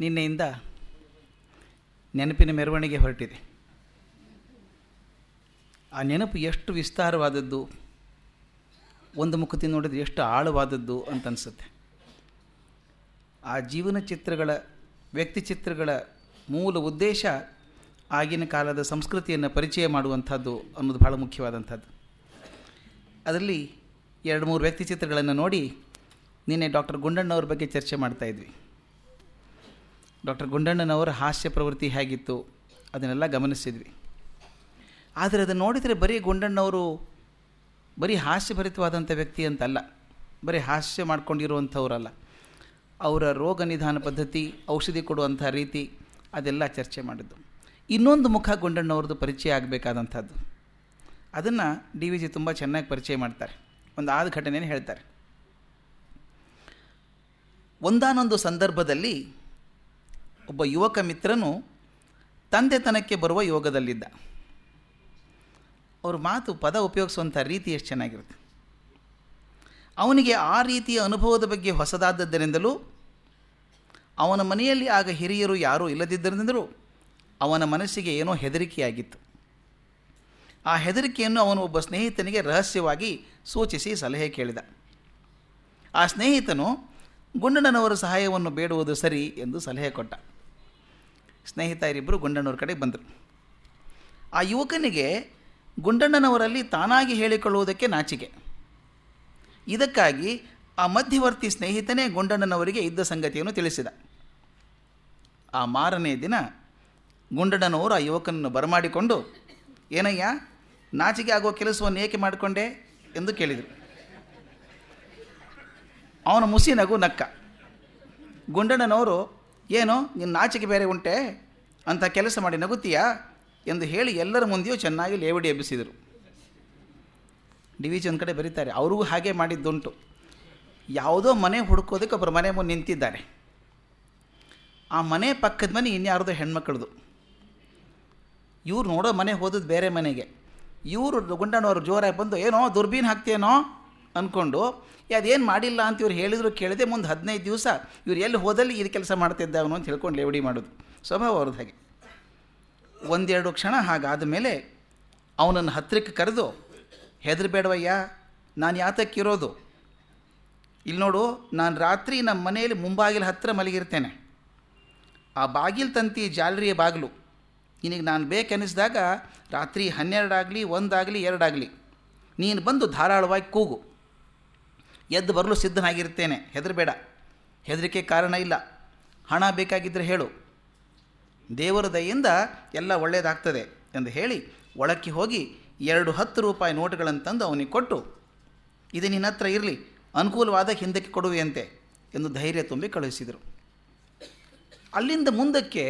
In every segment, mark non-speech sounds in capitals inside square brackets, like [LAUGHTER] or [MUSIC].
ನಿನ್ನೆಯಿಂದ ನೆನಪಿನ ಮೆರವಣಿಗೆ ಹೊರಟಿದೆ. ಆ ನೆನಪು ಎಷ್ಟು ವಿಸ್ತಾರವಾದದ್ದು, ಒಂದು ಮುಖದಿಂದ ನೋಡಿದರೆ ಎಷ್ಟು ಆಳವಾದದ್ದು ಅಂತ ಅನಿಸುತ್ತೆ. ಆ ಜೀವನ ಚಿತ್ರಗಳ, ವ್ಯಕ್ತಿ ಚಿತ್ರಗಳ ಮೂಲ ಉದ್ದೇಶ ಆಗಿನ ಕಾಲದ ಸಂಸ್ಕೃತಿಯನ್ನು ಪರಿಚಯ ಮಾಡುವಂಥದ್ದು ಅನ್ನೋದು ಭಾಳ ಮುಖ್ಯವಾದಂಥದ್ದು. ಅದರಲ್ಲಿ ಎರಡು ಮೂರು ವ್ಯಕ್ತಿ ಚಿತ್ರಗಳನ್ನು ನೋಡಿ ನಿನ್ನೆ ಡಾಕ್ಟರ್ ಗುಂಡಣ್ಣವ್ರ ಬಗ್ಗೆ ಚರ್ಚೆ ಮಾಡ್ತಾಯಿದ್ವಿ ಡಾಕ್ಟರ್ ಗುಂಡಣ್ಣನವರ ಹಾಸ್ಯ ಪ್ರವೃತ್ತಿ ಹೇಗಿತ್ತು ಅದನ್ನೆಲ್ಲ ಗಮನಿಸಿದ್ವಿ. ಆದರೆ ಅದನ್ನು ನೋಡಿದರೆ ಬರೀ ಗುಂಡಣ್ಣವರು ಬರೀ ಹಾಸ್ಯಭರಿತವಾದಂಥ ವ್ಯಕ್ತಿ ಅಂತಲ್ಲ, ಬರೀ ಹಾಸ್ಯ ಮಾಡ್ಕೊಂಡಿರುವಂಥವ್ರಲ್ಲ. ಅವರ ರೋಗ ನಿಧಾನ ಪದ್ಧತಿ, ಔಷಧಿ ಕೊಡುವಂಥ ರೀತಿ, ಅದೆಲ್ಲ ಚರ್ಚೆ ಮಾಡಿದ್ದು. ಇನ್ನೊಂದು ಮುಖ ಗುಂಡಣ್ಣವ್ರದ್ದು ಪರಿಚಯ ಆಗಬೇಕಾದಂಥದ್ದು. ಅದನ್ನು ಡಿ ವಿ ಜಿ ತುಂಬ ಚೆನ್ನಾಗಿ ಪರಿಚಯ ಮಾಡ್ತಾರೆ. ಒಂದು ಆದ ಘಟನೆಯನ್ನು ಹೇಳ್ತಾರೆ. ಒಂದಾನೊಂದು ಸಂದರ್ಭದಲ್ಲಿ ಒಬ್ಬ ಯುವಕ ಮಿತ್ರನು ತಂದೆತನಕ್ಕೆ ಬರುವ ಯೋಗದಲ್ಲಿದ್ದ. ಅವ್ರ ಮಾತು ಪದ ಉಪಯೋಗಿಸುವಂಥ ರೀತಿ ಎಷ್ಟು ಚೆನ್ನಾಗಿರುತ್ತೆ. ಅವನಿಗೆ ಆ ರೀತಿಯ ಅನುಭವದ ಬಗ್ಗೆ ಹೊಸದಾದದ್ದರಿಂದಲೂ, ಅವನ ಮನೆಯಲ್ಲಿ ಆಗ ಹಿರಿಯರು ಯಾರೂ ಇಲ್ಲದಿದ್ದರಿಂದಲೂ ಅವನ ಮನಸ್ಸಿಗೆ ಏನೋ ಹೆದರಿಕೆಯಾಗಿತ್ತು. ಆ ಹೆದರಿಕೆಯನ್ನು ಅವನು ಒಬ್ಬ ಸ್ನೇಹಿತನಿಗೆ ರಹಸ್ಯವಾಗಿ ಸೂಚಿಸಿ ಸಲಹೆ ಕೇಳಿದ. ಆ ಸ್ನೇಹಿತನು ಗುಂಡಣ್ಣನವರ ಸಹಾಯವನ್ನು ಬೇಡುವುದು ಸರಿ ಎಂದು ಸಲಹೆ ಕೊಟ್ಟ. ಸ್ನೇಹಿತರಿಬ್ಬರು ಗುಂಡಣ್ಣವ್ರ ಕಡೆ ಬಂದರು. ಆ ಯುವಕನಿಗೆ ಗುಂಡಣ್ಣನವರಲ್ಲಿ ತಾನಾಗಿ ಹೇಳಿಕೊಳ್ಳುವುದಕ್ಕೆ ನಾಚಿಕೆ. ಇದಕ್ಕಾಗಿ ಆ ಮಧ್ಯವರ್ತಿ ಸ್ನೇಹಿತನೇ ಗುಂಡಣ್ಣನವರಿಗೆ ಇದ್ದ ಸಂಗತಿಯನ್ನು ತಿಳಿಸಿದ. ಆ ಮಾರನೇ ದಿನ ಗುಂಡಣ್ಣನವರು ಆ ಯುವಕನನ್ನು ಬರಮಾಡಿಕೊಂಡು, ಏನಯ್ಯ, ನಾಚಿಕೆ ಆಗೋ ಕೆಲಸವನ್ನು ಏಕೆ ಮಾಡಿಕೊಂಡೆ? ಎಂದು ಕೇಳಿದರು. ಅವನ ಮುಸಿ ನಗು ನಕ್ಕ. ಗುಂಡಣ್ಣನವರು ಏನು, ನಿನ್ನ ನಾಚಿಕೆ ಬೇರೆ ಉಂಟೆ, ಅಂತ ಕೆಲಸ ಮಾಡಿ ನಗುತ್ತೀಯಾ? ಎಂದು ಹೇಳಿ ಎಲ್ಲರ ಮುಂದೆಯೂ ಚೆನ್ನಾಗಿ ಲೇವಡಿ ಎಬ್ಬಿಸಿದರು. ಡಿ ವಿ ಜಿ ಕಡೆ ಬರೀತಾರೆ, ಅವ್ರಿಗೂ ಹಾಗೆ ಮಾಡಿದ್ದುಂಟು. ಯಾವುದೋ ಮನೆ ಹುಡುಕೋದಕ್ಕೆ ಒಬ್ಬರು ಮನೆ ಮುಂದೆ ನಿಂತಿದ್ದಾರೆ. ಆ ಮನೆ ಪಕ್ಕದ ಮನೆ ಇನ್ಯಾರ್ದೋ ಹೆಣ್ಮಕ್ಳದು. ಇವ್ರು ನೋಡೋ ಮನೆ ಹೋದದ್ದು ಬೇರೆ ಮನೆಗೆ. ಇವರು ಗುಂಡಣ್ಣವರು ಜೋರಾಗಿ ಬಂದು, ಏನೋ ದುರ್ಬೀನ್ ಹಾಕ್ತೇನೋ ಅಂದ್ಕೊಂಡು ಅದೇನು ಮಾಡಿಲ್ಲ? ಅಂತ ಇವ್ರು ಹೇಳಿದ್ರು, ಕೇಳಿದೆ, ಮುಂದೆ ಹದಿನೈದು ದಿವಸ ಇವ್ರು ಎಲ್ಲಿ ಹೋದಲ್ಲಿ ಇದು ಕೆಲಸ ಮಾಡ್ತಿದ್ದ ಅವನು? ಅಂತ ಹೇಳ್ಕೊಂಡು ಲೇವಡಿ ಮಾಡೋದು. ಸ್ವಭಾವ ಅವ್ರದ್ದು ಹಾಗೆ. ಒಂದೆರಡು ಕ್ಷಣ ಹಾಗಾದ ಮೇಲೆ ಅವನನ್ನು ಹತ್ತಿರಕ್ಕೆ ಕರೆದು, ಹೆದರಬೇಡವಯ್ಯ, ನಾನು ಯಾತಕ್ಕಿರೋದು? ಇಲ್ಲಿ ನೋಡು, ನಾನು ರಾತ್ರಿ ನಮ್ಮ ಮನೆಯಲ್ಲಿ ಮುಂಬಾಗಿಲು ಹತ್ತಿರ ಮಲಗಿರ್ತೇನೆ. ಆ ಬಾಗಿಲು ತಂತಿ ಜಾಲರಿಯ ಬಾಗಿಲು. ನಿನಗೆ ನಾನು ಬೇಕೆನಿಸಿದಾಗ ರಾತ್ರಿ ಹನ್ನೆರಡಾಗಲಿ, ಒಂದಾಗಲಿ, ಎರಡಾಗಲಿ, ನೀನು ಬಂದು ಧಾರಾಳವಾಗಿ ಕೂಗು. ಎದ್ದು ಬರಲು ಸಿದ್ಧನಾಗಿರ್ತೇನೆ ಹೆದರಬೇಡ. ಹೆದರಿಕೆ ಕಾರಣ ಇಲ್ಲ. ಹಣ ಬೇಕಾಗಿದ್ದರೆ ಹೇಳು. ದೇವರ ದಯಿಂದ ಎಲ್ಲ ಒಳ್ಳೆಯದಾಗ್ತದೆ ಎಂದು ಹೇಳಿ ಒಳಕ್ಕೆ ಹೋಗಿ ಎರಡು ಹತ್ತು ರೂಪಾಯಿ ನೋಟುಗಳನ್ನು ತಂದು ಅವನಿಗೆ ಕೊಟ್ಟು, ಇದು ನಿನ್ನ ಹತ್ರ ಇರಲಿ. ಅನುಕೂಲವಾದ ಹಿಂದಕ್ಕೆ ಕೊಡುವೆಯಂತೆ ಎಂದು ಧೈರ್ಯ ತುಂಬಿ ಕಳುಹಿಸಿದರು. ಅಲ್ಲಿಂದ ಮುಂದಕ್ಕೆ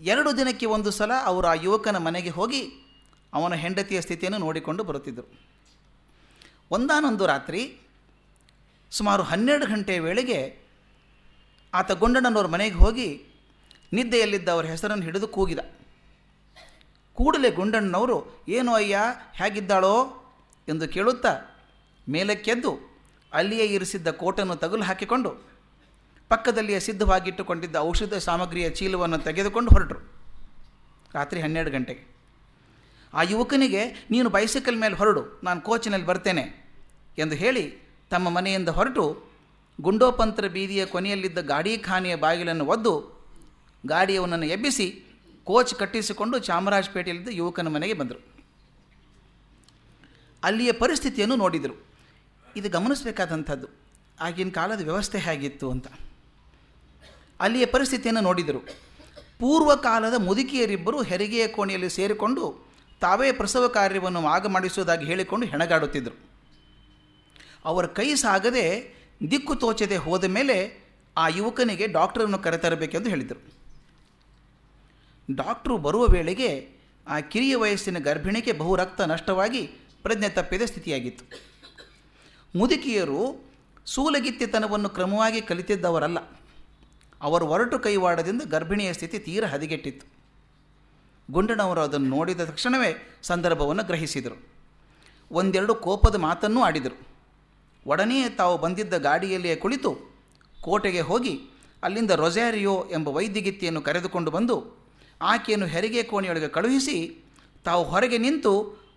ಎರಡು ದಿನಕ್ಕೆ ಒಂದು ಸಲ ಅವರು ಆ ಯುವಕನ ಮನೆಗೆ ಹೋಗಿ ಅವನ ಹೆಂಡತಿಯ ಸ್ಥಿತಿಯನ್ನು ನೋಡಿಕೊಂಡು ಬರುತ್ತಿದ್ದರು. ಒಂದಾನೊಂದು ರಾತ್ರಿ ಸುಮಾರು ಹನ್ನೆರಡು ಗಂಟೆ ವೇಳೆಗೆ ಆತ ಗೊಂಡಣ್ಣನವ್ರ ಮನೆಗೆ ಹೋಗಿ ನಿದ್ದೆಯಲ್ಲಿದ್ದ ಅವರ ಹೆಸರನ್ನು ಹಿಡಿದು ಕೂಗಿದ. ಕೂಡಲೇ ಗುಂಡಣ್ಣನವರು, ಏನು ಅಯ್ಯ, ಹೇಗಿದ್ದಾಳೋ? ಎಂದು ಕೇಳುತ್ತಾ ಮೇಲಕ್ಕೆದ್ದು ಅಲ್ಲಿಯೇ ಇರಿಸಿದ್ದ ಕೋಟನ್ನು ತಗುಲು ಹಾಕಿಕೊಂಡು ಪಕ್ಕದಲ್ಲಿಯೇ ಸಿದ್ಧವಾಗಿಟ್ಟುಕೊಂಡಿದ್ದ ಔಷಧ ಸಾಮಗ್ರಿಯ ಚೀಲವನ್ನು ತೆಗೆದುಕೊಂಡು ಹೊರಟರು. ರಾತ್ರಿ ಹನ್ನೆರಡು ಗಂಟೆಗೆ. ಆ ಯುವಕನಿಗೆ, ನೀನು ಬೈಸಿಕಲ್ ಮೇಲೆ ಹೊರಡು, ನಾನು ಕೋಚಿನಲ್ಲಿ ಬರ್ತೇನೆ ಎಂದು ಹೇಳಿ ತಮ್ಮ ಮನೆಯಿಂದ ಹೊರಟು ಗುಂಡೋಪಂತರ ಬೀದಿಯ ಕೊನೆಯಲ್ಲಿದ್ದ ಗಾಡಿ ಖಾನೆಯ ಬಾಗಿಲನ್ನು ಒದ್ದು ಗಾಡಿಯವನನ್ನು ಎಬ್ಬಿಸಿ ಕೋಚ್ ಕಟ್ಟಿಸಿಕೊಂಡು ಚಾಮರಾಜಪೇಟೆಯಲ್ಲಿದ್ದ ಯುವಕನ ಮನೆಗೆ ಬಂದರು. ಅಲ್ಲಿಯ ಪರಿಸ್ಥಿತಿಯನ್ನು ನೋಡಿದರು. ಇದು ಗಮನಿಸಬೇಕಾದಂಥದ್ದು. ಆಗಿನ ಕಾಲದ ವ್ಯವಸ್ಥೆ ಹೇಗಿತ್ತು ಅಂತ. ಅಲ್ಲಿಯ ಪರಿಸ್ಥಿತಿಯನ್ನು ನೋಡಿದರು. ಪೂರ್ವ ಕಾಲದ ಮುದುಕಿಯರಿಬ್ಬರು ಹೆರಿಗೆಯ ಕೋಣೆಯಲ್ಲಿ ಸೇರಿಕೊಂಡು ತಾವೇ ಪ್ರಸವ ಕಾರ್ಯವನ್ನು ಆಗ ಮಾಡಿಸುವುದಾಗಿ ಹೇಳಿಕೊಂಡು ಹೆಣಗಾಡುತ್ತಿದ್ದರು. ಅವರ ಕೈ ಸಾಗದೆ ದಿಕ್ಕು ತೋಚದೆ ಹೋದ ಮೇಲೆ ಆ ಯುವಕನಿಗೆ ಡಾಕ್ಟರನ್ನು ಕರೆತರಬೇಕೆಂದು ಹೇಳಿದರು. ಡಾಕ್ಟ್ರು ಬರುವ ವೇಳೆಗೆ ಆ ಕಿರಿಯ ವಯಸ್ಸಿನ ಗರ್ಭಿಣಿಗೆ ಬಹು ರಕ್ತ ನಷ್ಟವಾಗಿ ಪ್ರಜ್ಞೆ ತಪ್ಪಿದ ಸ್ಥಿತಿಯಾಗಿತ್ತು. ಮುದುಕಿಯರು ಸೂಲಗಿತ್ತಿತನವನ್ನು ಕ್ರಮವಾಗಿ ಕಲಿತಿದ್ದವರಲ್ಲ. ಅವರು ಒರಟು ಕೈವಾಡದಿಂದ ಗರ್ಭಿಣಿಯ ಸ್ಥಿತಿ ತೀರ ಹದಿಗೆಟ್ಟಿತ್ತು. ಗುಂಡಣ್ಣವರು ಅದನ್ನು ನೋಡಿದ ತಕ್ಷಣವೇ ಸಂದರ್ಭವನ್ನು ಗ್ರಹಿಸಿದರು. ಒಂದೆರಡು ಕೋಪದ ಮಾತನ್ನೂ ಆಡಿದರು. ಒಡನೆಯೇ ತಾವು ಬಂದಿದ್ದ ಗಾಡಿಯಲ್ಲಿಯೇ ಕುಳಿತು ಕೋಟೆಗೆ ಹೋಗಿ ಅಲ್ಲಿಂದ ರೊಜಾರಿಯೋ ಎಂಬ ವೈದ್ಯಗಿತ್ತಿಯನ್ನು ಕರೆದುಕೊಂಡು ಬಂದು ಆಕೆಯನ್ನು ಹೆರಿಗೆ ಕೋಣೆಯೊಳಗೆ ಕಳುಹಿಸಿ ತಾವು ಹೊರಗೆ ನಿಂತು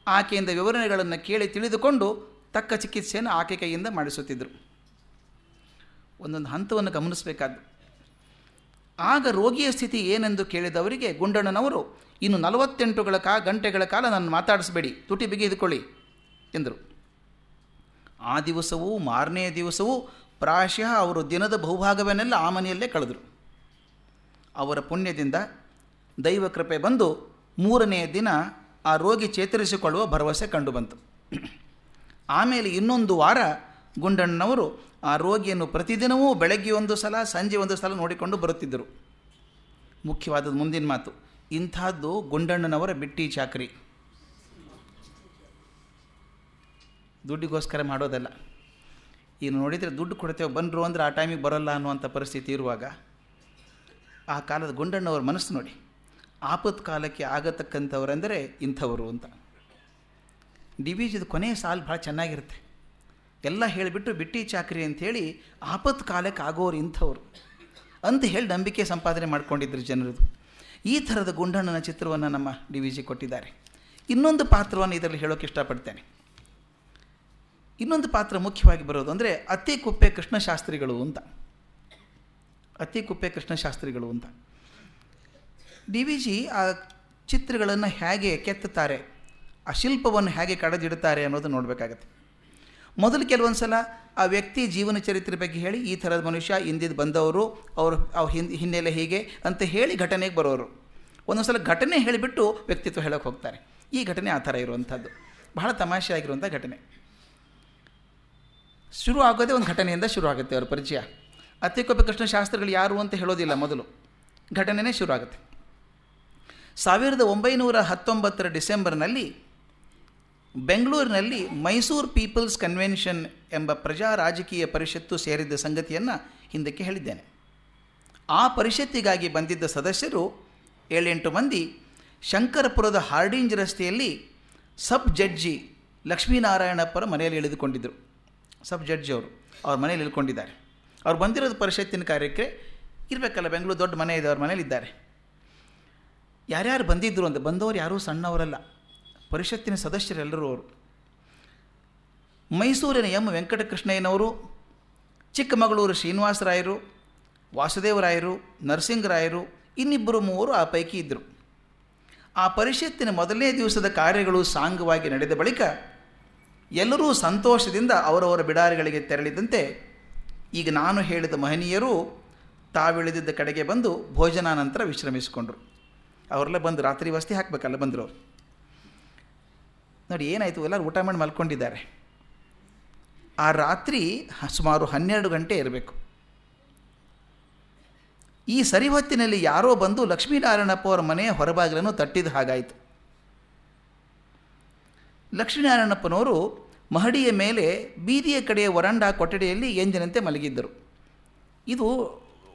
ಆಕೆಯಿಂದ ವಿವರಣೆಗಳನ್ನು ಕೇಳಿ ತಿಳಿದುಕೊಂಡು ತಕ್ಕ ಚಿಕಿತ್ಸೆಯನ್ನು ಆಕೆ ಕೈಯಿಂದ ಮಾಡಿಸುತ್ತಿದ್ದರು. ಒಂದೊಂದು ಹಂತವನ್ನು ಗಮನಿಸಬೇಕಾದ್ದು. ಆಗ ರೋಗಿಯ ಸ್ಥಿತಿ ಏನೆಂದು ಕೇಳಿದವರಿಗೆ ಗುಂಡಣ್ಣನವರು ಇನ್ನು ನಲವತ್ತೆಂಟುಗಳ ಕಾ, ಗಂಟೆಗಳ ಕಾಲ ನಾನು ಮಾತಾಡಿಸಬೇಡಿ. ತುಟಿ ಬಿಗಿದುಕೊಳ್ಳಿ, ಎಂದರು. ಆ ದಿವಸವೂ, ಮಾರನೆಯ ದಿವಸವೂ ಪ್ರಾಯಶಃ ಅವರು ದಿನದ ಬಹುಭಾಗವನ್ನೆಲ್ಲ ಆ ಮನೆಯಲ್ಲೇ ಕಳೆದರು. ಅವರ ಪುಣ್ಯದಿಂದ ದೈವ ಕೃಪೆ ಬಂದು ಮೂರನೆಯ ದಿನ ಆ ರೋಗಿ ಚೇತರಿಸಿಕೊಳ್ಳುವ ಭರವಸೆ ಕಂಡುಬಂತು ಆಮೇಲೆ ಇನ್ನೊಂದು ವಾರ ಗುಂಡಣ್ಣನವರು ಆ ರೋಗಿಯನ್ನು ಪ್ರತಿದಿನವೂ ಬೆಳಗ್ಗೆ ಒಂದು ಸಲ, ಸಂಜೆ ಒಂದು ಸಲ ನೋಡಿಕೊಂಡು ಬರುತ್ತಿದ್ದರು. ಮುಖ್ಯವಾದದ್ದು ಮುಂದಿನ ಮಾತು. ಇಂಥದ್ದು ಗುಂಡಣ್ಣನವರ ಬಿಟ್ಟಿ ಚಾಕರಿ. ದುಡ್ಡಿಗೋಸ್ಕರ ಮಾಡೋದಲ್ಲ. ಈಗ ನೋಡಿದರೆ ದುಡ್ಡು ಕೊಡ್ತೇವೆ ಬಂದರು ಅಂದರೆ ಆ ಟೈಮಿಗೆ ಬರೋಲ್ಲ ಅನ್ನುವಂಥ ಪರಿಸ್ಥಿತಿ ಇರುವಾಗ, ಆ ಕಾಲದ ಗುಂಡಣ್ಣವ್ರ ಮನಸ್ಸು ನೋಡಿ. ಆಪತ್ ಕಾಲಕ್ಕೆ ಆಗತಕ್ಕಂಥವರೆಂದರೆ ಇಂಥವರು ಅಂತ. ಡಿ ವಿ ಜಿದು ಕೊನೆಯ ಸಾಲು ಭಾಳ ಚೆನ್ನಾಗಿರುತ್ತೆ. ಎಲ್ಲ ಹೇಳಿಬಿಟ್ಟು ಬಿಟ್ಟಿ ಚಾಕ್ರಿ ಅಂಥೇಳಿ ಆಪತ್ ಕಾಲಕ್ಕೆ ಆಗೋರು ಇಂಥವ್ರು. ಅಂತ ಹೇಳಿ ನಂಬಿಕೆ ಸಂಪಾದನೆ ಮಾಡ್ಕೊಂಡಿದ್ರು ಜನರದು. ಈ ಥರದ ಗುಂಡಣ್ಣನ ಚಿತ್ರವನ್ನು ನಮ್ಮ ಡಿ ವಿ ಜಿ ಕೊಟ್ಟಿದ್ದಾರೆ. ಇನ್ನೊಂದು ಪಾತ್ರವನ್ನು ಇದರಲ್ಲಿ ಹೇಳೋಕೆ ಇಷ್ಟಪಡ್ತೇನೆ. ಇನ್ನೊಂದು ಪಾತ್ರ ಮುಖ್ಯವಾಗಿ ಬರೋದು ಅಂದರೆ ಅತಿ ಕುಪ್ಪೆ ಕೃಷ್ಣಶಾಸ್ತ್ರಿಗಳು ಅಂತ. ಅತಿ ಕುಪ್ಪೆ ಕೃಷ್ಣಶಾಸ್ತ್ರಿಗಳು ಅಂತ. ಡಿ ವಿ ಜಿ ಆ ಚಿತ್ರಗಳನ್ನು ಹೇಗೆ ಕೆತ್ತುತ್ತಾರೆ, ಆ ಶಿಲ್ಪವನ್ನು ಹೇಗೆ ಕಡದಿಡುತ್ತಾರೆ ಅನ್ನೋದು ನೋಡಬೇಕಾಗತ್ತೆ. ಮೊದಲು ಕೆಲವೊಂದು ಸಲ ಆ ವ್ಯಕ್ತಿ ಜೀವನ ಚರಿತ್ರೆ ಬಗ್ಗೆ ಹೇಳಿ ಈ ಥರದ ಮನುಷ್ಯ ಇಂದಿದ್ದು ಬಂದವರು, ಅವರು, ಅವ್ರ ಹಿಂದೆ ಹಿನ್ನೆಲೆ ಹೀಗೆ ಅಂತ ಹೇಳಿ ಘಟನೆಗೆ ಬರೋರು. ಒಂದೊಂದು ಸಲ ಘಟನೆ ಹೇಳಿಬಿಟ್ಟು ವ್ಯಕ್ತಿತ್ವ ಹೇಳೋಕ್ಕೆ ಹೋಗ್ತಾರೆ. ಈ ಘಟನೆ ಆ ಥರ ಇರುವಂಥದ್ದು. ಬಹಳ ತಮಾಷೆ ಆಗಿರುವಂಥ ಘಟನೆ. ಶುರು ಆಗೋದೇ ಒಂದು ಘಟನೆಯಿಂದ ಶುರು ಆಗುತ್ತೆ ಅವರ ಪರಿಚಯ. ಅತ್ತಿಕೊಬ್ಬ ಕೃಷ್ಣ ಶಾಸ್ತ್ರಗಳು ಯಾರು ಅಂತ ಹೇಳೋದಿಲ್ಲ ಮೊದಲು. ಘಟನೆನೇ ಶುರು ಆಗುತ್ತೆ. ಸಾವಿರದ ಒಂಬೈನೂರ ಹತ್ತೊಂಬತ್ತರ ಡಿಸೆಂಬರ್ನಲ್ಲಿ ಬೆಂಗಳೂರಿನಲ್ಲಿ ಮೈಸೂರು ಪೀಪಲ್ಸ್ ಕನ್ವೆನ್ಷನ್ ಎಂಬ ಪ್ರಜಾ ರಾಜಕೀಯ ಪರಿಷತ್ತು ಸೇರಿದ್ದ ಸಂಗತಿಯನ್ನು ಹಿಂದಕ್ಕೆ ಹೇಳಿದ್ದೇನೆ. ಆ ಪರಿಷತ್ತಿಗಾಗಿ ಬಂದಿದ್ದ ಸದಸ್ಯರು ಏಳೆಂಟು ಮಂದಿ ಶಂಕರಪುರದ ಹಾರ್ಡಿಂಜ್ ರಸ್ತೆಯಲ್ಲಿ ಸಬ್ ಜಡ್ಜಿ ಲಕ್ಷ್ಮೀನಾರಾಯಣಪ್ಪರ ಮನೆಯಲ್ಲಿ ಇಳಿದುಕೊಂಡಿದ್ದರು ಸಬ್ ಜಡ್ಜಿ ಅವರು ಅವ್ರ ಮನೇಲಿ ಇಳ್ಕೊಂಡಿದ್ದಾರೆ. ಅವ್ರು ಬಂದಿರೋದು ಪರಿಷತ್ತಿನ ಕಾರ್ಯಕ್ಕೆ ಇರಬೇಕಲ್ಲ, ಬೆಂಗಳೂರು ದೊಡ್ಡ ಮನೆ ಇದೆ, ಅವ್ರ ಮನೇಲಿದ್ದಾರೆ ಯಾರ್ಯಾರು ಬಂದಿದ್ದರು ಅಂತ, ಬಂದವರು ಯಾರೂ ಸಣ್ಣವರಲ್ಲ. ಪರಿಷತ್ತಿನ ಸದಸ್ಯರೆಲ್ಲರೂ ಅವರು. ಮೈಸೂರಿನ ಎಂ. ವೆಂಕಟಕೃಷ್ಣಯ್ಯನವರು, ಚಿಕ್ಕಮಗಳೂರು ಶ್ರೀನಿವಾಸರಾಯರು, ವಾಸುದೇವರಾಯರು, ನರಸಿಂಗರಾಯರು, ಇನ್ನಿಬ್ಬರು ಮೂವರು ಆ ಪೈಕಿ ಇದ್ದರು. ಆ ಪರಿಷತ್ತಿನ ಮೊದಲನೇ ದಿವಸದ ಕಾರ್ಯಗಳು ಸಾಂಗವಾಗಿ ನಡೆದ ಬಳಿಕ ಎಲ್ಲರೂ ಸಂತೋಷದಿಂದ ಅವರವರ ಬಿಡಾರಿಗಳಿಗೆ ತೆರಳಿದಂತೆ ಈಗ ನಾನು ಹೇಳಿದ ಮಹನೀಯರು ತಾವಿಳಿದಿದ್ದ ಕಡೆಗೆ ಬಂದು ಭೋಜನಾನಂತರ ವಿಶ್ರಮಿಸಿಕೊಂಡರು. ಅವರೆಲ್ಲ ಬಂದು ರಾತ್ರಿ ವಸ್ತಿ ಹಾಕಬೇಕಲ್ಲ ಬಂದರು ಅವರು. ನೋಡಿ, ಏನಾಯಿತು? ಎಲ್ಲರೂ ಊಟ ಮಾಡಿ ಮಲ್ಕೊಂಡಿದ್ದಾರೆ. ಆ ರಾತ್ರಿ ಸುಮಾರು ಹನ್ನೆರಡು ಗಂಟೆ ಇರಬೇಕು. ಈ ಸರಿ ಹೊತ್ತಿನಲ್ಲಿ ಯಾರೋ ಬಂದು ಲಕ್ಷ್ಮೀನಾರಾಯಣಪ್ಪ ಅವರ ಮನೆಯ ಹೊರಬಾಗಿಲನ್ನು ತಟ್ಟಿದ ಹಾಗಾಯಿತು. ಲಕ್ಷ್ಮೀನಾರಾಯಣಪ್ಪನವರು ಮಹಡಿಯ ಮೇಲೆ ಬೀದಿಯ ಕಡೆಯ ವರಂಡ ಕೊಠಡಿಯಲ್ಲಿ ಎಂಜಿನಂತೆ ಮಲಗಿದ್ದರು. ಇದು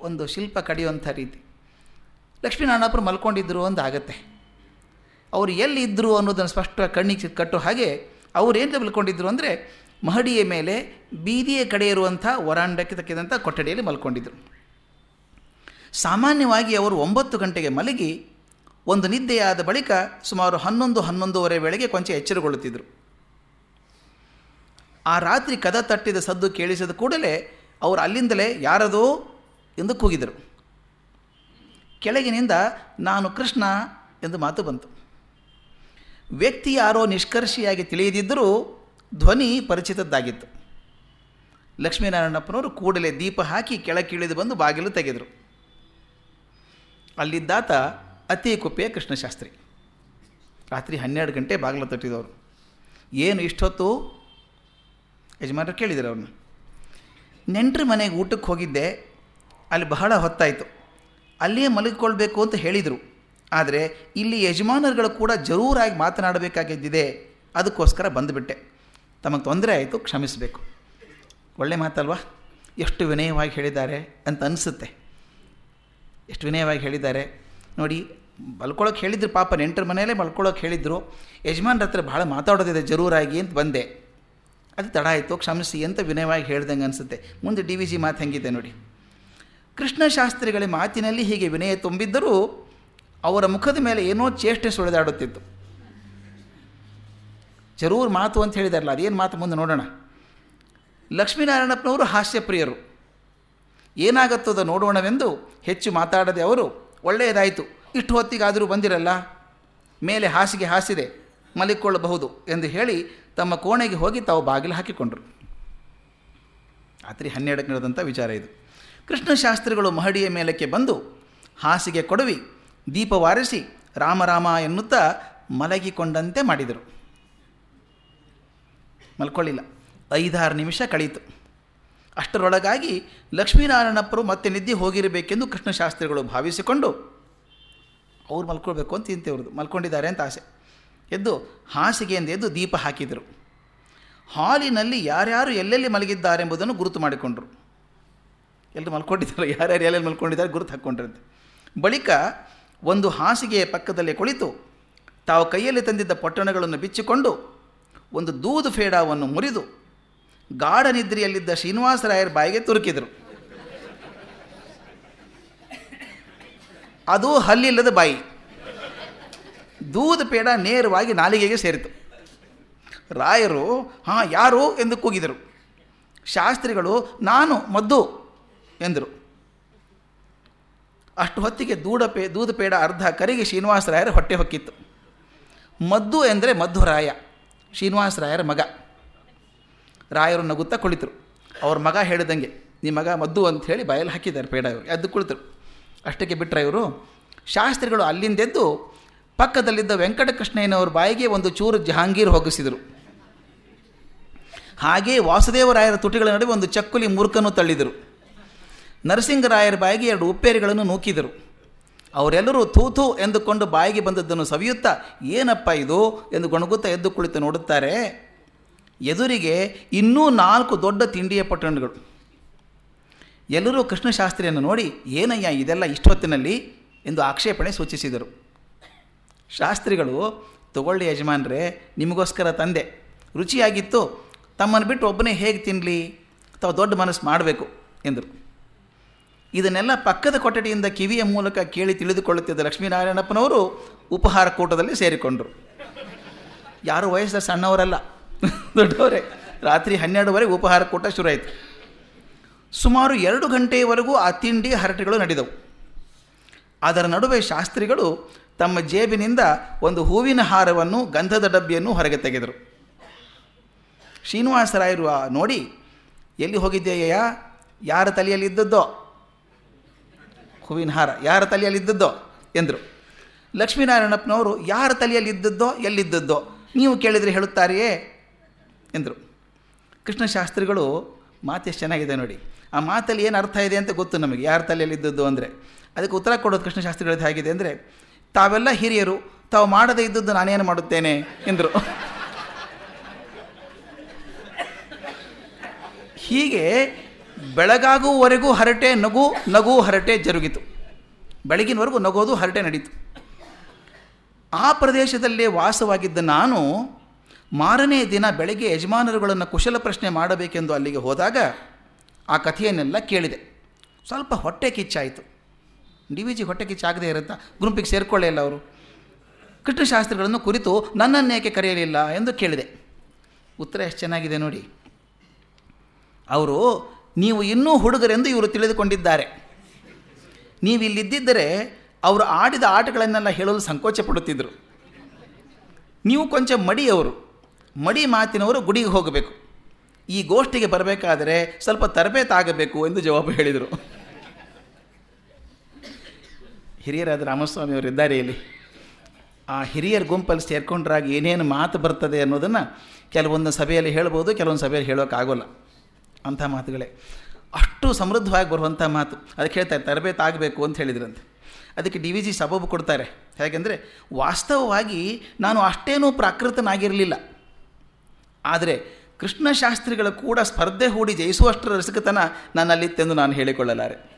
ಒಂದು ಶಿಲ್ಪ ಕಡಿಯುವಂಥ ರೀತಿ. ಲಕ್ಷ್ಮೀನಾರಾಯಣಪ್ಪರು ಮಲ್ಕೊಂಡಿದ್ದರು ಅಂತ ಆಗತ್ತೆ ಅವರು ಎಲ್ಲಿದ್ದರು ಅನ್ನೋದನ್ನು ಸ್ಪಷ್ಟ ಕಣ್ಣಿಗೆ ಕಟ್ಟೋ ಹಾಗೆ ಅವರೇನು ಮಲ್ಕೊಂಡಿದ್ರು ಅಂದರೆ ಮಹಡಿಯ ಮೇಲೆ ಬೀದಿಯ ಕಡೆ ಇರುವಂಥ ವರಾಂಡಕ್ಕೆ ತಕ್ಕಿದಂಥ ಕೊಠಡಿಯಲ್ಲಿ ಮಲ್ಕೊಂಡಿದ್ದರು ಸಾಮಾನ್ಯವಾಗಿ ಅವರು ಒಂಬತ್ತು ಗಂಟೆಗೆ ಮಲಗಿ ಒಂದು ನಿದ್ದೆಯಾದ ಬಳಿಕ ಸುಮಾರು ಹನ್ನೊಂದು, ಹನ್ನೊಂದುವರೆ ವೇಳೆಗೆ ಕೊಂಚ ಎಚ್ಚರಗೊಳ್ಳುತ್ತಿದ್ದರು ಆ ರಾತ್ರಿ ಕದ ತಟ್ಟಿದ ಸದ್ದು ಕೇಳಿಸಿದ ಕೂಡಲೇ ಅವರು ಅಲ್ಲಿಂದಲೇ ಯಾರದೋ ಎಂದು ಕೂಗಿದರು. ಕೆಳಗಿನಿಂದ, ನಾನು ಕೃಷ್ಣ ಎಂದು ಮಾತು ಬಂತು. ವ್ಯಕ್ತಿ ಯಾರೋ ನಿಷ್ಕರ್ಷಿಯಾಗಿ ತಿಳಿಯದಿದ್ದರೂ ಧ್ವನಿ ಪರಿಚಿತದ್ದಾಗಿತ್ತು. ಲಕ್ಷ್ಮೀನಾರಾಯಣಪ್ಪನವರು ಕೂಡಲೇ ದೀಪ ಹಾಕಿ ಕೆಳಕಿಳಿದು ಬಂದು ಬಾಗಿಲು ತೆಗೆದರು. ಅಲ್ಲಿದ್ದಾತ ಅತಿ ಕುಪ್ಪೆಯ ಕೃಷ್ಣಶಾಸ್ತ್ರಿ. ರಾತ್ರಿ ಹನ್ನೆರಡು ಗಂಟೆ ಬಾಗಿಲು ತಟ್ಟಿದವರು. ಏನು ಇಷ್ಟೊತ್ತು? ಯಜಮಾನರು ಕೇಳಿದರು ಅವ್ರನ್ನ. ನೆಂಟ್ರ ಮನೆಗೆ ಊಟಕ್ಕೆ ಹೋಗಿದ್ದೆ. ಅಲ್ಲಿ ಬಹಳ ಹೊತ್ತಾಯಿತು. ಅಲ್ಲಿಯೇ ಮಲಗಿಕೊಳ್ಬೇಕು ಅಂತ ಹೇಳಿದರು. ಆದರೆ ಇಲ್ಲಿ ಯಜಮಾನರುಗಳು ಕೂಡ ಜರೂರಾಗಿ ಮಾತನಾಡಬೇಕಾಗಿದ್ದಿದೆ. ಅದಕ್ಕೋಸ್ಕರ ಬಂದುಬಿಟ್ಟೆ. ತಮಗೆ ತೊಂದರೆ ಆಯಿತು, ಕ್ಷಮಿಸಬೇಕು. ಒಳ್ಳೆ ಮಾತಲ್ವಾ? ಎಷ್ಟು ವಿನಯವಾಗಿ ಹೇಳಿದ್ದಾರೆ ಅಂತ ಅನಿಸುತ್ತೆ. ಎಷ್ಟು ವಿನಯವಾಗಿ ಹೇಳಿದ್ದಾರೆ. ನೋಡಿ, ಮಲ್ಕೊಳ್ಳೋಕೆ ಹೇಳಿದ್ರು ಪಾಪ, ನೆಂಟರ ಮನೆಯಲ್ಲೇ ಮಲ್ಕೊಳ್ಳೋಕೆ ಹೇಳಿದ್ರು. ಯಜಮಾನ್ರ ಹತ್ರ ಭಾಳ ಮಾತಾಡೋದಿದೆ ಜರೂರಾಗಿ ಅಂತ ಬಂದೆ. ಅದು ತಡ ಆಯಿತು, ಕ್ಷಮಿಸಿ ಅಂತ ವಿನಯವಾಗಿ ಹೇಳ್ದಂಗೆ ಅನಿಸುತ್ತೆ. ಮುಂದೆ ಡಿ ವಿ ಜಿ ಮಾತು ಹೆಂಗಿದೆ ನೋಡಿ. ಕೃಷ್ಣಶಾಸ್ತ್ರಿಗಳ ಮಾತಿನಲ್ಲಿ ಹೀಗೆ ವಿನಯ ತುಂಬಿದ್ದರೂ ಅವರ ಮುಖದ ಮೇಲೆ ಏನೋ ಚೇಷ್ಟೆ ಸುಳಿದಾಡುತ್ತಿತ್ತು. ಜರೂರ್ ಮಾತು ಅಂತ ಹೇಳಿದಾರಲ್ಲ, ಅದೇನು ಮಾತು ಮುಂದೆ ನೋಡೋಣ. ಲಕ್ಷ್ಮೀನಾರಾಯಣಪ್ಪನವರು ಹಾಸ್ಯಪ್ರಿಯರು. ಏನಾಗತ್ತದ ನೋಡೋಣವೆಂದು ಹೆಚ್ಚು ಮಾತಾಡದೆ ಅವರು ಒಳ್ಳೆಯದಾಯಿತು. ಇಷ್ಟು ಹೊತ್ತಿಗಾದರೂ ಬಂದಿರಲ್ಲ. ಮೇಲೆ ಹಾಸಿಗೆ ಹಾಸಿದೆ, ಮಲಿಕೊಳ್ಳಬಹುದು ಎಂದು ಹೇಳಿ ತಮ್ಮ ಕೋಣೆಗೆ ಹೋಗಿ ತಾವು ಬಾಗಿಲು ಹಾಕಿಕೊಂಡರು. ರಾತ್ರಿ ಹನ್ನೆರಡಕ್ಕೆ ನಡೆದಂಥ ವಿಚಾರ ಇದು. ಕೃಷ್ಣಶಾಸ್ತ್ರಿಗಳು ಮಹಡಿಯ ಮೇಲಕ್ಕೆ ಬಂದು ಹಾಸಿಗೆ ಕೊಡವಿ ದೀಪವಾರಿಸಿ ರಾಮರಾಮ ಎನ್ನುತ್ತಾ ಮಲಗಿಕೊಂಡಂತೆ ಮಾಡಿದರು. ಮಲ್ಕೊಳ್ಳಿಲ್ಲ. ಐದಾರು ನಿಮಿಷ ಕಳೀತು. ಅಷ್ಟರೊಳಗಾಗಿ ಲಕ್ಷ್ಮೀನಾರಾಯಣಪ್ಪರು ಮತ್ತೆ ನಿದ್ದೆ ಹೋಗಿರಬೇಕೆಂದು ಕೃಷ್ಣಶಾಸ್ತ್ರಿಗಳು ಭಾವಿಸಿಕೊಂಡು ಅವ್ರು ಮಲ್ಕೊಳ್ಬೇಕು ಅಂತ ಇಂಥವ್ರದ್ದು ಮಲ್ಕೊಂಡಿದ್ದಾರೆ ಅಂತ ಆಸೆ. ಎದ್ದು ಹಾಸಿಗೆಯಿಂದ ಎದ್ದು ದೀಪ ಹಾಕಿದರು. ಹಾಲಿನಲ್ಲಿ ಯಾರ್ಯಾರು ಎಲ್ಲೆಲ್ಲಿ ಮಲಗಿದ್ದಾರೆ ಎಂಬುದನ್ನು ಗುರುತು ಮಾಡಿಕೊಂಡರು. ಎಲ್ಲರೂ ಮಲ್ಕೊಂಡಿದ್ದಾರೆ? ಯಾರ್ಯಾರು ಎಲ್ಲೆಲ್ಲಿ ಮಲ್ಕೊಂಡಿದ್ದಾರೆ ಗುರುತು ಹಾಕ್ಕೊಂಡ್ರಂತೆ ಬಳಿಕ ಒಂದು ಹಾಸಿಗೆಯ ಪಕ್ಕದಲ್ಲಿ ಕುಳಿತು ತಾವು ಕೈಯಲ್ಲಿ ತಂದಿದ್ದ ಪೊಟ್ಟಣಗಳನ್ನು ಬಿಚ್ಚಿಕೊಂಡು ಒಂದು ದೂದು ಫೇಡಾವನ್ನು ಮುರಿದು ಗಾಢ ನಿದ್ರೆಯಲ್ಲಿದ್ದ ಶ್ರೀನಿವಾಸರಾಯರ ಬಾಯಿಗೆ ತುರುಕಿದರು. ಅದು ಹಲ್ಲಿಲ್ಲದ ಬಾಯಿ. ದೂದು ಪೇಡ ನೇರವಾಗಿ ನಾಲಿಗೆಗೆ ಸೇರಿತು. ರಾಯರು, ಹಾಂ, ಯಾರು? ಎಂದು ಕೂಗಿದರು. ಶಾಸ್ತ್ರಿಗಳು, ನಾನು, ಮದ್ದು, ಎಂದರು. ಅಷ್ಟು ಹೊತ್ತಿಗೆ ದೂಡ ಪೇ, ದೂದ ಪೇಡ ಅರ್ಧ ಕರಿಗೆ ಶ್ರೀನಿವಾಸರಾಯರ ಹೊಟ್ಟೆ ಹೊಕ್ಕಿತ್ತು. ಮದ್ದು ಎಂದರೆ ಮಧ್ವರಾಯ ಶ್ರೀನಿವಾಸರಾಯರ ಮಗ. ರಾಯರು ನಗುತ್ತಾ ಕುಳಿತರು. ಅವ್ರ ಮಗ ಹೇಳಿದಂಗೆ ನಿಮ್ಮ ಮಗ ಮದ್ದು ಅಂತ ಹೇಳಿ ಬಾಯಲ್ಲಿ ಹಾಕಿದ್ದಾರೆ ಪೇಡ ಇವರು. ಎದ್ದು ಕುಳಿತರು. ಅಷ್ಟಕ್ಕೆ ಬಿಟ್ಟರೆ ಇವರು, ಶಾಸ್ತ್ರಿಗಳು ಅಲ್ಲಿಂದೆದ್ದು ಪಕ್ಕದಲ್ಲಿದ್ದ ವೆಂಕಟಕೃಷ್ಣಯ್ಯನವ್ರ ಬಾಯಿಗೆ ಒಂದು ಚೂರು ಜಹಾಂಗೀರ್ ಹೋಗಿಸಿದರು. ಹಾಗೆಯೇ ವಾಸುದೇವರಾಯರ ತುಟಿಗಳ ನಡುವೆ ಒಂದು ಚಕ್ಕುಲಿ ಮೂರ್ಖನೂ ತಳ್ಳಿದರು. ನರಸಿಂಗರಾಯರ ಬಾಯಿಗೆ ಎರಡು ಉಪ್ಪೇರಿಗಳನ್ನು ನೂಕಿದರು. ಅವರೆಲ್ಲರೂ ತೂತು ಎಂದುಕೊಂಡು ಬಾಯಿಗೆ ಬಂದದ್ದನ್ನು ಸವಿಯುತ್ತಾ, ಏನಪ್ಪ ಇದು? ಎಂದು ಗೊಣಗುತ್ತಾ ಎದ್ದು ಕುಳಿತು ನೋಡುತ್ತಾರೆ. ಎದುರಿಗೆ ಇನ್ನೂ ನಾಲ್ಕು ದೊಡ್ಡ ತಿಂಡಿಯ ಪಟ್ಟಣಗಳು. ಎಲ್ಲರೂ ಕೃಷ್ಣಶಾಸ್ತ್ರಿಯನ್ನು ನೋಡಿ, ಏನಯ್ಯ ಇದೆಲ್ಲ ಇಷ್ಟೊತ್ತಿನಲ್ಲಿ? ಎಂದು ಆಕ್ಷೇಪಣೆ ಸೂಚಿಸಿದರು. ಶಾಸ್ತ್ರಿಗಳು, ತಗೊಳ್ಳಿ ಯಜಮಾನ್ರೆ, ನಿಮಗೋಸ್ಕರ ತಂದೆ. ರುಚಿಯಾಗಿತ್ತು, ತಮ್ಮನ್ನು ಬಿಟ್ಟು ಒಬ್ಬನೇ ಹೇಗೆ ತಿನ್ನಲಿ ಅಥವಾ ದೊಡ್ಡ ಮನಸ್ಸು ಮಾಡಬೇಕು, ಎಂದರು. ಇದನ್ನೆಲ್ಲ ಪಕ್ಕದ ಕೊಠಡಿಯಿಂದ ಕಿವಿಯ ಮೂಲಕ ಕೇಳಿ ತಿಳಿದುಕೊಳ್ಳುತ್ತಿದ್ದ ಲಕ್ಷ್ಮೀನಾರಾಯಣಪ್ಪನವರು ಉಪಹಾರ ಕೂಟದಲ್ಲಿ ಸೇರಿಕೊಂಡರು. ಯಾರು ವಯಸ್ಸು ಸಣ್ಣವರಲ್ಲ. ದೊಡ್ಡವರೇ. ರಾತ್ರಿ ಹನ್ನೆರಡುವರೆಗೆ ಉಪಹಾರ ಕೂಟ ಶುರುವಾಯಿತು. ಸುಮಾರು ಎರಡು ಗಂಟೆಯವರೆಗೂ ಆ ತಿಂಡಿ ಹರಟೆಗಳು ನಡೆದವು. ಅದರ ನಡುವೆ ಶಾಸ್ತ್ರಿಗಳು ತಮ್ಮ ಜೇಬಿನಿಂದ ಒಂದು ಹೂವಿನ ಹಾರವನ್ನು, ಗಂಧದ ಡಬ್ಬಿಯನ್ನು ಹೊರಗೆ ತೆಗೆದರು. ಶ್ರೀನಿವಾಸರಾಯರು ನೋಡಿ, ಎಲ್ಲಿ ಹೋಗಿದ್ದೇಯ ಯಾರ ತಲೆಯಲ್ಲಿದ್ದದ್ದೋ? ಹೂವಿನ ಹಾರ, ಯಾರ ತಲೆಯಲ್ಲಿದ್ದದ್ದೋ ಎಂದರು. ಲಕ್ಷ್ಮೀನಾರಾಯಣಪ್ಪನವರು, ಯಾರ ತಲೆಯಲ್ಲಿದ್ದದ್ದೋ, ಎಲ್ಲಿದ್ದದ್ದೋ, ನೀವು ಕೇಳಿದರೆ ಹೇಳುತ್ತಾರೆಯೇ ಎಂದರು. ಕೃಷ್ಣಶಾಸ್ತ್ರಿಗಳು ಮಾತು ಎಷ್ಟು ಚೆನ್ನಾಗಿದೆ ನೋಡಿ. ಆ ಮಾತಲ್ಲಿ ಏನು ಅರ್ಥ ಇದೆ ಅಂತ ಗೊತ್ತು ನಮಗೆ, ಯಾರ ತಲೆಯಲ್ಲಿದ್ದದ್ದು ಅಂದರೆ. ಅದಕ್ಕೆ ಉತ್ತರ ಕೊಡೋದು ಕೃಷ್ಣಶಾಸ್ತ್ರಿಗಳದ್ದು ಹೇಗಿದೆ ಅಂದರೆ, ತಾವೆಲ್ಲ ಹಿರಿಯರು, ತಾವು ಮಾಡದೇ ಇದ್ದದ್ದು ನಾನೇನು ಮಾಡುತ್ತೇನೆ ಎಂದರು. ಹೀಗೆ ಬೆಳಗಾಗುವವರೆಗೂ ಹರಟೆ ನಗು ನಗು ಹರಟೆ ಜರುಗಿತು. ಬೆಳಗಿನವರೆಗೂ ನಗೋದು ಹರಟೆ ನಡೀತು. ಆ ಪ್ರದೇಶದಲ್ಲೇ ವಾಸವಾಗಿದ್ದ ನಾನು ಮಾರನೇ ದಿನ ಬೆಳಗ್ಗೆ ಯಜಮಾನರುಗಳನ್ನು ಕುಶಲ ಪ್ರಶ್ನೆ ಮಾಡಬೇಕೆಂದು ಅಲ್ಲಿಗೆ ಹೋದಾಗ ಆ ಕಥೆಯನ್ನೆಲ್ಲ ಕೇಳಿದೆ. ಸ್ವಲ್ಪ ಹೊಟ್ಟೆ ಕಿಚ್ಚಾಯಿತು. ಡಿ ವಿ ಜಿ ಹೊಟ್ಟೆ ಕಿಚ್ಚಾಗದೇ ಇರುತ್ತಾ? ಗುಂಪಿಗೆ ಸೇರಿಕೊಳ್ಳೇ ಇಲ್ಲ ಅವರು. ಕೃಷ್ಣಶಾಸ್ತ್ರಿಗಳನ್ನು ಕುರಿತು ನನ್ನನ್ನೇಕೆ ಕರೆಯಲಿಲ್ಲ ಎಂದು ಕೇಳಿದೆ. ಉತ್ತರ ಎಷ್ಟು ಚೆನ್ನಾಗಿದೆ ನೋಡಿ. ಅವರು ನೀವು ಇನ್ನೂ ಹುಡುಗರೆಂದು ಇವರು ತಿಳಿದುಕೊಂಡಿದ್ದಾರೆ. ನೀವು ಇಲ್ಲಿದ್ದಿದ್ದರೆ ಅವರು ಆಡಿದ ಆಟಗಳನ್ನೆಲ್ಲ ಹೇಳಲು ಸಂಕೋಚ ಪಡುತ್ತಿದ್ದರು. ನೀವು ಕೊಂಚ ಮಡಿಯವರು, ಮಡಿ ಮಾತಿನವರು ಗುಡಿಗೆ ಹೋಗಬೇಕು. ಈ ಗೋಷ್ಠಿಗೆ ಬರಬೇಕಾದರೆ ಸ್ವಲ್ಪ ತರಬೇತಾಗಬೇಕು ಎಂದು ಜವಾಬು ಹೇಳಿದರು. ಹಿರಿಯರಾದ ರಾಮಸ್ವಾಮಿ ಅವರು ಇದ್ದಾರೆ ಇಲ್ಲಿ. ಆ ಹಿರಿಯರ ಗುಂಪಲ್ಲಿ ಸೇರ್ಕೊಂಡ್ರಾಗ ಏನೇನು ಮಾತು ಬರ್ತದೆ ಅನ್ನೋದನ್ನು ಕೆಲವೊಂದು ಸಭೆಯಲ್ಲಿ ಹೇಳ್ಬೋದು, ಕೆಲವೊಂದು ಸಭೆಯಲ್ಲಿ ಹೇಳೋಕ್ಕಾಗೋಲ್ಲ. ಅಂಥ ಮಾತುಗಳೇ. ಅಷ್ಟು ಸಮೃದ್ಧವಾಗಿ ಬರುವಂಥ ಮಾತು. ಅದಕ್ಕೆ ಹೇಳ್ತಾರೆ ತರಬೇತಿ ಆಗಬೇಕು ಅಂತ ಹೇಳಿದ್ರಂತೆ. ಅದಕ್ಕೆ ಡಿ ವಿ ಜಿ ಸಬಬು ಕೊಡ್ತಾರೆ. ಹೇಗೆಂದರೆ, ವಾಸ್ತವವಾಗಿ ನಾನು ಅಷ್ಟೇನೂ ಪ್ರಾಕೃತನಾಗಿರಲಿಲ್ಲ. ಆದರೆ ಕೃಷ್ಣಶಾಸ್ತ್ರಿಗಳು ಕೂಡ ಸ್ಪರ್ಧೆ ಹೂಡಿ ಜಯಿಸುವಷ್ಟರ ರಸಿಕತನ ನನ್ನಲ್ಲಿತ್ತೆಂದು ನಾನು ಹೇಳಿಕೊಳ್ಳಲಾರೆ.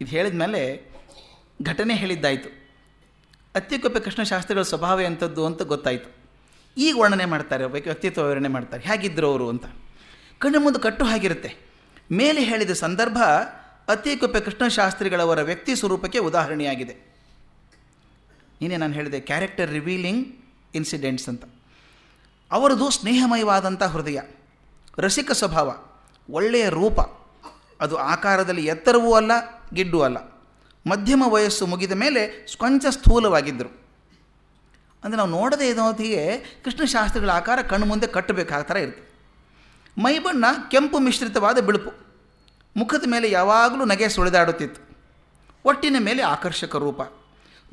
ಇದು ಹೇಳಿದ ಮೇಲೆ ಘಟನೆ ಹೇಳಿದ್ದಾಯಿತು. ಅತ್ಯಕೊಪ್ಪೆ ಕೃಷ್ಣಶಾಸ್ತ್ರಿಗಳ ಸ್ವಭಾವ ಎಂಥದ್ದು ಅಂತ ಗೊತ್ತಾಯಿತು. ಈಗ ವರ್ಣನೆ ಮಾಡ್ತಾರೆ ವ್ಯಕ್ತಿತ್ವ ವಿವರಣೆ ಮಾಡ್ತಾರೆ. ಹೇಗಿದ್ದರು ಅವರು ಅಂತ. ಕಣ್ಣು ಮುಂದೆ ಕಟ್ಟು ಹಾಗಿರುತ್ತೆ. ಮೇಲೆ ಹೇಳಿದ ಸಂದರ್ಭ ಅತಿಕುಪ್ಪೆ ಕೃಷ್ಣಶಾಸ್ತ್ರಿಗಳವರ ವ್ಯಕ್ತಿ ಸ್ವರೂಪಕ್ಕೆ ಉದಾಹರಣೆಯಾಗಿದೆ. ನೀನೇ ನಾನು ಹೇಳಿದೆ ಕ್ಯಾರೆಕ್ಟರ್ ರಿವೀಲಿಂಗ್ ಇನ್ಸಿಡೆಂಟ್ಸ್ ಅಂತ. ಅವರದು ಸ್ನೇಹಮಯವಾದಂಥ ಹೃದಯ, ರಸಿಕ ಸ್ವಭಾವ, ಒಳ್ಳೆಯ ರೂಪ. ಅದು ಆಕಾರದಲ್ಲಿ ಎತ್ತರವೂ ಅಲ್ಲ, ಗಿಡ್ಡೂ ಅಲ್ಲ. ಮಧ್ಯಮ ವಯಸ್ಸು ಮುಗಿದ ಮೇಲೆ ಕೊಂಚ ಸ್ಥೂಲವಾಗಿದ್ದರು ಅಂದರೆ ನಾವು ನೋಡದೇ ಇದ್ದೊತ್ತಿಗೆ ಕೃಷ್ಣಶಾಸ್ತ್ರಿಗಳ ಆಕಾರ ಕಣ್ಣು ಮುಂದೆ ಕಟ್ಟಬೇಕಾದ ಥರ ಇರುತ್ತೆ. ಮೈಬಣ್ಣ ಕೆಂಪು ಮಿಶ್ರಿತವಾದ ಬಿಳುಪು. ಮುಖದ ಮೇಲೆ ಯಾವಾಗಲೂ ನಗೆ ಸುಳಿದಾಡುತ್ತಿತ್ತು. ಒಟ್ಟಿನ ಮೇಲೆ ಆಕರ್ಷಕ ರೂಪ.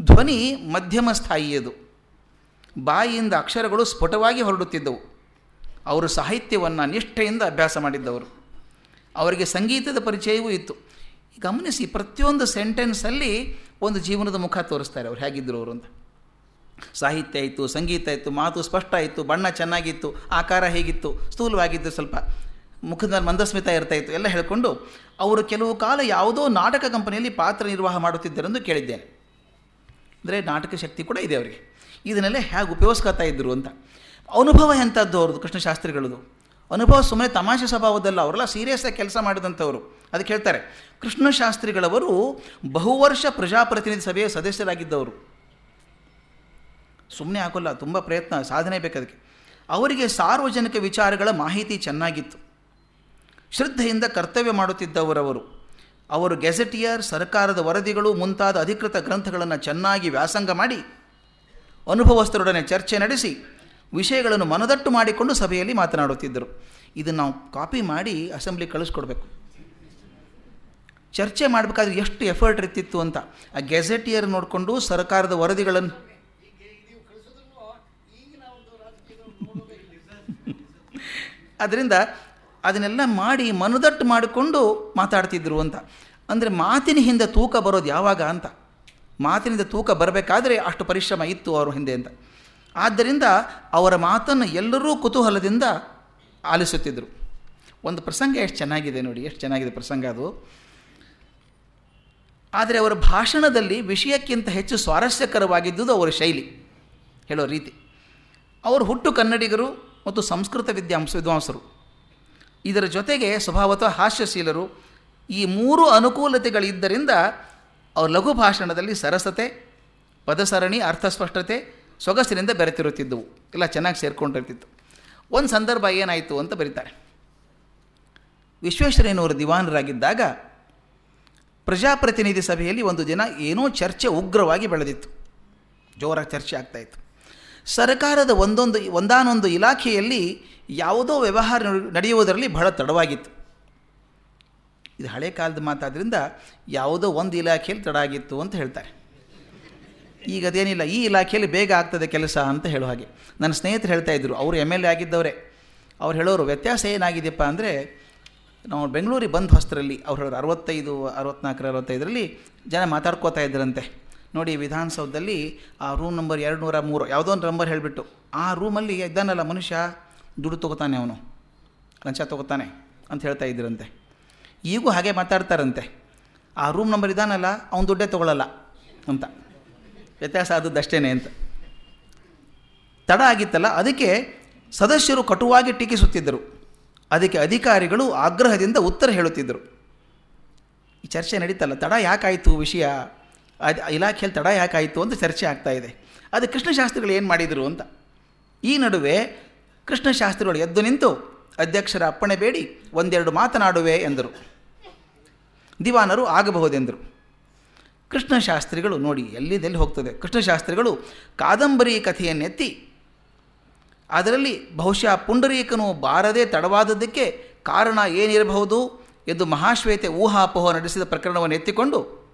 ಧ್ವನಿ ಮಧ್ಯಮ ಸ್ಥಾಯಿಯದು. ಬಾಯಿಯಿಂದ ಅಕ್ಷರಗಳು ಸ್ಫುಟವಾಗಿ ಹೊರಡುತ್ತಿದ್ದವು. ಅವರು ಸಾಹಿತ್ಯವನ್ನು ನಿಷ್ಠೆಯಿಂದ ಅಭ್ಯಾಸ ಮಾಡಿದ್ದವರು. ಅವರಿಗೆ ಸಂಗೀತದ ಪರಿಚಯವೂ ಇತ್ತು. ಗಮನಿಸಿ ಪ್ರತಿಯೊಂದು ಸೆಂಟೆನ್ಸಲ್ಲಿ ಒಂದು ಜೀವನದ ಮುಖ ತೋರಿಸ್ತಾರೆ ಅವ್ರು ಹೇಗಿದ್ದರು ಅವರು ಅಂತ. ಸಾಹಿತ್ಯ ಇತ್ತು ಸಂಗೀತ ಇತ್ತು ಮಾತು ಸ್ಪಷ್ಟ ಇತ್ತು ಬಣ್ಣ ಚೆನ್ನಾಗಿತ್ತು, ಆಕಾರ ಹೇಗಿತ್ತು ಸ್ಥೂಲವಾಗಿತ್ತು ಸ್ವಲ್ಪ ಮುಖದ ಮಂದಸ್ಮಿತ ಮಂದಸ್ಮಿತ ಇರ್ತಾಯಿತ್ತು ಎಲ್ಲ ಹೇಳಿಕೊಂಡು ಅವರು ಕೆಲವು ಕಾಲ ಯಾವುದೋ ನಾಟಕ ಕಂಪನಿಯಲ್ಲಿ ಪಾತ್ರ ನಿರ್ವಾಹ ಮಾಡುತ್ತಿದ್ದರೆಂದು ಕೇಳಿದ್ದೇನೆ. ಅಂದರೆ ನಾಟಕ ಶಕ್ತಿ ಕೂಡ ಇದೆ ಅವರಿಗೆ. ಇದನ್ನೆಲ್ಲ ಹೇಗೆ ಉಪಯೋಗಿಸ್ಕೊತಾ ಇದ್ದರು ಅಂತ. ಅನುಭವ ಎಂಥದ್ದು ಅವ್ರದ್ದು ಕೃಷ್ಣಶಾಸ್ತ್ರಿಗಳದು ಅನುಭವ ಸುಮ್ಮನೆ ತಮಾಷೆ ಸ್ವಭಾವದಲ್ಲ, ಅವರೆಲ್ಲ ಸೀರಿಯಸ್ಸಾಗಿ ಕೆಲಸ ಮಾಡಿದಂಥವರು. ಅದಕ್ಕೆ ಹೇಳ್ತಾರೆ ಕೃಷ್ಣಶಾಸ್ತ್ರಿಗಳವರು ಬಹುವರ್ಷ ಪ್ರಜಾಪ್ರತಿನಿಧಿ ಸಭೆಯ ಸದಸ್ಯರಾಗಿದ್ದವರು. ಸುಮ್ಮನೆ ಆಗೋಲ್ಲ ತುಂಬ ಪ್ರಯತ್ನ, ಸಾಧನೆ ಬೇಕದಕ್ಕೆ ಅವರಿಗೆ ಸಾರ್ವಜನಿಕ ವಿಚಾರಗಳ ಮಾಹಿತಿ ಚೆನ್ನಾಗಿತ್ತು. ಶ್ರದ್ಧೆಯಿಂದ ಕರ್ತವ್ಯ ಮಾಡುತ್ತಿದ್ದವರವರು. ಅವರು ಗೆಜೆಟಿಯರ್, ಸರ್ಕಾರದ ವರದಿಗಳು, ಮುಂತಾದ ಅಧಿಕೃತ ಗ್ರಂಥಗಳನ್ನು ಚೆನ್ನಾಗಿ ವ್ಯಾಸಂಗ ಮಾಡಿ, ಅನುಭವಸ್ಥರೊಡನೆ ಚರ್ಚೆ ನಡೆಸಿ, ವಿಷಯಗಳನ್ನು ಮನದಟ್ಟು ಮಾಡಿಕೊಂಡು ಸಭೆಯಲ್ಲಿ ಮಾತನಾಡುತ್ತಿದ್ದರು. ಇದನ್ನು ನಾವು ಕಾಪಿ ಮಾಡಿ ಅಸೆಂಬ್ಲಿ ಕಳಿಸ್ಕೊಡ್ಬೇಕು. ಚರ್ಚೆ ಮಾಡಬೇಕಾದ್ರೆ ಎಷ್ಟು ಎಫರ್ಟ್ ಇರ್ತಿತ್ತು ಅಂತ. ಆ ಗೆಜೆಟಿಯರ್ ನೋಡಿಕೊಂಡು ಸರ್ಕಾರದ ವರದಿಗಳನ್ನು ಅದರಿಂದ ಅದನ್ನೆಲ್ಲ ಮಾಡಿ ಮನದಟ್ಟು ಮಾಡಿಕೊಂಡು ಮಾತಾಡ್ತಿದ್ರು ಅಂತ. ಅಂದರೆ ಮಾತಿನ ಹಿಂದೆ ತೂಕ ಬರೋದು ಯಾವಾಗ ಅಂತ. ಮಾತಿನಿಂದ ತೂಕ ಬರಬೇಕಾದ್ರೆ ಅಷ್ಟು ಪರಿಶ್ರಮ ಇತ್ತು ಅವರ ಹಿಂದೆ ಅಂತ. ಆದ್ದರಿಂದ ಅವರ ಮಾತನ್ನು ಎಲ್ಲರೂ ಕುತೂಹಲದಿಂದ ಆಲಿಸುತ್ತಿದ್ದರು ಒಂದು ಪ್ರಸಂಗ ಎಷ್ಟು ಚೆನ್ನಾಗಿದೆ ನೋಡಿ, ಎಷ್ಟು ಚೆನ್ನಾಗಿದೆ ಪ್ರಸಂಗ ಅದು. ಆದರೆ ಅವರ ಭಾಷಣದಲ್ಲಿ ವಿಷಯಕ್ಕಿಂತ ಹೆಚ್ಚು ಸ್ವಾರಸ್ಯಕರವಾಗಿದ್ದುದು ಅವರ ಶೈಲಿ. ಹೇಳೋ ರೀತಿ. ಅವರು ಹುಟ್ಟು ಕನ್ನಡಿಗರು ಮತ್ತು ಸಂಸ್ಕೃತ ವಿದ್ಯಾಂಸ ವಿದ್ವಾಂಸರು. ಇದರ ಜೊತೆಗೆ ಸ್ವಭಾವತಃ ಹಾಸ್ಯಶೀಲರು ಈ ಮೂರು ಅನುಕೂಲತೆಗಳಿದ್ದರಿಂದ ಅವರ ಲಘು ಭಾಷಣದಲ್ಲಿ ಸರಸತೆ, ಪದಸರಣಿ, ಅರ್ಥಸ್ಪಷ್ಟತೆ ಸೊಗಸಿನಿಂದ ಬೆರೆತಿರುತ್ತಿದ್ದವು. ಎಲ್ಲ ಚೆನ್ನಾಗಿ ಸೇರಿಕೊಂಡಿರ್ತಿತ್ತು. ಒಂದು ಸಂದರ್ಭ ಏನಾಯಿತು ಅಂತ ಬರೀತಾರೆ. ವಿಶ್ವೇಶ್ವರಯ್ಯನವರು ದಿವಾನರಾಗಿದ್ದಾಗ ಪ್ರಜಾಪ್ರತಿನಿಧಿ ಸಭೆಯಲ್ಲಿ ಒಂದು ದಿನ ಏನೋ ಚರ್ಚೆ ಉಗ್ರವಾಗಿ ಬೆಳೆದಿತ್ತು. ಜೋರಾಗಿ ಚರ್ಚೆ ಆಗ್ತಾಯಿತ್ತು ಸರ್ಕಾರದ ಒಂದೊಂದು, ಒಂದಾನೊಂದು ಇಲಾಖೆಯಲ್ಲಿ ಯಾವುದೋ ವ್ಯವಹಾರ ನಡೆಯುವುದರಲ್ಲಿ ಬಹಳ ತಡವಾಗಿತ್ತು. ಇದು ಹಳೆ ಕಾಲದ ಮಾತಾದ್ರಿಂದ ಯಾವುದೋ ಒಂದು ಇಲಾಖೆಯಲ್ಲಿ ತಡ ಆಗಿತ್ತು ಅಂತ ಹೇಳ್ತಾರೆ. ಈಗ ಅದೇನಿಲ್ಲ, ಈ ಇಲಾಖೆಯಲ್ಲಿ ಬೇಗ ಆಗ್ತದೆ ಕೆಲಸ ಅಂತ ಹೇಳೋ ಹಾಗೆ. ನನ್ನ ಸ್ನೇಹಿತರು ಹೇಳ್ತಾ ಇದ್ದರು ಅವರು ಎಂ ಎಲ್ ಎ ಆಗಿದ್ದವರೇ. ಅವ್ರು ಹೇಳೋರು, ವ್ಯತ್ಯಾಸ ಏನಾಗಿದೆಯಪ್ಪ ಅಂದರೆ, ನಾವು ಬೆಂಗಳೂರಿಗೆ ಬಂದು ಹೊಸ್ತರಲ್ಲಿ ಅವ್ರು ಹೇಳೋರು ಅರವತ್ತೈದು, ಅರವತ್ನಾಲ್ಕರ, ಅರವತ್ತೈದರಲ್ಲಿ ಜನ ಮಾತಾಡ್ಕೋತಾ ಇದ್ದರಂತೆ ನೋಡಿ ವಿಧಾನಸೌಧದಲ್ಲಿ ಆ ರೂಮ್ ನಂಬರ್ ಎರಡು ನೂರ ಮೂರು, ಯಾವುದೋ ಒಂದು ನಂಬರ್ ಹೇಳಿಬಿಟ್ಟು, ಆ ರೂಮಲ್ಲಿ ಇದ್ದಾನಲ್ಲ ಮನುಷ್ಯ, ದುಡ್ಡು ತೊಗೋತಾನೆ ಅವನು, ಲಂಚ ತೊಗೋತಾನೆ ಅಂತ ಹೇಳ್ತಾ ಇದ್ರಂತೆ. ಈಗೂ ಹಾಗೆ ಮಾತಾಡ್ತಾರಂತೆ. ಆ ರೂಮ್ ನಂಬರ್ ಇದ್ದಾನಲ್ಲ, ಅವನು ದುಡ್ಡೇ ತೊಗೊಳ್ಳಲ್ಲ ಅಂತ. ವ್ಯತ್ಯಾಸ ಆದದ್ದಷ್ಟೇ ಅಂತ. ತಡ ಆಗಿತ್ತಲ್ಲ, ಅದಕ್ಕೆ ಸದಸ್ಯರು ಕಟುವಾಗಿ ಟೀಕಿಸುತ್ತಿದ್ದರು. ಅದಕ್ಕೆ ಅಧಿಕಾರಿಗಳು ಆಗ್ರಹದಿಂದ ಉತ್ತರ ಹೇಳುತ್ತಿದ್ದರು. ಈ ಚರ್ಚೆ ನಡೀತಲ್ಲ, ತಡ ಯಾಕಾಯಿತು ವಿಷಯ? ಅದು ಇಲಾಖೆಯಲ್ಲಿ ತಡ ಯಾಕಾಯಿತು ಅಂತ ಚರ್ಚೆ ಆಗ್ತಾ ಇದೆ. ಅದು ಕೃಷ್ಣಶಾಸ್ತ್ರಿಗಳು ಏನು ಮಾಡಿದರು ಅಂತ. ಈ ನಡುವೆ ಕೃಷ್ಣಶಾಸ್ತ್ರಿಗಳು ಎದ್ದು ನಿಂತು, ಅಧ್ಯಕ್ಷರ ಅಪ್ಪಣೆ ಬೇಡಿ, ಒಂದೆರಡು ಮಾತನಾಡುವೆ ಎಂದರು. ದಿವಾನರು ಆಗಬಹುದೆಂದರು. ಕೃಷ್ಣಶಾಸ್ತ್ರಿಗಳು ನೋಡಿ ಎಲ್ಲಿದೆಲ್ಲಿ ಹೋಗ್ತದೆ. ಕೃಷ್ಣಶಾಸ್ತ್ರಿಗಳು ಕಾದಂಬರಿ ಕಥೆಯನ್ನೆತ್ತಿ ಅದರಲ್ಲಿ ಬಹುಶಃ ಪುಂಡರೀಕನು ಬಾರದೆ ತಡವಾದದ್ದಕ್ಕೆ ಕಾರಣ ಏನಿರಬಹುದು ಎಂದು ಮಹಾಶ್ವೇತೆ ಊಹಾಪೋಹ ನಡೆಸಿದ ಪ್ರಕರಣವನ್ನು ಎತ್ತಿಕೊಂಡು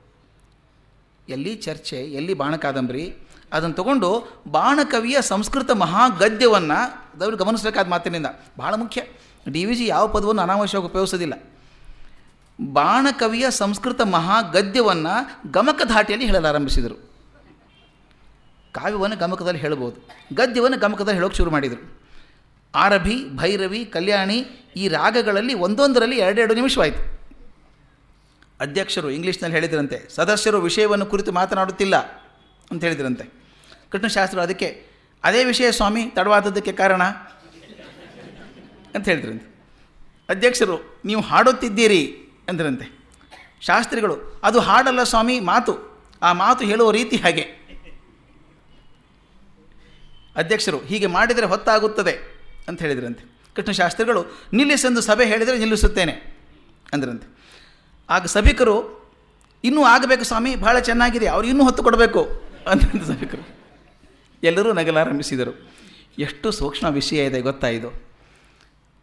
ಎಲ್ಲಿ ಚರ್ಚೆ, ಎಲ್ಲಿ ಬಾಣ ಕಾದಂಬರಿ ಅದನ್ನು ತಗೊಂಡು ಬಾಣಕವಿಯ ಸಂಸ್ಕೃತ ಮಹಾಗದ್ಯವನ್ನು ದಯವಿಟ್ಟು ಗಮನಿಸಬೇಕಾದ ಮಾತಿನಿಂದ. ಭಾಳ ಮುಖ್ಯ. ಡಿ ವಿ ಜಿ ಯಾವ ಪದವನ್ನು ಅನಾವಶ್ಯವಾಗಿ ಉಪಯೋಗಿಸೋದಿಲ್ಲ. ಬಾಣಕವಿಯ ಸಂಸ್ಕೃತ ಮಹಾಗದ್ಯವನ್ನು ಗಮಕ ಧಾಟಿಯಲ್ಲಿ ಹೇಳಲಾರಂಭಿಸಿದರು ಕಾವ್ಯವನ್ನು ಗಮಕದಲ್ಲಿ ಹೇಳ್ಬೋದು ಗದ್ಯವನ್ನು ಗಮಕದಲ್ಲಿ ಹೇಳೋಕೆ ಶುರು ಮಾಡಿದರು. ಆರಭಿ, ಭೈರವಿ, ಕಲ್ಯಾಣಿ ಈ ರಾಗಗಳಲ್ಲಿ ಒಂದೊಂದರಲ್ಲಿ ಎರಡೆರಡು ನಿಮಿಷವಾಯಿತು. ಅಧ್ಯಕ್ಷರು ಇಂಗ್ಲೀಷ್ನಲ್ಲಿ ಹೇಳಿದ್ರಂತೆ, ಸದಸ್ಯರು ವಿಷಯವನ್ನು ಕುರಿತು ಮಾತನಾಡುತ್ತಿಲ್ಲ ಅಂತ ಹೇಳಿದ್ರಂತೆ. ಕೃಷ್ಣಶಾಸ್ತ್ರ ಅದಕ್ಕೆ, ಅದೇ ವಿಷಯ ಸ್ವಾಮಿ, ತಡವಾದದ್ದಕ್ಕೆ ಕಾರಣ? ಅಂತ ಹೇಳಿದ್ರಂತೆ. ಅಧ್ಯಕ್ಷರು, ನೀವು ಹಾಡುತ್ತಿದ್ದೀರಿ ಅಂದ್ರಂತೆ. ಶಾಸ್ತ್ರಿಗಳು, ಅದು ಹಾಡಲ್ಲ ಸ್ವಾಮಿ, ಮಾತು. ಆ ಮಾತು ಹೇಳುವ ರೀತಿ ಹಾಗೆ. ಅಧ್ಯಕ್ಷರು, ಹೀಗೆ ಮಾಡಿದರೆ ಹೊತ್ತಾಗುತ್ತದೆ ಅಂತ ಹೇಳಿದ್ರಂತೆ. ಕೃಷ್ಣಶಾಸ್ತ್ರಿಗಳು, ನಿಲ್ಲಿಸೆಂದು ಸಭೆ ಹೇಳಿದರೆ ನಿಲ್ಲಿಸುತ್ತೇನೆ ಅಂದ್ರಂತೆ. ಆಗ ಸಭಿಕರು, ಇನ್ನೂ ಆಗಬೇಕು ಸ್ವಾಮಿ ಭಾಳ ಚೆನ್ನಾಗಿದೆ, ಅವ್ರು ಇನ್ನೂ ಹೊತ್ತು ಕೊಡಬೇಕು. ಅಂತ ಸಭಿಕರು. ಎಲ್ಲರೂ ನಗಲಾರಂಭಿಸಿದರು ಎಷ್ಟು ಸೂಕ್ಷ್ಮ ವಿಷಯ ಇದೆ ಗೊತ್ತಾ ಇದು?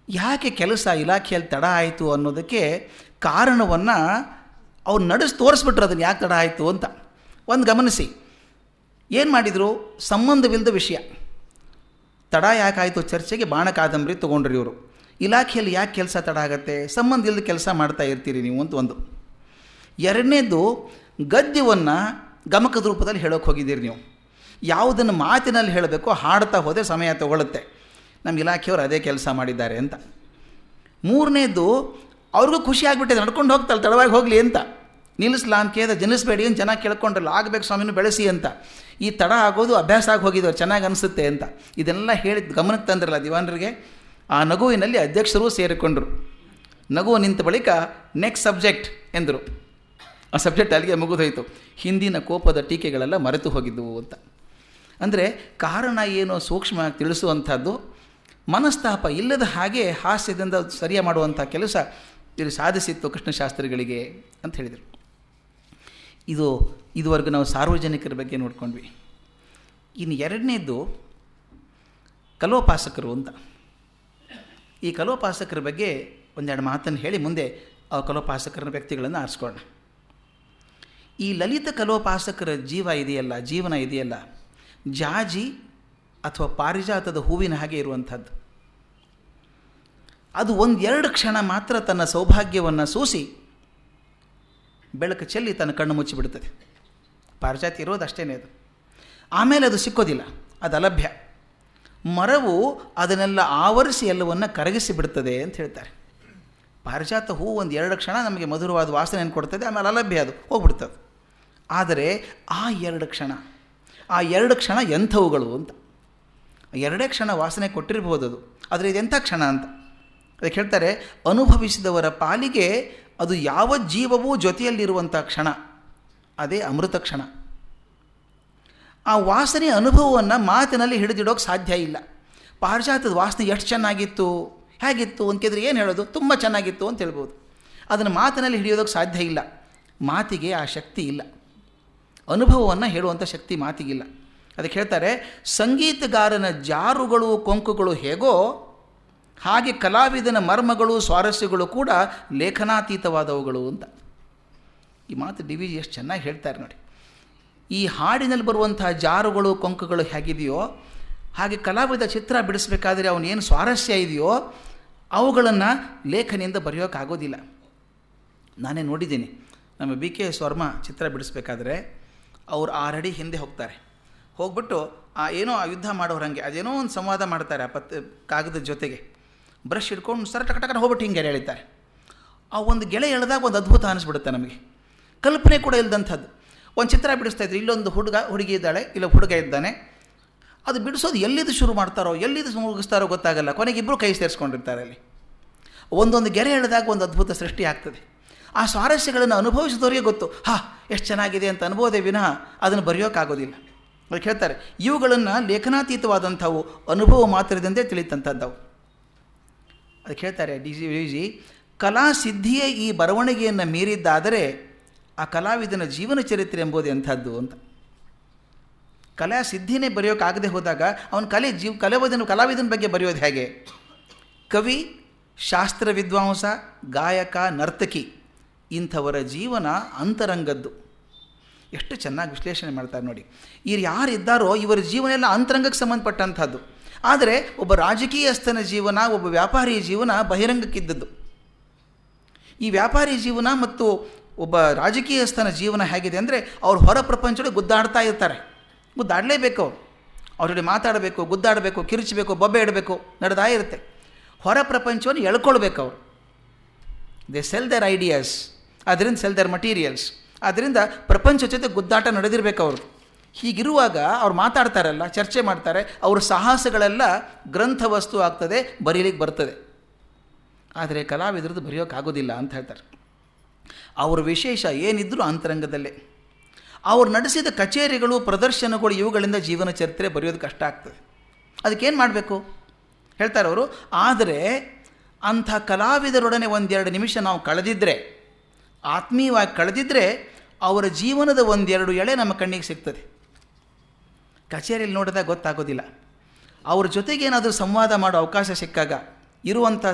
ಯಾಕೆ ಕೆಲಸ ಇಲಾಖೆಯಲ್ಲಿ ತಡ ಆಯಿತು ಅನ್ನೋದಕ್ಕೆ ಕಾರಣವನ್ನು ಅವ್ರು ನಡೆಸಿ ತೋರಿಸ್ಬಿಟ್ರು ಅದನ್ನು ಯಾಕೆ ತಡ ಆಯಿತು ಅಂತ. ಒಂದು ಗಮನಿಸಿ. ಏನು ಮಾಡಿದರು? ಸಂಬಂಧವಿಲ್ಲದ ವಿಷಯ. ತಡ ಯಾಕಾಯಿತು? ಚರ್ಚೆಗೆ ಬಾಣ ಕಾದಂಬರಿ ತೊಗೊಂಡ್ರಿ ಇವರು. ಇಲಾಖೆಯಲ್ಲಿ ಯಾಕೆ ಕೆಲಸ ತಡ ಆಗುತ್ತೆ? ಸಂಬಂಧ ಇಲ್ಲದ ಕೆಲಸ ಮಾಡ್ತಾ ಇರ್ತೀರಿ ನೀವು ಅಂತ ಒಂದು. ಎರಡನೇದು ಗದ್ಯವನ್ನು ಗಮಕದ ರೂಪದಲ್ಲಿ ಹೇಳೋಕೆ ಹೋಗಿದ್ದೀರಿ ನೀವು. ಯಾವುದನ್ನು ಮಾತಿನಲ್ಲಿ ಹೇಳಬೇಕು ಹಾಡ್ತಾ ಹೋದರೆ ಸಮಯ ತಗೊಳ್ಳುತ್ತೆ ನಮ್ಮ ಇಲಾಖೆಯವರು ಅದೇ ಕೆಲಸ ಮಾಡಿದ್ದಾರೆ ಅಂತ. ಮೂರನೇದು ಅವ್ರಿಗೂ ಖುಷಿ ಆಗಿಬಿಟ್ಟಿದೆ ನಡ್ಕೊಂಡು ಹೋಗ್ತಾಳೆ, ತಡವಾಗಿ ಹೋಗಲಿ ಅಂತ. ನಿಲ್ಲಿಸ್ಲಾ ಅಂತ ಕೇಳಿದ, ಜನಿಸ್ಬೇಡಿ ಅಂತ ಜನ ಕೇಳ್ಕೊಂಡ್ರಲ್ಲ, ಆಗಬೇಕು ಸ್ವಾಮಿನೂ ಬೆಳೆಸಿ ಅಂತ. ಈ ತಡ ಆಗೋದು ಅಭ್ಯಾಸ ಆಗಿ ಹೋಗಿದ್ದವ್ರು ಚೆನ್ನಾಗಿ ಅನಿಸುತ್ತೆ ಅಂತ. ಇದೆಲ್ಲ ಹೇಳಿದ ಗಮನಕ್ಕೆ ತಂದ್ರಲ್ಲ ದಿವಾನರಿಗೆ. ಆ ನಗುವಿನಲ್ಲಿ ಅಧ್ಯಕ್ಷರು ಸೇರಿಕೊಂಡರು. ನಗು ನಿಂತ ಬಳಿಕ ನೆಕ್ಸ್ಟ್ ಸಬ್ಜೆಕ್ಟ್ ಎಂದರು. ಆ ಸಬ್ಜೆಕ್ಟ್ ಅಲ್ಲಿಗೆ ಮುಗಿದೋಯಿತು. ಹಿಂದಿನ ಕೋಪದ ಟೀಕೆಗಳೆಲ್ಲ ಮರೆತು ಹೋಗಿದ್ದವು ಅಂತ. ಅಂದರೆ ಕಾರಣ ಏನು ಸೂಕ್ಷ್ಮವಾಗಿ ತಿಳಿಸುವಂಥದ್ದು, ಮನಸ್ತಾಪ ಇಲ್ಲದ ಹಾಗೆ ಹಾಸ್ಯದಿಂದ ಸರಿಯ ಮಾಡುವಂಥ ಕೆಲಸ ಇಲ್ಲಿ ಸಾಧಿಸಿತ್ತು ಕೃಷ್ಣಶಾಸ್ತ್ರಿಗಳಿಗೆ ಅಂತ ಹೇಳಿದರು. ಇದು, ಇದುವರೆಗೂ ನಾವು ಸಾರ್ವಜನಿಕರ ಬಗ್ಗೆ ನೋಡ್ಕೊಂಡ್ವಿ. ಇನ್ನು ಎರಡನೇದು ಕಲೋಪಾಸಕರು ಅಂತ. ಈ ಕಲೋಪಾಸಕರ ಬಗ್ಗೆ ಒಂದೆರಡು ಮಾತನ್ನು ಹೇಳಿ ಮುಂದೆ ಆ ಕಲೋಪಾಸಕರ ವ್ಯಕ್ತಿಗಳನ್ನು ಆರಿಸ್ಕೊಳ್ಳೋಣ. ಈ ಲಲಿತ ಕಲೋಪಾಸಕರ ಜೀವ ಇದೆಯಲ್ಲ, ಜೀವನ ಇದೆಯಲ್ಲ, ಜಾಜಿ ಅಥವಾ ಪಾರಿಜಾತದ ಹೂವಿನ ಹಾಗೆ ಇರುವಂಥದ್ದು. ಅದು ಒಂದೆರಡು ಕ್ಷಣ ಮಾತ್ರ ತನ್ನ ಸೌಭಾಗ್ಯವನ್ನು ಸೂಸಿ ಬೆಳಕು ಚೆಲ್ಲಿ ತನ್ನ ಕಣ್ಣು ಮುಚ್ಚಿಬಿಡ್ತದೆ ಪಾರಿಜಾತ ಇರೋದು ಅಷ್ಟೇ ಅದು. ಆಮೇಲೆ ಅದು ಸಿಕ್ಕೋದಿಲ್ಲ, ಅದು ಅಲಭ್ಯ. ಮರವು ಅದನ್ನೆಲ್ಲ ಆವರಿಸಿ ಎಲ್ಲವನ್ನು ಕರಗಿಸಿ ಬಿಡ್ತದೆ ಅಂತ ಹೇಳ್ತಾರೆ. ಪಾರಿಜಾತ ಹೂ ಒಂದು ಎರಡು ಕ್ಷಣ ನಮಗೆ ಮಧುರವಾದ ವಾಸನೆಯನ್ನು ಕೊಡ್ತದೆ ಆಮೇಲೆ ಅಲಭ್ಯ ಅದು, ಹೋಗ್ಬಿಡ್ತದೆ. ಆದರೆ ಆ ಎರಡು ಕ್ಷಣ, ಆ ಎರಡು ಕ್ಷಣ ಎಂಥವುಗಳು ಅಂತ. ಎರಡೇ ಕ್ಷಣ ವಾಸನೆ ಕೊಟ್ಟಿರಬಹುದು ಅದು, ಆದರೆ ಇದೆಂಥ ಕ್ಷಣ ಅಂತ? ಅದಕ್ಕೆ ಹೇಳ್ತಾರೆ, ಅನುಭವಿಸಿದವರ ಪಾಲಿಗೆ ಅದು ಯಾವ ಜೀವವೂ ಜೊತೆಯಲ್ಲಿರುವಂಥ ಕ್ಷಣ, ಅದೇ ಅಮೃತ ಕ್ಷಣ. ಆ ವಾಸನೆ ಅನುಭವವನ್ನು ಮಾತಿನಲ್ಲಿ ಹಿಡಿದಿಡೋಕೆ ಸಾಧ್ಯ ಇಲ್ಲ. ಪಾರಿಜಾತದ ವಾಸನೆ ಎಷ್ಟು ಚೆನ್ನಾಗಿತ್ತು, ಹೇಗಿತ್ತು ಅಂತಿದ್ರೆ ಏನು ಹೇಳೋದು? ತುಂಬ ಚೆನ್ನಾಗಿತ್ತು ಅಂತ ಹೇಳ್ಬೋದು. ಅದನ್ನು ಮಾತಿನಲ್ಲಿ ಹಿಡಿಯೋದಕ್ಕೆ ಸಾಧ್ಯ ಇಲ್ಲ. ಮಾತಿಗೆ ಆ ಶಕ್ತಿ ಇಲ್ಲ. ಅನುಭವವನ್ನು ಹೇಳುವಂಥ ಶಕ್ತಿ ಮಾತಿಗಿಲ್ಲ. ಅದಕ್ಕೆ ಹೇಳ್ತಾರೆ, ಸಂಗೀತಗಾರನ ಜಾರುಗಳು, ಕೊಂಕುಗಳು ಹೇಗೋ, ಹಾಗೆ ಕಲಾವಿದನ ಮರ್ಮಗಳು, ಸ್ವಾರಸ್ಯಗಳು ಕೂಡ ಲೇಖನಾತೀತವಾದವುಗಳು ಅಂತ. ಈ ಮಾತು ಡಿ ವಿ ಜಿ ಎಷ್ಟು ಚೆನ್ನಾಗಿ ಹೇಳ್ತಾರೆ ನೋಡಿ. ಈ ಹಾಡಿನಲ್ಲಿ ಬರುವಂತಹ ಜಾರುಗಳು, ಕೊಂಕುಗಳು ಹೇಗಿದೆಯೋ, ಹಾಗೆ ಕಲಾವಿದ ಚಿತ್ರ ಬಿಡಿಸ್ಬೇಕಾದ್ರೆ ಅವನೇನು ಸ್ವಾರಸ್ಯ ಇದೆಯೋ, ಅವುಗಳನ್ನು ಲೇಖನಿಂದ ಬರೆಯೋಕ್ಕಾಗೋದಿಲ್ಲ ನಾನೇ ನೋಡಿದ್ದೀನಿ. ನಮ್ಮ ಬಿ ಕೆ ಶರ್ಮ ಚಿತ್ರ ಬಿಡಿಸ್ಬೇಕಾದ್ರೆ ಅವ್ರು ಆರಡಿ ಹಿಂದೆ ಹೋಗ್ತಾರೆ. ಹೋಗ್ಬಿಟ್ಟು ಆ ಏನೋ ಆ ಯುದ್ಧ ಮಾಡೋರು ಹಾಗೆ, ಅದೇನೋ ಒಂದು ಸಂವಾದ ಮಾಡ್ತಾರೆ ಆ ಪತ್ ಕಾಗದದ ಜೊತೆಗೆ. ಬ್ರಷ್ ಹಿಡ್ಕೊಂಡು ಸರ ಟಕ ಟಕನ ಹೋಗ್ಬಿಟ್ಟು ಹಿಂಗೆ ಎಳಿತಾರೆ. ಆ ಒಂದು ಗೆಳೆ ಎಳೆದಾಗ ಒಂದು ಅದ್ಭುತ ಅನಿಸ್ಬಿಡುತ್ತೆ ನಮಗೆ. ಕಲ್ಪನೆ ಕೂಡ ಇಲ್ಲದಂಥದ್ದು ಒಂದು ಚಿತ್ರ ಬಿಡಿಸ್ತಾ ಇದ್ರು. ಇಲ್ಲೊಂದು ಹುಡುಗ, ಹುಡುಗಿ ಇದ್ದಾಳೆ, ಇಲ್ಲ ಹುಡುಗ ಇದ್ದಾನೆ. ಅದು ಬಿಡಿಸೋದು ಎಲ್ಲಿದು ಶುರು ಮಾಡ್ತಾರೋ, ಎಲ್ಲಿದು ಮುಗಿಸ್ತಾರೋ ಗೊತ್ತಾಗಲ್ಲ. ಕೊನೆಗೆ ಇಬ್ಬರು ಕೈ ಸೇರಿಸ್ಕೊಂಡಿರ್ತಾರೆ ಅಲ್ಲಿ. ಒಂದೊಂದು ಗೆರೆ ಎಳೆದಾಗ ಒಂದು ಅದ್ಭುತ ಸೃಷ್ಟಿ ಆಗ್ತದೆ. ಆ ಸ್ವಾರಸ್ಯಗಳನ್ನು ಅನುಭವಿಸಿದವರಿಗೆ ಗೊತ್ತು. ಹಾ, ಎಷ್ಟು ಚೆನ್ನಾಗಿದೆ ಅಂತ ಅನುಭವದೇ ವಿನಃ ಅದನ್ನು ಬರೆಯೋಕ್ಕಾಗೋದಿಲ್ಲ ಅದಕ್ಕೆ ಹೇಳ್ತಾರೆ, ಇವುಗಳನ್ನು ಲೇಖನಾತೀತವಾದಂಥವು, ಅನುಭವ ಮಾತ್ರದಂತೆ ತಿಳಿತಂಥದ್ದವು. ಅದಕ್ಕೆ ಹೇಳ್ತಾರೆ, ಡಿ ಜಿ ವಿ ಜಿ ಕಲಾ ಸಿದ್ಧಿಯೇ ಈ ಬರವಣಿಗೆಯನ್ನು ಮೀರಿದ್ದಾದರೆ ಆ ಕಲಾವಿದನ ಜೀವನ ಚರಿತ್ರೆ ಎಂಬುದು ಎಂಥದ್ದು ಅಂತ. ಕಲಾ ಸಿದ್ಧಿನೇ ಬರೆಯೋಕ್ಕಾಗದೆ ಹೋದಾಗ ಅವನ ಕಲೆ ಜೀವ ಕಲಾವಿದನು ಕಲಾವಿದನ ಬಗ್ಗೆ ಬರೆಯೋದು ಹೇಗೆ? ಕವಿ, ಶಾಸ್ತ್ರ ವಿದ್ವಾಂಸ, ಗಾಯಕ, ನರ್ತಕಿ, ಇಂಥವರ ಜೀವನ ಅಂತರಂಗದ್ದು. ಎಷ್ಟು ಚೆನ್ನಾಗಿ ವಿಶ್ಲೇಷಣೆ ಮಾಡ್ತಾರೆ ನೋಡಿ. ಇವ್ರು ಯಾರಿದ್ದಾರೋ ಇವರ ಜೀವನ ಎಲ್ಲ ಅಂತರಂಗಕ್ಕೆ ಸಂಬಂಧಪಟ್ಟಂಥದ್ದು. ಆದರೆ ಒಬ್ಬ ರಾಜಕೀಯಸ್ಥನ ಜೀವನ, ಒಬ್ಬ ವ್ಯಾಪಾರಿ ಜೀವನ ಬಹಿರಂಗಕ್ಕಿದ್ದದ್ದು. ಈ ವ್ಯಾಪಾರಿ ಜೀವನ ಮತ್ತು ಒಬ್ಬ ರಾಜಕೀಯಸ್ಥನ ಜೀವನ ಹೇಗಿದೆ ಅಂದರೆ ಅವ್ರು ಹೊರ ಪ್ರಪಂಚದಲ್ಲಿ ಗುದ್ದಾಡ್ತಾ ಇರ್ತಾರೆ. ಗುದ್ದಾಡಲೇಬೇಕು ಅವರು. ಅವ್ರ ಜೊತೆ ಮಾತಾಡಬೇಕು, ಗುದ್ದಾಡಬೇಕು ಕಿರುಚಬೇಕು ಬೊಬ್ಬೆ ಇಡಬೇಕು, ನಡೆದಾ ಇರುತ್ತೆ. ಹೊರ ಪ್ರಪಂಚವನ್ನು ಎಳ್ಕೊಳ್ಬೇಕು ಅವರು. ದೇ ಸೆಲ್ ದರ್ ಐಡಿಯಾಸ್ ಅದರಿಂದ ಸೆಲ್ ದರ್ ಮಟೀರಿಯಲ್ಸ್ ಆದ್ದರಿಂದ ಪ್ರಪಂಚ ಜೊತೆ ಗುದ್ದಾಟ ನಡೆದಿರಬೇಕು ಅವರು. ಹೀಗಿರುವಾಗ ಅವ್ರು ಮಾತಾಡ್ತಾರಲ್ಲ, ಚರ್ಚೆ ಮಾಡ್ತಾರೆ, ಅವ್ರ ಸಾಹಸಗಳೆಲ್ಲ ಗ್ರಂಥ ವಸ್ತು ಆಗ್ತದೆ, ಬರೀಲಿಕ್ಕೆ ಬರ್ತದೆ. ಆದರೆ ಕಲಾವಿದರದ್ದು ಬರೆಯೋಕ್ಕಾಗೋದಿಲ್ಲ ಅಂತ ಹೇಳ್ತಾರೆ. ಅವ್ರ ವಿಶೇಷ ಏನಿದ್ರೂ ಅಂತರಂಗದಲ್ಲೇ. ಅವ್ರು ನಡೆಸಿದ ಕಚೇರಿಗಳು, ಪ್ರದರ್ಶನಗಳು ಇವುಗಳಿಂದ ಜೀವನ ಚರಿತ್ರೆ ಬರೆಯೋದು ಕಷ್ಟ ಆಗ್ತದೆ. ಅದಕ್ಕೇನು ಮಾಡಬೇಕು? ಹೇಳ್ತಾರೆ ಅವರು, ಆದರೆ ಅಂಥ ಕಲಾವಿದರೊಡನೆ ಒಂದೆರಡು ನಿಮಿಷ ನಾವು ಕಳೆದಿದ್ದರೆ ಆತ್ಮೀಯವಾಗಿ ಕಳೆದಿದ್ದರೆ ಅವರ ಜೀವನದ ಒಂದೆರಡು ಎಳೆ ನಮ್ಮ ಕಣ್ಣಿಗೆ ಸಿಗ್ತದೆ. ಕಚೇರಿಯಲ್ಲಿ ನೋಡಿದಾಗ ಗೊತ್ತಾಗೋದಿಲ್ಲ. ಅವ್ರ ಜೊತೆಗೇನಾದರೂ ಸಂವಾದ ಮಾಡೋ ಅವಕಾಶ ಸಿಕ್ಕಾಗ ಇರುವಂಥ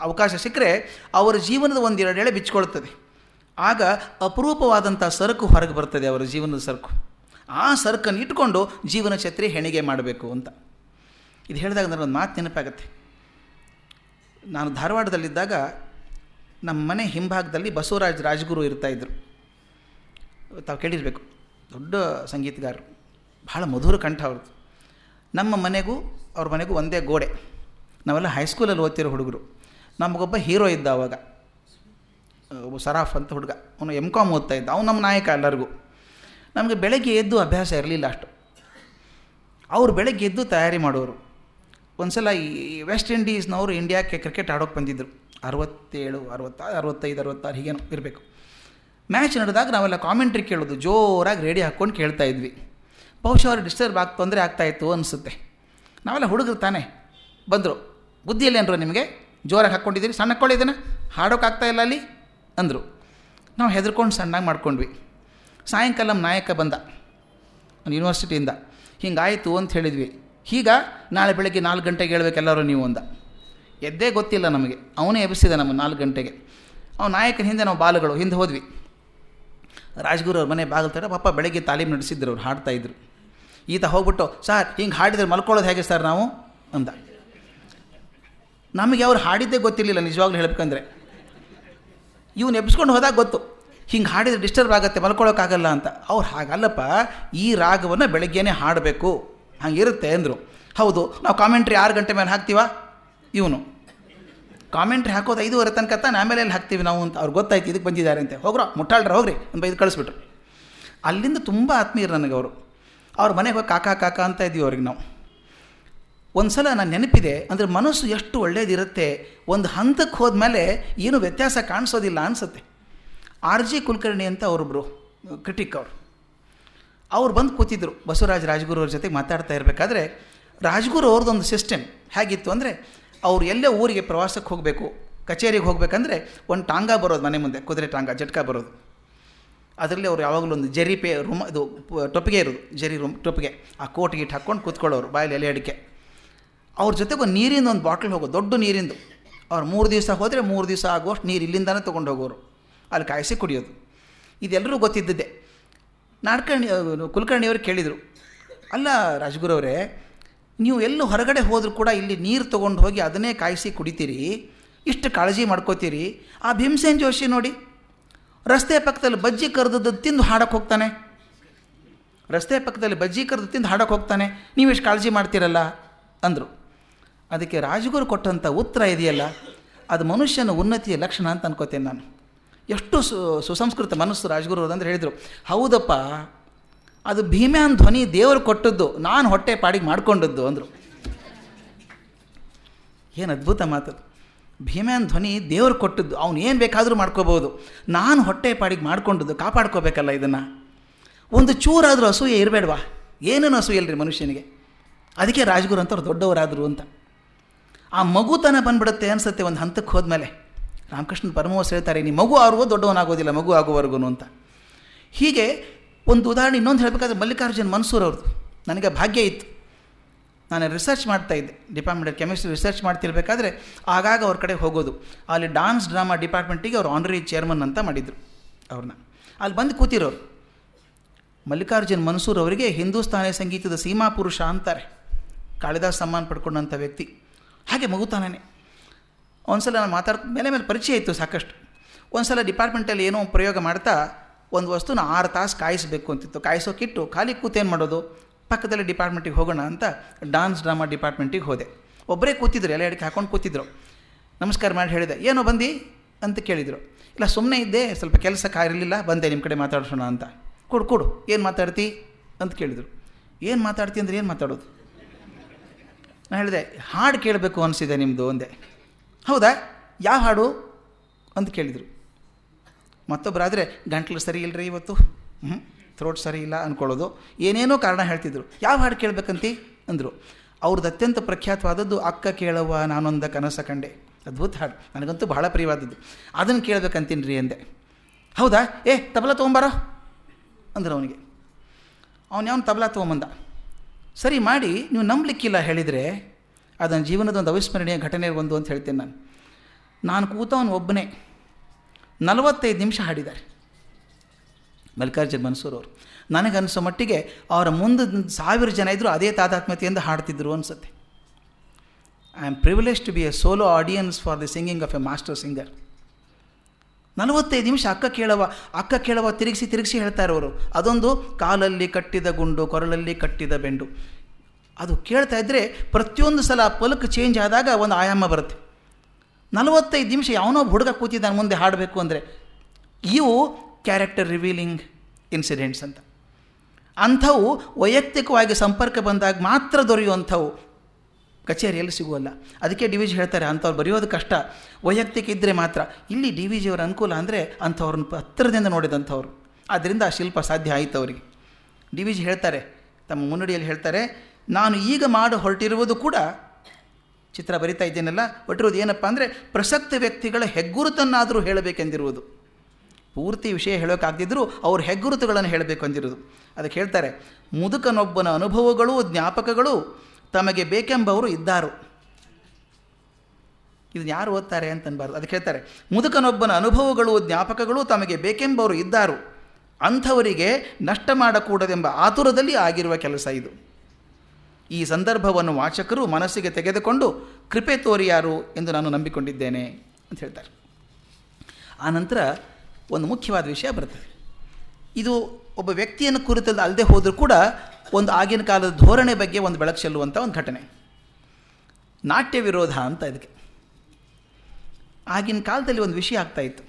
ಅವಕಾಶ ಸಿಕ್ಕರೆ ಅವರ ಜೀವನದ ಒಂದೆರಡು ಎಳೆ ಬಿಚ್ಕೊಳ್ತದೆ. ಆಗ ಅಪರೂಪವಾದಂಥ ಸರಕು ಹೊರಗೆ ಬರ್ತದೆ ಅವರ ಜೀವನದ ಸರಕು. ಆ ಸರಕನ್ನು ಇಟ್ಕೊಂಡು ಜೀವನ ಛತ್ರಿ ಹೆಣಿಗೆ ಮಾಡಬೇಕು ಅಂತ. ಇದು ಹೇಳಿದಾಗ ಒಂದು ಮಾತು ನೆನಪಾಗತ್ತೆ. ನಾನು ಧಾರವಾಡದಲ್ಲಿದ್ದಾಗ ನಮ್ಮ ಮನೆ ಹಿಂಭಾಗದಲ್ಲಿ ಬಸವರಾಜ್ ರಾಜಗುರು ಇರ್ತಾಯಿದ್ರು ತಾವು ಕೇಳಿರಬೇಕು. ದೊಡ್ಡ ಸಂಗೀತಗಾರರು. ಭಾಳ ಮಧುರ ಕಂಠ ಅವ್ರದ್ದು. ನಮ್ಮ ಮನೆಗೂ, ಅವ್ರ ಮನೆಗೂ ಒಂದೇ ಗೋಡೆ. ನಾವೆಲ್ಲ ಹೈಸ್ಕೂಲಲ್ಲಿ ಓದ್ತಿರೋ ಹುಡುಗರು. ನಮಗೊಬ್ಬ ಹೀರೋ ಇದ್ದ ಅವಾಗ. ಸರಾಫ್ ಅಂತ ಹುಡುಗ. ಅವನು ಎಂ ಕಾಮ್ ಓದ್ತಾ ಇದ್ದ. ಅವ್ನು ನಮ್ಮ ನಾಯಕ ಎಲ್ಲರಿಗೂ. ನಮಗೆ ಬೆಳಗ್ಗೆ ಎದ್ದು ಅಭ್ಯಾಸ ಇರಲಿಲ್ಲ ಅಷ್ಟು. ಅವರು ಬೆಳಗ್ಗೆ ಎದ್ದು ತಯಾರಿ ಮಾಡೋರು. ಒಂದು ಸಲ ಈ ವೆಸ್ಟ್ ಇಂಡೀಸ್ನವರು ಇಂಡಿಯಾಕ್ಕೆ ಕ್ರಿಕೆಟ್ ಆಡೋಕ್ಕೆ ಬಂದಿದ್ದರು ಅರವತ್ತೇಳು, ಅರವತ್ತಾರು, ಅರವತ್ತೈದು, ಅರವತ್ತಾರು ಹೀಗೇನು ಇರಬೇಕು. ಮ್ಯಾಚ್ ನಡೆದಾಗ ನಾವೆಲ್ಲ ಕಾಮೆಂಟ್ರಿ ಕೇಳೋದು. ಜೋರಾಗಿ ರೇಡಿಯೋ ಹಾಕ್ಕೊಂಡು ಕೇಳ್ತಾ ಇದ್ವಿ. ಬಹುಶಃ ಅವ್ರು ಡಿಸ್ಟರ್ಬ್ ಆಗಿ ತೊಂದರೆ ಆಗ್ತಾಯಿತ್ತು ಅನಿಸುತ್ತೆ. ನಾವೆಲ್ಲ ಹುಡುಗರು ತಾನೇ. ಬಂದರು. ಬುದ್ಧಿಯಲ್ಲೇನ್ರು ನಿಮಗೆ? ಜೋರಾಗಿ ಹಾಕ್ಕೊಂಡಿದ್ದೀರಿ ಸಣ್ಣ ಹಾಕ್ಕೊಳ್ಳಿ ಹಾಡೋಕ್ಕಾಗ್ತಾ ಇಲ್ಲ ಅಲ್ಲಿ? ಅಂದರು. ನಾವು ಹೆದರ್ಕೊಂಡು ಸಣ್ಣಾಗಿ ಮಾಡ್ಕೊಂಡ್ವಿ. ಸಾಯಂಕಾಲ ನಾಯಕ ಬಂದ. ಯೂನಿವರ್ಸಿಟಿಯಿಂದ ಹಿಂಗಾಯಿತು ಅಂತ ಹೇಳಿದ್ವಿ. ಈಗ ನಾಳೆ ಬೆಳಗ್ಗೆ ನಾಲ್ಕು ಗಂಟೆಗೆ ಹೇಳ್ಬೇಕೆಲ್ಲರೂ ನೀವು ಅಂದ. ಎದ್ದೇ ಗೊತ್ತಿಲ್ಲ ನಮಗೆ. ಅವನೇ ಎಬ್ಬಿಸಿದ ನಮ್ಮ ನಾಲ್ಕು ಗಂಟೆಗೆ. ಅವ್ನ ನಾಯಕನ ಹಿಂದೆ ನಾವು ಬಾಲುಗಳು. ಹಿಂದೆ ಹೋದ್ವಿ. ರಾಜ್ಗುರು ಅವ್ರ ಮನೆ ಬಾಗಿಲು ತಡ ಪಾಪ ಬೆಳಗ್ಗೆ ತಾಲೀಮು ನಡೆಸಿದ್ರು ಅವ್ರು ಹಾಡ್ತಾಯಿದ್ರು ಈತ ಹೋಗ್ಬಿಟ್ಟು, ಸರ್, ಹಿಂಗೆ ಹಾಡಿದ್ರೆ ಮಲ್ಕೊಳ್ಳೋದು ಹೇಗೆ ಸರ್ ನಾವು? ಅಂದ. ನಮಗೆ ಅವ್ರು ಹಾಡಿದ್ದೇ ಗೊತ್ತಿರಲಿಲ್ಲ, ನಿಜವಾಗ್ಲೂ ಹೇಳ್ಬೇಕಂದ್ರೆ. ಇವ್ನು ಎಬ್ಸ್ಕೊಂಡು ಹೋದಾಗ ಗೊತ್ತು, ಹಿಂಗೆ ಹಾಡಿದ್ರೆ ಡಿಸ್ಟರ್ಬ್ ಆಗುತ್ತೆ ಮಲ್ಕೊಳ್ಳೋಕ್ಕಾಗಲ್ಲ ಅಂತ. ಅವ್ರು ಹಾಗಲ್ಲಪ್ಪ, ಈ ರಾಗವನ್ನು ಬೆಳಗ್ಗೆನೇ ಹಾಡಬೇಕು. ಹಂಗಿರುತ್ತೆ ಅಂದರು. ಹೌದು, ನಾವು ಕಾಮೆಂಟ್ರಿ ಆರು ಗಂಟೆ ಮೇಲೆ ಹಾಕ್ತೀವ? ಇವನು. ಕಾಮೆಂಟ್ರಿ ಹಾಕೋದು ಐದುವರೆ ತನಕ ತಾನೆ ಆಮೇಲೆ ಅಲ್ಲಿ ಹಾಕ್ತೀವಿ ನಾವು ಅಂತ. ಅವ್ರು ಗೊತ್ತಾಯ್ತು ಇದಕ್ಕೆ ಬಂದಿದ್ದಾರೆ ಅಂತ. ಹೋಗ್ರೋ, ಮುಟ್ಟಾಳ್ರ, ಹೋಗ್ರಿ, ಅಂತ ಇದು ಕಳಿಸ್ಬಿಟ್ರು. ಅಲ್ಲಿಂದ ತುಂಬ ಆತ್ಮೀಯರು ನನಗೆ ಅವರು. ಅವ್ರ ಮನೆಗೆ ಹೋಗಿ ಕಾಕ ಕಾಕ ಅಂತ ಇದ್ದೀವಿ ಅವ್ರಿಗೆ ನಾವು. ಒಂದು ಸಲ ನಾನು ನೆನಪಿದೆ, ಅಂದರೆ ಮನಸ್ಸು ಎಷ್ಟು ಒಳ್ಳೇದಿರುತ್ತೆ, ಒಂದು ಹಂತಕ್ಕೆ ಹೋದ್ಮೇಲೆ ಏನು ವ್ಯತ್ಯಾಸ ಕಾಣಿಸೋದಿಲ್ಲ ಅನಿಸುತ್ತೆ. ಆರ್ ಜಿ ಕುಲಕರ್ಣಿ ಅಂತ ಅವರೊಬ್ಬರು ಕ್ರಿಟಿಕ್ ಅವರು. ಅವ್ರು ಬಂದು ಕೂತಿದ್ರು, ಬಸವರಾಜ್ ರಾಜ್ಗುರು ಅವ್ರ ಜೊತೆಗೆ ಮಾತಾಡ್ತಾ ಇರಬೇಕಾದ್ರೆ, ರಾಜ್ಗುರು ಅವ್ರದ್ದೊಂದು ಸಿಸ್ಟಮ್ ಹೇಗಿತ್ತು ಅಂದರೆ, ಅವ್ರು ಎಲ್ಲೇ ಊರಿಗೆ ಪ್ರವಾಸಕ್ಕೆ ಹೋಗಬೇಕು, ಕಚೇರಿಗೆ ಹೋಗಬೇಕಂದ್ರೆ ಒಂದು ಟಾಂಗ ಬರೋದು ಮನೆ ಮುಂದೆ, ಕುದುರೆ ಟಾಂಗ, ಜಟ್ಕ ಬರೋದು. ಅದರಲ್ಲಿ ಅವ್ರು ಯಾವಾಗಲೂ ಒಂದು ಜರಿ ಪೇ, ರೂಮ್, ಇದು ಟೊಪ್ಪಿಗೆ ಇರೋದು, ಜರಿ ರೂಮ್, ಟೊಪ್ಪಿಗೆ. ಆ ಕೋಟ್ ಗೀಟ್ ಹಾಕ್ಕೊಂಡು ಕೂತ್ಕೊಳ್ಳೋರು, ಬಾಯಲ್ಲಿ ಎಲೆ ಅಡಿಕೆ. ಅವ್ರ ಜೊತೆಗೆ ಒಂದು ನೀರಿಂದ ಒಂದು ಬಾಟ್ಲ್ ಹೋಗೋದು ದೊಡ್ಡ ನೀರಿಂದು. ಅವ್ರು ಮೂರು ದಿವಸ ಹೋದರೆ ಮೂರು ದಿವಸ ಆಗುವಷ್ಟು ನೀರು ಇಲ್ಲಿಂದಾನೆ ತೊಗೊಂಡು ಹೋಗೋರು. ಅಲ್ಲಿ ಕಾಯಿಸಿ ಕುಡಿಯೋದು. ಇದೆಲ್ಲರೂ ಗೊತ್ತಿದ್ದಿದ್ದೆ. ನಾಡ್ಕರ್ಣಿ ಕುಲಕರ್ಣಿಯವರು ಕೇಳಿದರು, ಅಲ್ಲ ರಾಜಗುರವರೇ ನೀವು ಎಲ್ಲೂ ಹೊರಗಡೆ ಹೋದರೂ ಕೂಡ ಇಲ್ಲಿ ನೀರು ತೊಗೊಂಡು ಹೋಗಿ ಅದನ್ನೇ ಕಾಯಿಸಿ ಕುಡಿತೀರಿ, ಇಷ್ಟು ಕಾಳಜಿ ಮಾಡ್ಕೋತೀರಿ, ಆ ಭೀಮಸೇನ್ ಜೋಶಿ ನೋಡಿ, ರಸ್ತೆ ಪಕ್ಕದಲ್ಲಿ ಬಜ್ಜಿ ಕರೆದದ್ದು ತಿಂದು ಹಾಡಕ್ಕೆ ಹೋಗ್ತಾನೆ. ರಸ್ತೆ ಪಕ್ಕದಲ್ಲಿ ಬಜ್ಜಿ ಕರೆದು ತಿಂದು ಹಾಡಕ್ಕೆ ಹೋಗ್ತಾನೆ, ನೀವು ಎಷ್ಟು ಕಾಳಜಿ ಮಾಡ್ತೀರಲ್ಲ? ಅಂದರು. ಅದಕ್ಕೆ ರಾಜಗುರು ಕೊಟ್ಟಂಥ ಉತ್ತರ ಇದೆಯಲ್ಲ, ಅದು ಮನುಷ್ಯನ ಉನ್ನತಿಯ ಲಕ್ಷಣ ಅಂತ ಅನ್ಕೋತೇನೆ ನಾನು. ಎಷ್ಟು ಸು, ಸುಸಂಸ್ಕೃತ ಮನಸ್ಸು ರಾಜಗುರು ಅಂದರೆ ಹೇಳಿದರು, ಹೌದಪ್ಪ, ಅದು ಭೀಮ್ಯಾನ್ ಧ್ವನಿ ದೇವರು ಕೊಟ್ಟದ್ದು, ನಾನು ಹೊಟ್ಟೆ ಪಾಡಿಗೆ ಮಾಡಿಕೊಂಡದ್ದು ಅಂದರು. ಏನು ಅದ್ಭುತ ಮಾತದು ಭೀಮ್ಯಾನ್ ಧ್ವನಿ ದೇವರು ಕೊಟ್ಟದ್ದು, ಅವನು ಏನು ಬೇಕಾದರೂ ಮಾಡ್ಕೋಬೋದು ನಾನು ಹೊಟ್ಟೆ ಪಾಡಿಗೆ ಮಾಡ್ಕೊಂಡದ್ದು, ಕಾಪಾಡ್ಕೋಬೇಕಲ್ಲ ಇದನ್ನು. ಒಂದು ಚೂರಾದರೂ ಅಸೂಯೆ ಇರಬೇಡವಾ? ಏನೇನು ಅಸೂಯೆ ಇಲ್ಲರಿ ಮನುಷ್ಯನಿಗೆ? ಅದಕ್ಕೆ ರಾಜಗುರು ಅಂತವ್ರು ದೊಡ್ಡವರಾದರು ಅಂತ. ಆ ಮಗುತನ ಬಂದ್ಬಿಡುತ್ತೆ ಅನಿಸುತ್ತೆ ಒಂದು ಹಂತಕ್ಕೆ ಹೋದ್ಮೇಲೆ. ರಾಮಕೃಷ್ಣ ಪರಮವಸ್ ಹೇಳ್ತಾರೆ, ನೀ ಮಗು ಆಗುವ ದೊಡ್ಡವನಾಗೋದಿಲ್ಲ, ಮಗು ಆಗುವವರೆಗೂ ಅಂತ. ಹೀಗೆ ಒಂದು ಉದಾಹರಣೆ ಇನ್ನೊಂದು ಹೇಳಬೇಕಾದ್ರೆ ಮಲ್ಲಿಕಾರ್ಜುನ್ ಮನ್ಸೂರ್ ಅವ್ರದ್ದು ನನಗೆ ಭಾಗ್ಯ ಇತ್ತು. ನಾನು ರಿಸರ್ಚ್ ಮಾಡ್ತಾ ಇದ್ದೆ. ಡಿಪಾರ್ಟ್ಮೆಂಟ್ ಕೆಮಿಸ್ಟ್ರಿ ರಿಸರ್ಚ್ ಮಾಡ್ತಿರ್ಬೇಕಾದ್ರೆ ಆಗಾಗ ಅವ್ರ ಕಡೆ ಹೋಗೋದು. ಅಲ್ಲಿ ಡಾನ್ಸ್ ಡ್ರಾಮಾ ಡಿಪಾರ್ಟ್ಮೆಂಟಿಗೆ ಅವ್ರು ಆನರಿ ಚೇರ್ಮನ್ ಅಂತ ಮಾಡಿದರು ಅವ್ರನ್ನ ಅಲ್ಲಿ ಬಂದು ಕೂತಿರೋರು. ಮಲ್ಲಿಕಾರ್ಜುನ್ ಮನ್ಸೂರ್ ಅವರಿಗೆ ಹಿಂದೂಸ್ತಾನಿ ಸಂಗೀತದ ಸೀಮಾ ಪುರುಷ ಅಂತಾರೆ. ಕಾಳಿದಾಸ್ ಸಮ್ಮಾನ ಪಡ್ಕೊಂಡಂಥ ವ್ಯಕ್ತಿ. ಹಾಗೆ ಮಗುತಾನೇ ಒಂದು ಸಲ ನಾನು ಮಾತಾಡ್ತ ಮೇಲೆ ಮೇಲೆ ಪರಿಚಯ ಇತ್ತು ಸಾಕಷ್ಟು. ಒಂದು ಸಲ ಡಿಪಾರ್ಟ್ಮೆಂಟಲ್ಲಿ ಏನೋ ಪ್ರಯೋಗ ಮಾಡ್ತಾ ಒಂದು ವಸ್ತುನ ಆರು ತಾಸು ಕಾಯಿಸಬೇಕು ಅಂತಿತ್ತು. ಕಾಯಿಸೋಕಿಟ್ಟು ಖಾಲಿ ಕೂತೇನು ಮಾಡೋದು? ಪಕ್ಕದಲ್ಲಿ ಡಿಪಾರ್ಟ್ಮೆಂಟಿಗೆ ಹೋಗೋಣ ಅಂತ ಡಾನ್ಸ್ ಡ್ರಾಮಾ ಡಿಪಾರ್ಟ್ಮೆಂಟಿಗೆ ಹೋದೆ. ಒಬ್ಬರೇ ಕೂತಿದ್ರು ಎಲ್ಲ ಅಡಿಕೆ ಹಾಕೊಂಡು ಕೂತಿದ್ರು. ನಮಸ್ಕಾರ ಮಾಡಿ ಹೇಳಿದೆ, ಏನೋ ಬಂದು? ಅಂತ ಕೇಳಿದರು. ಇಲ್ಲ ಸುಮ್ಮನೆ ಇದ್ದೆ, ಸ್ವಲ್ಪ ಕೆಲಸ ಇರಲಿಲ್ಲ, ಬಂದೆ ನಿಮ್ಮ ಕಡೆ ಮಾತಾಡ್ಸೋಣ ಅಂತ. ಕೊಡು ಕೊಡು, ಏನು ಮಾತಾಡ್ತಿ? ಅಂತ ಕೇಳಿದರು. ಏನು ಮಾತಾಡ್ತಿ ಅಂದ್ರೆ ಏನು ಮಾತಾಡೋದು? ನಾನು ಹೇಳಿದೆ, ಹಾಡು ಕೇಳಬೇಕು ಅನಿಸಿದೆ ನಿಮ್ಮದು ಒಂದೆ ಹೌದಾ? ಯಾವ ಹಾಡು? ಅಂತ ಕೇಳಿದರು. ಮತ್ತೊಬ್ಬರಾದರೆ, ಗಂಟ್ಲು ಸರಿ ಇಲ್ಲರಿ ಇವತ್ತು? ಹ್ಞೂ ಥ್ರೋಟ್ ಸರಿ ಇಲ್ಲ ಅಂದ್ಕೊಳ್ಳೋದು ಏನೇನೋ ಕಾರಣ ಹೇಳ್ತಿದ್ರು. ಯಾವ ಹಾಡು ಕೇಳಬೇಕಂತಿ? ಅಂದರು. ಅವ್ರದ್ದು ಅತ್ಯಂತ ಪ್ರಖ್ಯಾತವಾದದ್ದು, ಅಕ್ಕ ಕೇಳವ್ವ, ನಾನೊಂದ ಕನಸ ಕಂಡೆ. ಅದ್ಭುತ ಹಾಡು. ನನಗಂತೂ ಬಹಳ ಪ್ರಿಯವಾದದ್ದು. ಅದನ್ನು ಕೇಳಬೇಕಂತೀನಿ ರೀ ಅಂದೆ. ಹೌದಾ? ಏ, ತಬಲ ತೊಗೊಂಬಾರ? ಅಂದರು ಅವನಿಗೆ. ಅವನು ಯಾವನು ತಬಲ ತೊಗೊಂಬಂದ? ಸರಿ ಮಾಡಿ, ನೀವು ನಂಬಲಿಕ್ಕಿಲ್ಲ ಹೇಳಿದರೆ, ಅದನ್ನು ಜೀವನದ ಒಂದು ಅವಿಸ್ಮರಣೀಯ ಘಟನೆ ಒಂದು ಅಂತ ಹೇಳ್ತೀನಿ ನಾನು. ನಾನು ಕೂತವನು ಒಬ್ಬನೇ. ನಲವತ್ತೈದು ನಿಮಿಷ ಹಾಡಿದ್ದಾರೆ. ಮಲ್ಲಿಕಾರ್ಜುನ್ ಮನ್ಸೂರ್ ಅವರು ನನಗನ್ನಿಸೋ ಮಟ್ಟಿಗೆ ಅವರ ಮುಂದೆ ಸಾವಿರ ಜನ ಇದ್ದರು ಅದೇ ತಾದಾತ್ಮ್ಯತೆಯಿಂದ ಹಾಡ್ತಿದ್ರು ಅನಿಸುತ್ತೆ. I am privilege to be a solo audience for the singing of a master singer ನಲವತ್ತೈದು ನಿಮಿಷ ಅಕ್ಕ ಕೇಳವ ಅಕ್ಕ ಕೇಳವ, ತಿರುಗಿಸಿ ತಿರುಗಿಸಿ ಹೇಳ್ತಾರೆ ಅವರು ಅದೊಂದು ಕಾಲಲ್ಲಿ ಕಟ್ಟಿದ ಗುಂಡು, ಕೊರಳಲ್ಲಿ ಕಟ್ಟಿದ ಬೆಂಡು. ಅದು ಕೇಳ್ತಾ ಇದ್ದರೆ ಪ್ರತಿಯೊಂದು ಸಲ ಪಲಕ್ ಚೇಂಜ್ ಆದಾಗ ಒಂದು ಆಯಾಮ ಬರುತ್ತೆ. ನಲವತ್ತೈದು ನಿಮಿಷ ಯಾವನೋ ಹುಡುಗ ಕೂತಿದ್ದಾನೆ ಮುಂದೆ ಹಾಡಬೇಕು ಅಂದರೆ, ಇವು ಕ್ಯಾರೆಕ್ಟರ್ ರಿವೀಲಿಂಗ್ ಇನ್ಸಿಡೆಂಟ್ಸ್ ಅಂತ. ಅಂಥವು ವೈಯಕ್ತಿಕವಾಗಿ ಸಂಪರ್ಕ ಬಂದಾಗ ಮಾತ್ರ ದೊರೆಯುವಂಥವು ಕಚೇರಿಯಲ್ಲಿ ಸಿಗುವಲ್ಲ. ಅದಕ್ಕೆ ಡಿ ವಿ ಜಿ ಹೇಳ್ತಾರೆ, ಅಂಥವ್ರು ಬರೆಯೋದು ಕಷ್ಟ. ವೈಯಕ್ತಿಕ ಇದ್ದರೆ ಮಾತ್ರ. ಇಲ್ಲಿ ಡಿ ವಿ ಜಿಯವರ ಅನುಕೂಲ ಅಂದರೆ ಅಂಥವ್ರನ್ನ ಹತ್ತಿರದಿಂದ ನೋಡಿದಂಥವ್ರು. ಆದ್ದರಿಂದ ಆ ಶಿಲ್ಪ ಸಾಧ್ಯ ಆಯಿತು ಅವರಿಗೆ. ಡಿ ವಿ ಜಿ ಹೇಳ್ತಾರೆ, ತಮ್ಮ ಮುನ್ನುಡಿಯಲ್ಲಿ ಹೇಳ್ತಾರೆ, ನಾನು ಈಗ ಮಾಡಿ ಹೊರಟಿರುವುದು ಕೂಡ ಚಿತ್ರ ಬರಿತಾ ಇದ್ದೇನಲ್ಲ ಹೊಟ್ಟಿರೋದು ಏನಪ್ಪ ಅಂದರೆ ಪ್ರಸಕ್ತ ವ್ಯಕ್ತಿಗಳ ಹೆಗ್ಗುರುತನ್ನಾದರೂ ಹೇಳಬೇಕೆಂದಿರುವುದು. ಪೂರ್ತಿ ವಿಷಯ ಹೇಳೋಕ್ಕಾಗದಿದ್ದರೂ ಅವ್ರ ಹೆಗ್ಗುರುತುಗಳನ್ನು ಹೇಳಬೇಕು ಅಂದಿರೋದು ಅದಕ್ಕೆ ಹೇಳ್ತಾರೆ, ಮುದುಕನೊಬ್ಬನ ಅನುಭವಗಳು ಜ್ಞಾಪಕಗಳು ತಮಗೆ ಬೇಕೆಂಬವರು ಇದ್ದಾರು. ಇದನ್ನು ಯಾರು ಓದ್ತಾರೆ ಅಂತನ್ಬಾರ್ದು ಅದಕ್ಕೆ ಹೇಳ್ತಾರೆ, ಮುದುಕನೊಬ್ಬನ ಅನುಭವಗಳು, ಜ್ಞಾಪಕಗಳು ತಮಗೆ ಬೇಕೆಂಬವರು ಇದ್ದಾರು. ಅಂಥವರಿಗೆ ನಷ್ಟ ಮಾಡಕೂಡದೆಂಬ ಆತುರದಲ್ಲಿ ಆಗಿರುವ ಕೆಲಸ ಇದು. ಈ ಸಂದರ್ಭವನ್ನು ವಾಚಕರು ಮನಸ್ಸಿಗೆ ತೆಗೆದುಕೊಂಡು, ಕೃಪೆ ತೋರಿಯಾರು ಎಂದು ನಾನು ನಂಬಿಕೊಂಡಿದ್ದೇನೆ ಅಂತ ಹೇಳ್ತಾರೆ. ಆನಂತರ ಒಂದು ಮುಖ್ಯವಾದ ವಿಷಯ ಬರ್ತದೆ. ಇದು ಒಬ್ಬ ವ್ಯಕ್ತಿಯನ್ನು ಕುರಿತಲ್ಲಿ ಅಲ್ಲದೆ ಹೋದರೂ ಕೂಡ ಒಂದು ಆಗಿನ ಕಾಲದ ಧೋರಣೆ ಬಗ್ಗೆ ಒಂದು ಬೆಳಕು ಚೆಲ್ಲುವಂಥ ಒಂದು ಘಟನೆ. ನಾಟ್ಯ ವಿರೋಧ ಅಂತ ಇದಕ್ಕೆ. ಆಗಿನ ಕಾಲದಲ್ಲಿ ಒಂದು ವಿಷಯ ಆಗ್ತಾಯಿತ್ತು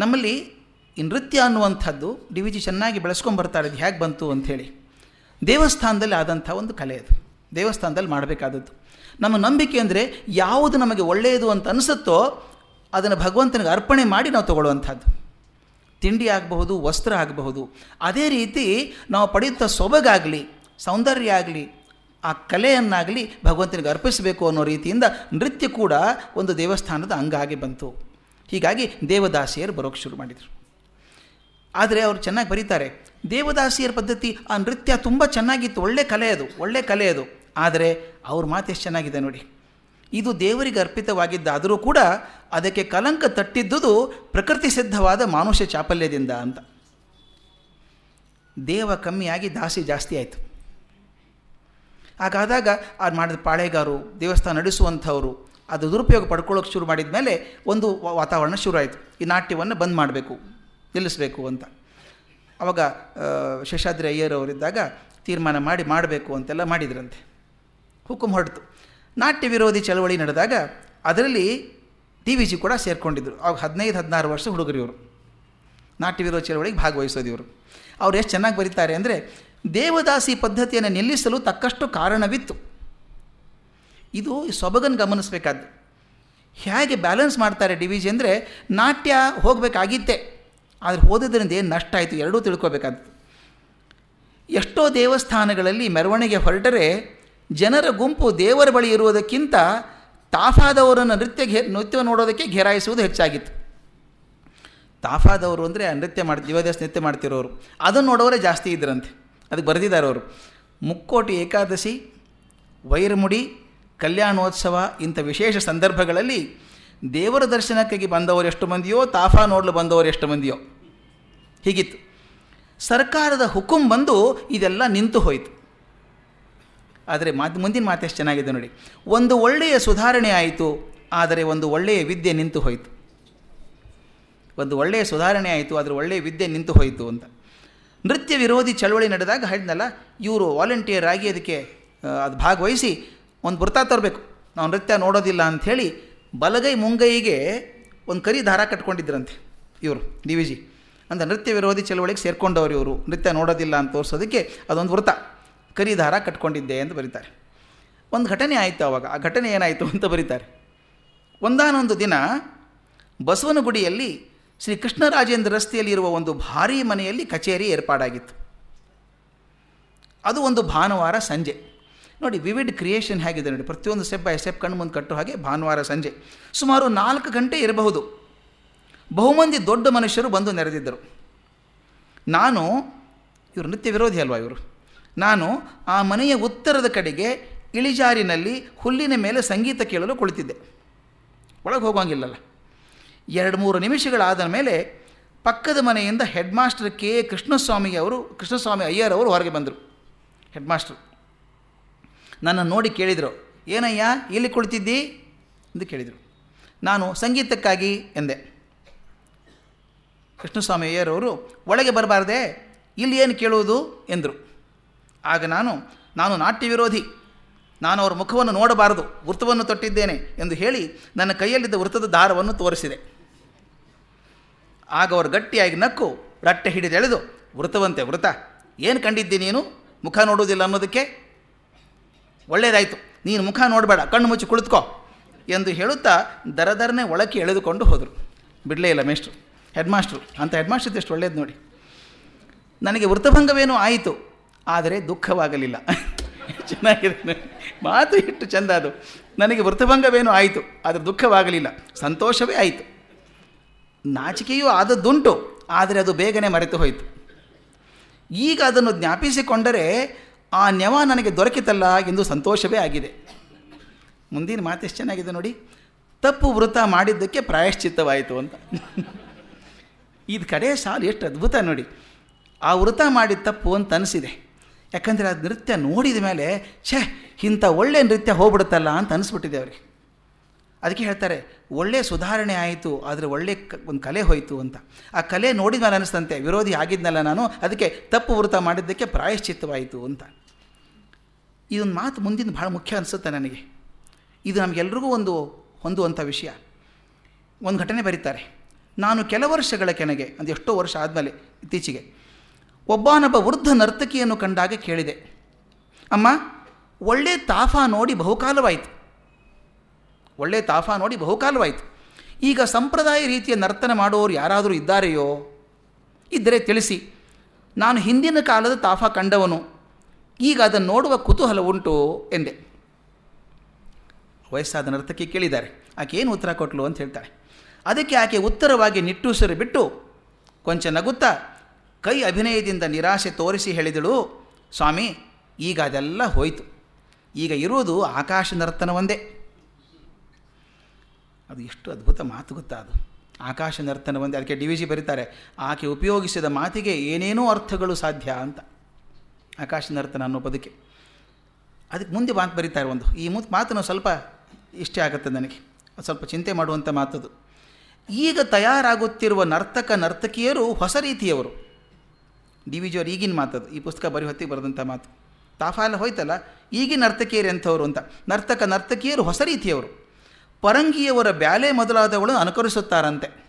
ನಮ್ಮಲ್ಲಿ ಈ ನೃತ್ಯ ಅನ್ನುವಂಥದ್ದು ಡಿ ವಿ ಜಿ ಚೆನ್ನಾಗಿ ಬೆಳೆಸ್ಕೊಂಬರ್ತಾರೆ ಇದು ಹೇಗೆ ಬಂತು ಅಂಥೇಳಿ ದೇವಸ್ಥಾನದಲ್ಲಿ ಆದಂಥ ಒಂದು ಕಲೆ ಅದು. ದೇವಸ್ಥಾನದಲ್ಲಿ ಮಾಡಬೇಕಾದದ್ದು. ನಮ್ಮ ನಂಬಿಕೆ ಅಂದರೆ ಯಾವುದು ನಮಗೆ ಒಳ್ಳೆಯದು ಅಂತ ಅನಿಸುತ್ತೋ ಅದನ್ನು ಭಗವಂತನಿಗೆ ಅರ್ಪಣೆ ಮಾಡಿ ನಾವು ತಗೊಳ್ಳುವಂಥದ್ದು. ತಿಂಡಿ ಆಗಬಹುದು, ವಸ್ತ್ರ ಆಗಬಹುದು. ಅದೇ ರೀತಿ ನಾವು ಪಡೆಯುತ್ತ ಸೊಬಗಾಗಲಿ, ಸೌಂದರ್ಯ ಆಗಲಿ, ಆ ಕಲೆಯನ್ನಾಗಲಿ ಭಗವಂತನಿಗೆ ಅರ್ಪಿಸಬೇಕು ಅನ್ನೋ ರೀತಿಯಿಂದ ನೃತ್ಯ ಕೂಡ ಒಂದು ದೇವಸ್ಥಾನದ ಅಂಗಾಗಿ ಬಂತು. ಹೀಗಾಗಿ ದೇವದಾಸಿಯರು ಬರೋಕ್ಕೆ ಶುರು ಮಾಡಿದರು. ಆದರೆ ಅವರು ಚೆನ್ನಾಗಿ ಬರೀತಾರೆ. ದೇವದಾಸಿಯರ ಪದ್ಧತಿ, ಆ ನೃತ್ಯ ತುಂಬ ಚೆನ್ನಾಗಿತ್ತು. ಒಳ್ಳೆ ಕಲೆ ಅದು, ಒಳ್ಳೆ ಕಲೆ ಅದು. ಆದರೆ ಅವ್ರ ಮಾತು ಎಷ್ಟು ಚೆನ್ನಾಗಿದೆ ನೋಡಿ. ಇದು ದೇವರಿಗೆ ಅರ್ಪಿತವಾಗಿದ್ದಾದರೂ ಕೂಡ ಅದಕ್ಕೆ ಕಲಂಕ ತಟ್ಟಿದ್ದುದು ಪ್ರಕೃತಿ ಸಿದ್ಧವಾದ ಮಾನುಷ್ಯ ಚಾಪಲ್ಯದಿಂದ ಅಂತ. ದೇವ ಕಮ್ಮಿಯಾಗಿ ದಾಸಿ ಜಾಸ್ತಿ ಆಯಿತು. ಹಾಗಾದಾಗ ಆ ಮಾಡಿದ ಪಾಳೆಗಾರು ದೇವಸ್ಥಾನ ನಡೆಸುವಂಥವರು ಅದು ದುರುಪಯೋಗ ಪಡ್ಕೊಳ್ಳೋಕೆ ಶುರು ಮಾಡಿದ ಮೇಲೆ ಒಂದು ವಾತಾವರಣ ಶುರು ಆಯಿತು. ಈ ನಾಟ್ಯವನ್ನು ಬಂದ್ ಮಾಡಬೇಕು, ನಿಲ್ಲಿಸಬೇಕು ಅಂತ. ಆವಾಗ ಶೇಷಾದ್ರಿ ಅಯ್ಯರವರಿದ್ದಾಗ ತೀರ್ಮಾನ ಮಾಡಿ ಮಾಡಬೇಕು ಅಂತೆಲ್ಲ ಮಾಡಿದ್ರಂತೆ. ಹುಕುಂ ಹೊರಡ್ತು ನಾಟ್ಯ ವಿರೋಧಿ ಚಳವಳಿ ನಡೆದಾಗ ಅದರಲ್ಲಿ ಟಿ ವಿ ಜಿ ಕೂಡ ಸೇರಿಕೊಂಡಿದ್ದರು ಅವಾಗ ಹದಿನೈದು, ಹದಿನಾರು ವರ್ಷ ಹುಡುಗರು ಇವರು ನಾಟ್ಯ ವಿರೋಧಿ ಚಳವಳಿಗೆ ಭಾಗವಹಿಸೋದು ಇವರು ಅವ್ರು ಎಷ್ಟು ಚೆನ್ನಾಗಿ ಬರೀತಾರೆ ಅಂದರೆ ದೇವದಾಸಿ ಪದ್ಧತಿಯನ್ನು ನಿಲ್ಲಿಸಲು ತಕ್ಕಷ್ಟು ಕಾರಣವಿತ್ತು. ಇದು ಸೊಬಗನ್ನು ಗಮನಿಸಬೇಕಾದ್ದು. ಹೇಗೆ ಬ್ಯಾಲೆನ್ಸ್ ಮಾಡ್ತಾರೆ ಡಿ ವಿ ಜಿ ಅಂದರೆ ನಾಟ್ಯ ಹೋಗಬೇಕಾಗಿತ್ತೆ. ಆದರೆ ಹೋದದ್ರಿಂದ ಏನು ನಷ್ಟ ಆಯಿತು ಎರಡೂ ತಿಳ್ಕೊಬೇಕಾದ್ದು. ಎಷ್ಟೋ ದೇವಸ್ಥಾನಗಳಲ್ಲಿ ಮೆರವಣಿಗೆ ಹೊರಟರೆ ಜನರ ಗುಂಪು ದೇವರ ಬಳಿ ಇರುವುದಕ್ಕಿಂತ ತಾಫಾದವರನ್ನು ನೃತ್ಯ ಘೆ ನೃತ್ಯ ನೋಡೋದಕ್ಕೆ ಘೇರಾಯಿಸುವುದು ಹೆಚ್ಚಾಗಿತ್ತು. ತಾಫಾದವರು ಅಂದರೆ ನೃತ್ಯ ಮಾಡಿ ದಿವದಾಸ ನೃತ್ಯ ಮಾಡ್ತಿರೋರು. ಅದನ್ನು ನೋಡೋರೇ ಜಾಸ್ತಿ ಇದ್ರಂತೆ. ಅದಕ್ಕೆ ಬರೆದಿದ್ದಾರೆ ಅವರು. ಮುಕ್ಕೋಟಿ ಏಕಾದಶಿ, ವೈರಮುಡಿ, ಕಲ್ಯಾಣೋತ್ಸವ ಇಂಥ ವಿಶೇಷ ಸಂದರ್ಭಗಳಲ್ಲಿ ದೇವರ ದರ್ಶನಕ್ಕಾಗಿ ಬಂದವರು ಎಷ್ಟು ಮಂದಿಯೋ, ತಾಫಾ ನೋಡಲು ಬಂದವರು ಎಷ್ಟು ಮಂದಿಯೋ. ಹೀಗಿತ್ತು. ಸರ್ಕಾರದ ಹುಕುಂ ಬಂದು ಇದೆಲ್ಲ ನಿಂತು ಹೋಯಿತು. ಆದರೆ ಮಾತು, ಮುಂದಿನ ಮಾತು ಎಷ್ಟು ಚೆನ್ನಾಗಿದೆ ನೋಡಿ. ಒಂದು ಒಳ್ಳೆಯ ಸುಧಾರಣೆ ಆಯಿತು, ಆದರೆ ಒಂದು ಒಳ್ಳೆಯ ವಿದ್ಯೆ ನಿಂತು ಹೋಯಿತು. ಒಂದು ಒಳ್ಳೆಯ ಸುಧಾರಣೆ ಆಯಿತು, ಆದರೆ ಒಳ್ಳೆಯ ವಿದ್ಯೆ ನಿಂತು ಹೋಯಿತು ಅಂತ. ನೃತ್ಯ ವಿರೋಧಿ ಚಳವಳಿ ನಡೆದಾಗ ಹೇಳಿದ್ನಲ್ಲ, ಇವರು ವಾಲಂಟಿಯರ್ ಆಗಿ ಅದಕ್ಕೆ ಅದು ಭಾಗವಹಿಸಿ ಒಂದು ವೃತ್ತ ತರಬೇಕು. ನಾವು ನೃತ್ಯ ನೋಡೋದಿಲ್ಲ ಅಂಥೇಳಿ ಬಲಗೈ ಮುಂಗೈಗೆ ಒಂದು ಕರಿ ದಾರ ಕಟ್ಕೊಂಡಿದ್ರಂತೆ ಇವರು, ಡಿ ವಿ ಜಿ. ಅಂತ ನೃತ್ಯ ವಿರೋಧಿ ಚಳವಳಿಗೆ ಸೇರ್ಕೊಂಡವರು ಇವರು. ನೃತ್ಯ ನೋಡೋದಿಲ್ಲ ಅಂತ ತೋರಿಸೋದಕ್ಕೆ ಅದೊಂದು ವೃತ್ತ. ಕರಿ ದಾರ ಕಟ್ಕೊಂಡಿದ್ದೆ ಅಂತ ಬರೀತಾರೆ. ಒಂದು ಘಟನೆ ಆಯಿತು ಆವಾಗ ಆ ಘಟನೆ ಏನಾಯಿತು ಅಂತ ಬರೀತಾರೆ. ಒಂದಾನೊಂದು ದಿನ ಬಸವನಗುಡಿಯಲ್ಲಿ ಶ್ರೀ ಕೃಷ್ಣರಾಜೇಂದ್ರ ರಸ್ತೆಯಲ್ಲಿ ಇರುವ ಒಂದು ಭಾರೀ ಮನೆಯಲ್ಲಿ ಕಚೇರಿ ಏರ್ಪಾಡಾಗಿತ್ತು. ಅದು ಒಂದು ಭಾನುವಾರ ಸಂಜೆ. ನೋಡಿ, ವಿವಿಡ್ ಕ್ರಿಯೇಷನ್ ಹೇಗಿದೆ ನೋಡಿ. ಪ್ರತಿಯೊಂದು ಸ್ಟೆಪ್ ಬೈ ಸ್ಟೆಪ್ ಕಣ್ಣು ಮುಂದೆ ಕಟ್ಟೋ ಹಾಗೆ ಭಾನುವಾರ ಸಂಜೆ. ಸುಮಾರು ನಾಲ್ಕು ಗಂಟೆ ಇರಬಹುದು. ಬಹುಮಂದಿ ದೊಡ್ಡ ಮನುಷ್ಯರು ಬಂದು ನೆರೆದಿದ್ದರು. ನಾನು, ಇವರು ನಿತ್ಯ ವಿರೋಧಿ ಅಲ್ವಾ ಇವರು? ನಾನು ಆ ಮನೆಯ ಉತ್ತರದ ಕಡೆಗೆ ಇಳಿಜಾರಿನಲ್ಲಿ ಹುಲ್ಲಿನ ಮೇಲೆ ಸಂಗೀತ ಕೇಳಲು ಕುಳಿತಿದ್ದೆ. ಒಳಗೆ ಹೋಗೋಂಗಿಲ್ಲಲ್ಲ ಎರಡು ಮೂರು ನಿಮಿಷಗಳಾದ ಮೇಲೆ ಪಕ್ಕದ ಮನೆಯಿಂದ ಹೆಡ್ ಮಾಸ್ಟರ್ ಕೆ ಕೃಷ್ಣಸ್ವಾಮಿ ಅವರು, ಕೃಷ್ಣಸ್ವಾಮಿ ಅಯ್ಯರ್ ಅವರು ಹೊರಗೆ ಬಂದರು. ಹೆಡ್ ಮಾಸ್ಟರ್ ನನ್ನ ನೋಡಿ ಕೇಳಿದರು, ಏನಯ್ಯ, ಎಲ್ಲಿ ಕುಳಿತಿದ್ದಿ? ಎಂದು ಕೇಳಿದರು. ನಾನು ಸಂಗೀತಕ್ಕಾಗಿ, ಎಂದೆ. ಕೃಷ್ಣಸ್ವಾಮಿ ಅಯ್ಯರವರು ಒಳಗೆ ಬರಬಾರ್ದೆ, ಇಲ್ಲಿ ಏನು ಕೇಳುವುದು? ಎಂದರು. ಆಗ ನಾನು ನಾನು ನಾಟ್ಯ ವಿರೋಧಿ ನಾನು ಅವರ ಮುಖವನ್ನು ನೋಡಬಾರದು, ವೃತ್ತವನ್ನು ತೊಟ್ಟಿದ್ದೇನೆ ಎಂದು ಹೇಳಿ ನನ್ನ ಕೈಯಲ್ಲಿದ್ದ ವೃತ್ತದ ದಾರವನ್ನು ತೋರಿಸಿದೆ. ಆಗ ಅವರು ಗಟ್ಟಿಯಾಗಿ ನಕ್ಕು, ರಟ್ಟೆ ಹಿಡಿದೆಳೆದು ವೃತ್ತವಂತೆ ವೃತ, ಏನು ಕಂಡಿದ್ದಿ ನೀನು? ಮುಖ ನೋಡುವುದಿಲ್ಲ ಅನ್ನೋದಕ್ಕೆ? ಒಳ್ಳೆಯದಾಯಿತು ನೀನು ಮುಖ ನೋಡಬೇಡ, ಕಣ್ಣು ಮುಚ್ಚಿ ಕುಳಿತುಕೋ ಎಂದು ಹೇಳುತ್ತಾ ದರದರನೆ ಒಳಕ್ಕೆ ಎಳೆದುಕೊಂಡು ಹೋದರು. ಬಿಡಲೇ ಇಲ್ಲ ಮೇಷ್ಟ್ರು ಹೆಡ್ ಮಾಸ್ಟ್ರು ಅಂತ ಹೆಡ್ ಮಾಸ್ಟರ್ ಎಷ್ಟು ಒಳ್ಳೇದು ನೋಡಿ. ನನಗೆ ವೃತ್ತಭಂಗವೇನೂ ಆಯಿತು ಆದರೆ ದುಃಖವಾಗಲಿಲ್ಲ. ಚೆನ್ನಾಗಿದೆ. ಮಾತು ಇಟ್ಟು ಚೆಂದ ಅದು. ನನಗೆ ವೃತ್ತಭಂಗವೇನೂ ಆಯಿತು, ಆದರೆ ದುಃಖವಾಗಲಿಲ್ಲ. ಸಂತೋಷವೇ ಆಯಿತು. ನಾಚಿಕೆಯೂ ಆದದ್ದುಂಟು, ಆದರೆ ಅದು ಬೇಗನೆ ಮರೆತು ಹೋಯಿತು. ಈಗ ಅದನ್ನು ಜ್ಞಾಪಿಸಿಕೊಂಡರೆ ಆ ನೆವ ನನಗೆ ದೊರಕಿತಲ್ಲ ಎಂದು ಸಂತೋಷವೇ ಆಗಿದೆ. ಮುಂದಿನ ಮಾತು ಎಷ್ಟು ಚೆನ್ನಾಗಿದೆ ನೋಡಿ. ತಪ್ಪು ವೃತ ಮಾಡಿದ್ದಕ್ಕೆ ಪ್ರಾಯಶ್ಚಿತ್ತವಾಯಿತು ಅಂತ. [LAUGHS] ಇದು ಕಡೆ ಸಾಲು ಎಷ್ಟು ಅದ್ಭುತ ನೋಡಿ. ಆ ವೃತ ಮಾಡಿದ ತಪ್ಪು ಅಂತ ಅನಿಸಿದೆ. ಯಾಕಂದರೆ ಅದು ನೃತ್ಯ ನೋಡಿದ ಮೇಲೆ, ಛೇ, ಇಂಥ ಒಳ್ಳೆಯ ನೃತ್ಯ ಹೋಗ್ಬಿಡುತ್ತಲ್ಲ ಅಂತ ಅನಿಸ್ಬಿಟ್ಟಿದೆ ಅವ್ರಿಗೆ. ಅದಕ್ಕೆ ಹೇಳ್ತಾರೆ ಒಳ್ಳೆಯ ಸುಧಾರಣೆ ಆಯಿತು, ಆದರೆ ಒಳ್ಳೆ ಒಂದು ಕಲೆ ಹೋಯಿತು ಅಂತ. ಆ ಕಲೆ ನೋಡಿದ ಮೇಲೆ ಅನಿಸ್ತಂತೆ, ವಿರೋಧಿ ಆಗಿದ್ನಲ್ಲ ನಾನು, ಅದಕ್ಕೆ ತಪ್ಪು ವೃತ ಮಾಡಿದ್ದಕ್ಕೆ ಪ್ರಾಯಶ್ಚಿತ್ತವಾಯಿತು ಅಂತ. ಇದೊಂದು ಮಾತು ಮುಂದಿನ ಭಾಳ ಮುಖ್ಯ ಅನಿಸುತ್ತೆ ನನಗೆ. ಇದು ನಮಗೆಲ್ರಿಗೂ ಒಂದು ಹೊಂದುವಂಥ ವಿಷಯ. ಒಂದು ಘಟನೆ ಬರೀತಾರೆ. ನಾನು ಕೆಲ ವರ್ಷಗಳ ಕೆನಗೆ, ಒಂದು ಎಷ್ಟೋ ವರ್ಷ ಆದಮೇಲೆ, ಇತ್ತೀಚೆಗೆ ಒಬ್ಬನೊಬ್ಬ ವೃದ್ಧ ನರ್ತಕಿಯನ್ನು ಕಂಡಾಗ ಕೇಳಿದೆ, ಅಮ್ಮ, ಒಳ್ಳೆ ತಾಫಾ ನೋಡಿ ಬಹುಕಾಲವಾಯಿತು. ಒಳ್ಳೆ ತಾಫಾ ನೋಡಿ ಬಹುಕಾಲವಾಯಿತು. ಈಗ ಸಂಪ್ರದಾಯ ರೀತಿಯ ನರ್ತನ ಮಾಡುವವರು ಯಾರಾದರೂ ಇದ್ದಾರೆಯೋ? ಇದ್ದರೆ ತಿಳಿಸಿ. ನಾನು ಹಿಂದಿನ ಕಾಲದ ತಾಫಾ ಕಂಡವನು. ಈಗ ಅದನ್ನು ನೋಡುವ ಕುತೂಹಲ ಉಂಟು, ಎಂದೆ. ವಯಸ್ಸಾದ ನರ್ತಕಿ ಕೇಳಿದ್ದಾರೆ, ಆಕೆ ಏನು ಉತ್ತರ ಕೊಟ್ಟಲು ಅಂತ ಹೇಳ್ತಾಳೆ. ಅದಕ್ಕೆ ಆಕೆ ಉತ್ತರವಾಗಿ ನಿಟ್ಟುಸಿರು ಬಿಟ್ಟು, ಕೊಂಚ ನಗುತ್ತಾ ಕೈ ಅಭಿನಯದಿಂದ ನಿರಾಶೆ ತೋರಿಸಿ ಹೇಳಿದಳು, ಸ್ವಾಮಿ, ಈಗ ಅದೆಲ್ಲ ಹೋಯಿತು. ಈಗ ಇರುವುದು ಆಕಾಶ ನರ್ತನ ಒಂದೇ ಅದು ಎಷ್ಟು ಅದ್ಭುತ ಮಾತು ಗೊತ್ತಾ ಅದು. ಆಕಾಶ ನರ್ತನ ಒಂದೇ ಅದಕ್ಕೆ ಡಿ ವಿ ಜಿ ಬರೀತಾರೆ, ಆಕೆ ಉಪಯೋಗಿಸಿದ ಮಾತಿಗೆ ಏನೇನೋ ಅರ್ಥಗಳು ಸಾಧ್ಯ ಅಂತ. ಆಕಾಶ ನರ್ತನ ಅನ್ನೋ ಪದಕ್ಕೆ. ಅದಕ್ಕೆ ಮುಂದೆ ಮಾತು ಬರೀತಾರೆ ಒಂದು. ಈ ಮುಂದೆ ಮಾತನ್ನು ಸ್ವಲ್ಪ ಇಷ್ಟೇ ಆಗುತ್ತೆ ನನಗೆ. ಸ್ವಲ್ಪ ಚಿಂತೆ ಮಾಡುವಂಥ ಮಾತದು. ಈಗ ತಯಾರಾಗುತ್ತಿರುವ ನರ್ತಕ, ನರ್ತಕಿಯರು ಹೊಸ ರೀತಿಯವರು. ಡಿ ವಿ ಜಿಯವರು ಈಗಿನ ಮಾತದು ಈ ಪುಸ್ತಕ ಬರೀ ಹೊತ್ತಿಗೆ ಬರೆದಂಥ ಮಾತು. ತಾಫಾಲ ಹೋಯ್ತಲ್ಲ? ಈಗಿನ ನರ್ತಕಿಯರು ಎಂಥವ್ರು ಅಂತ. ನರ್ತಕ ನರ್ತಕಿಯರು ಹೊಸ ರೀತಿಯವರು. ಪರಂಗಿಯವರ ಬ್ಯಾಲೆ ಮೊದಲಾದವಳು ಅನುಕರಿಸುತ್ತಾರಂತೆ.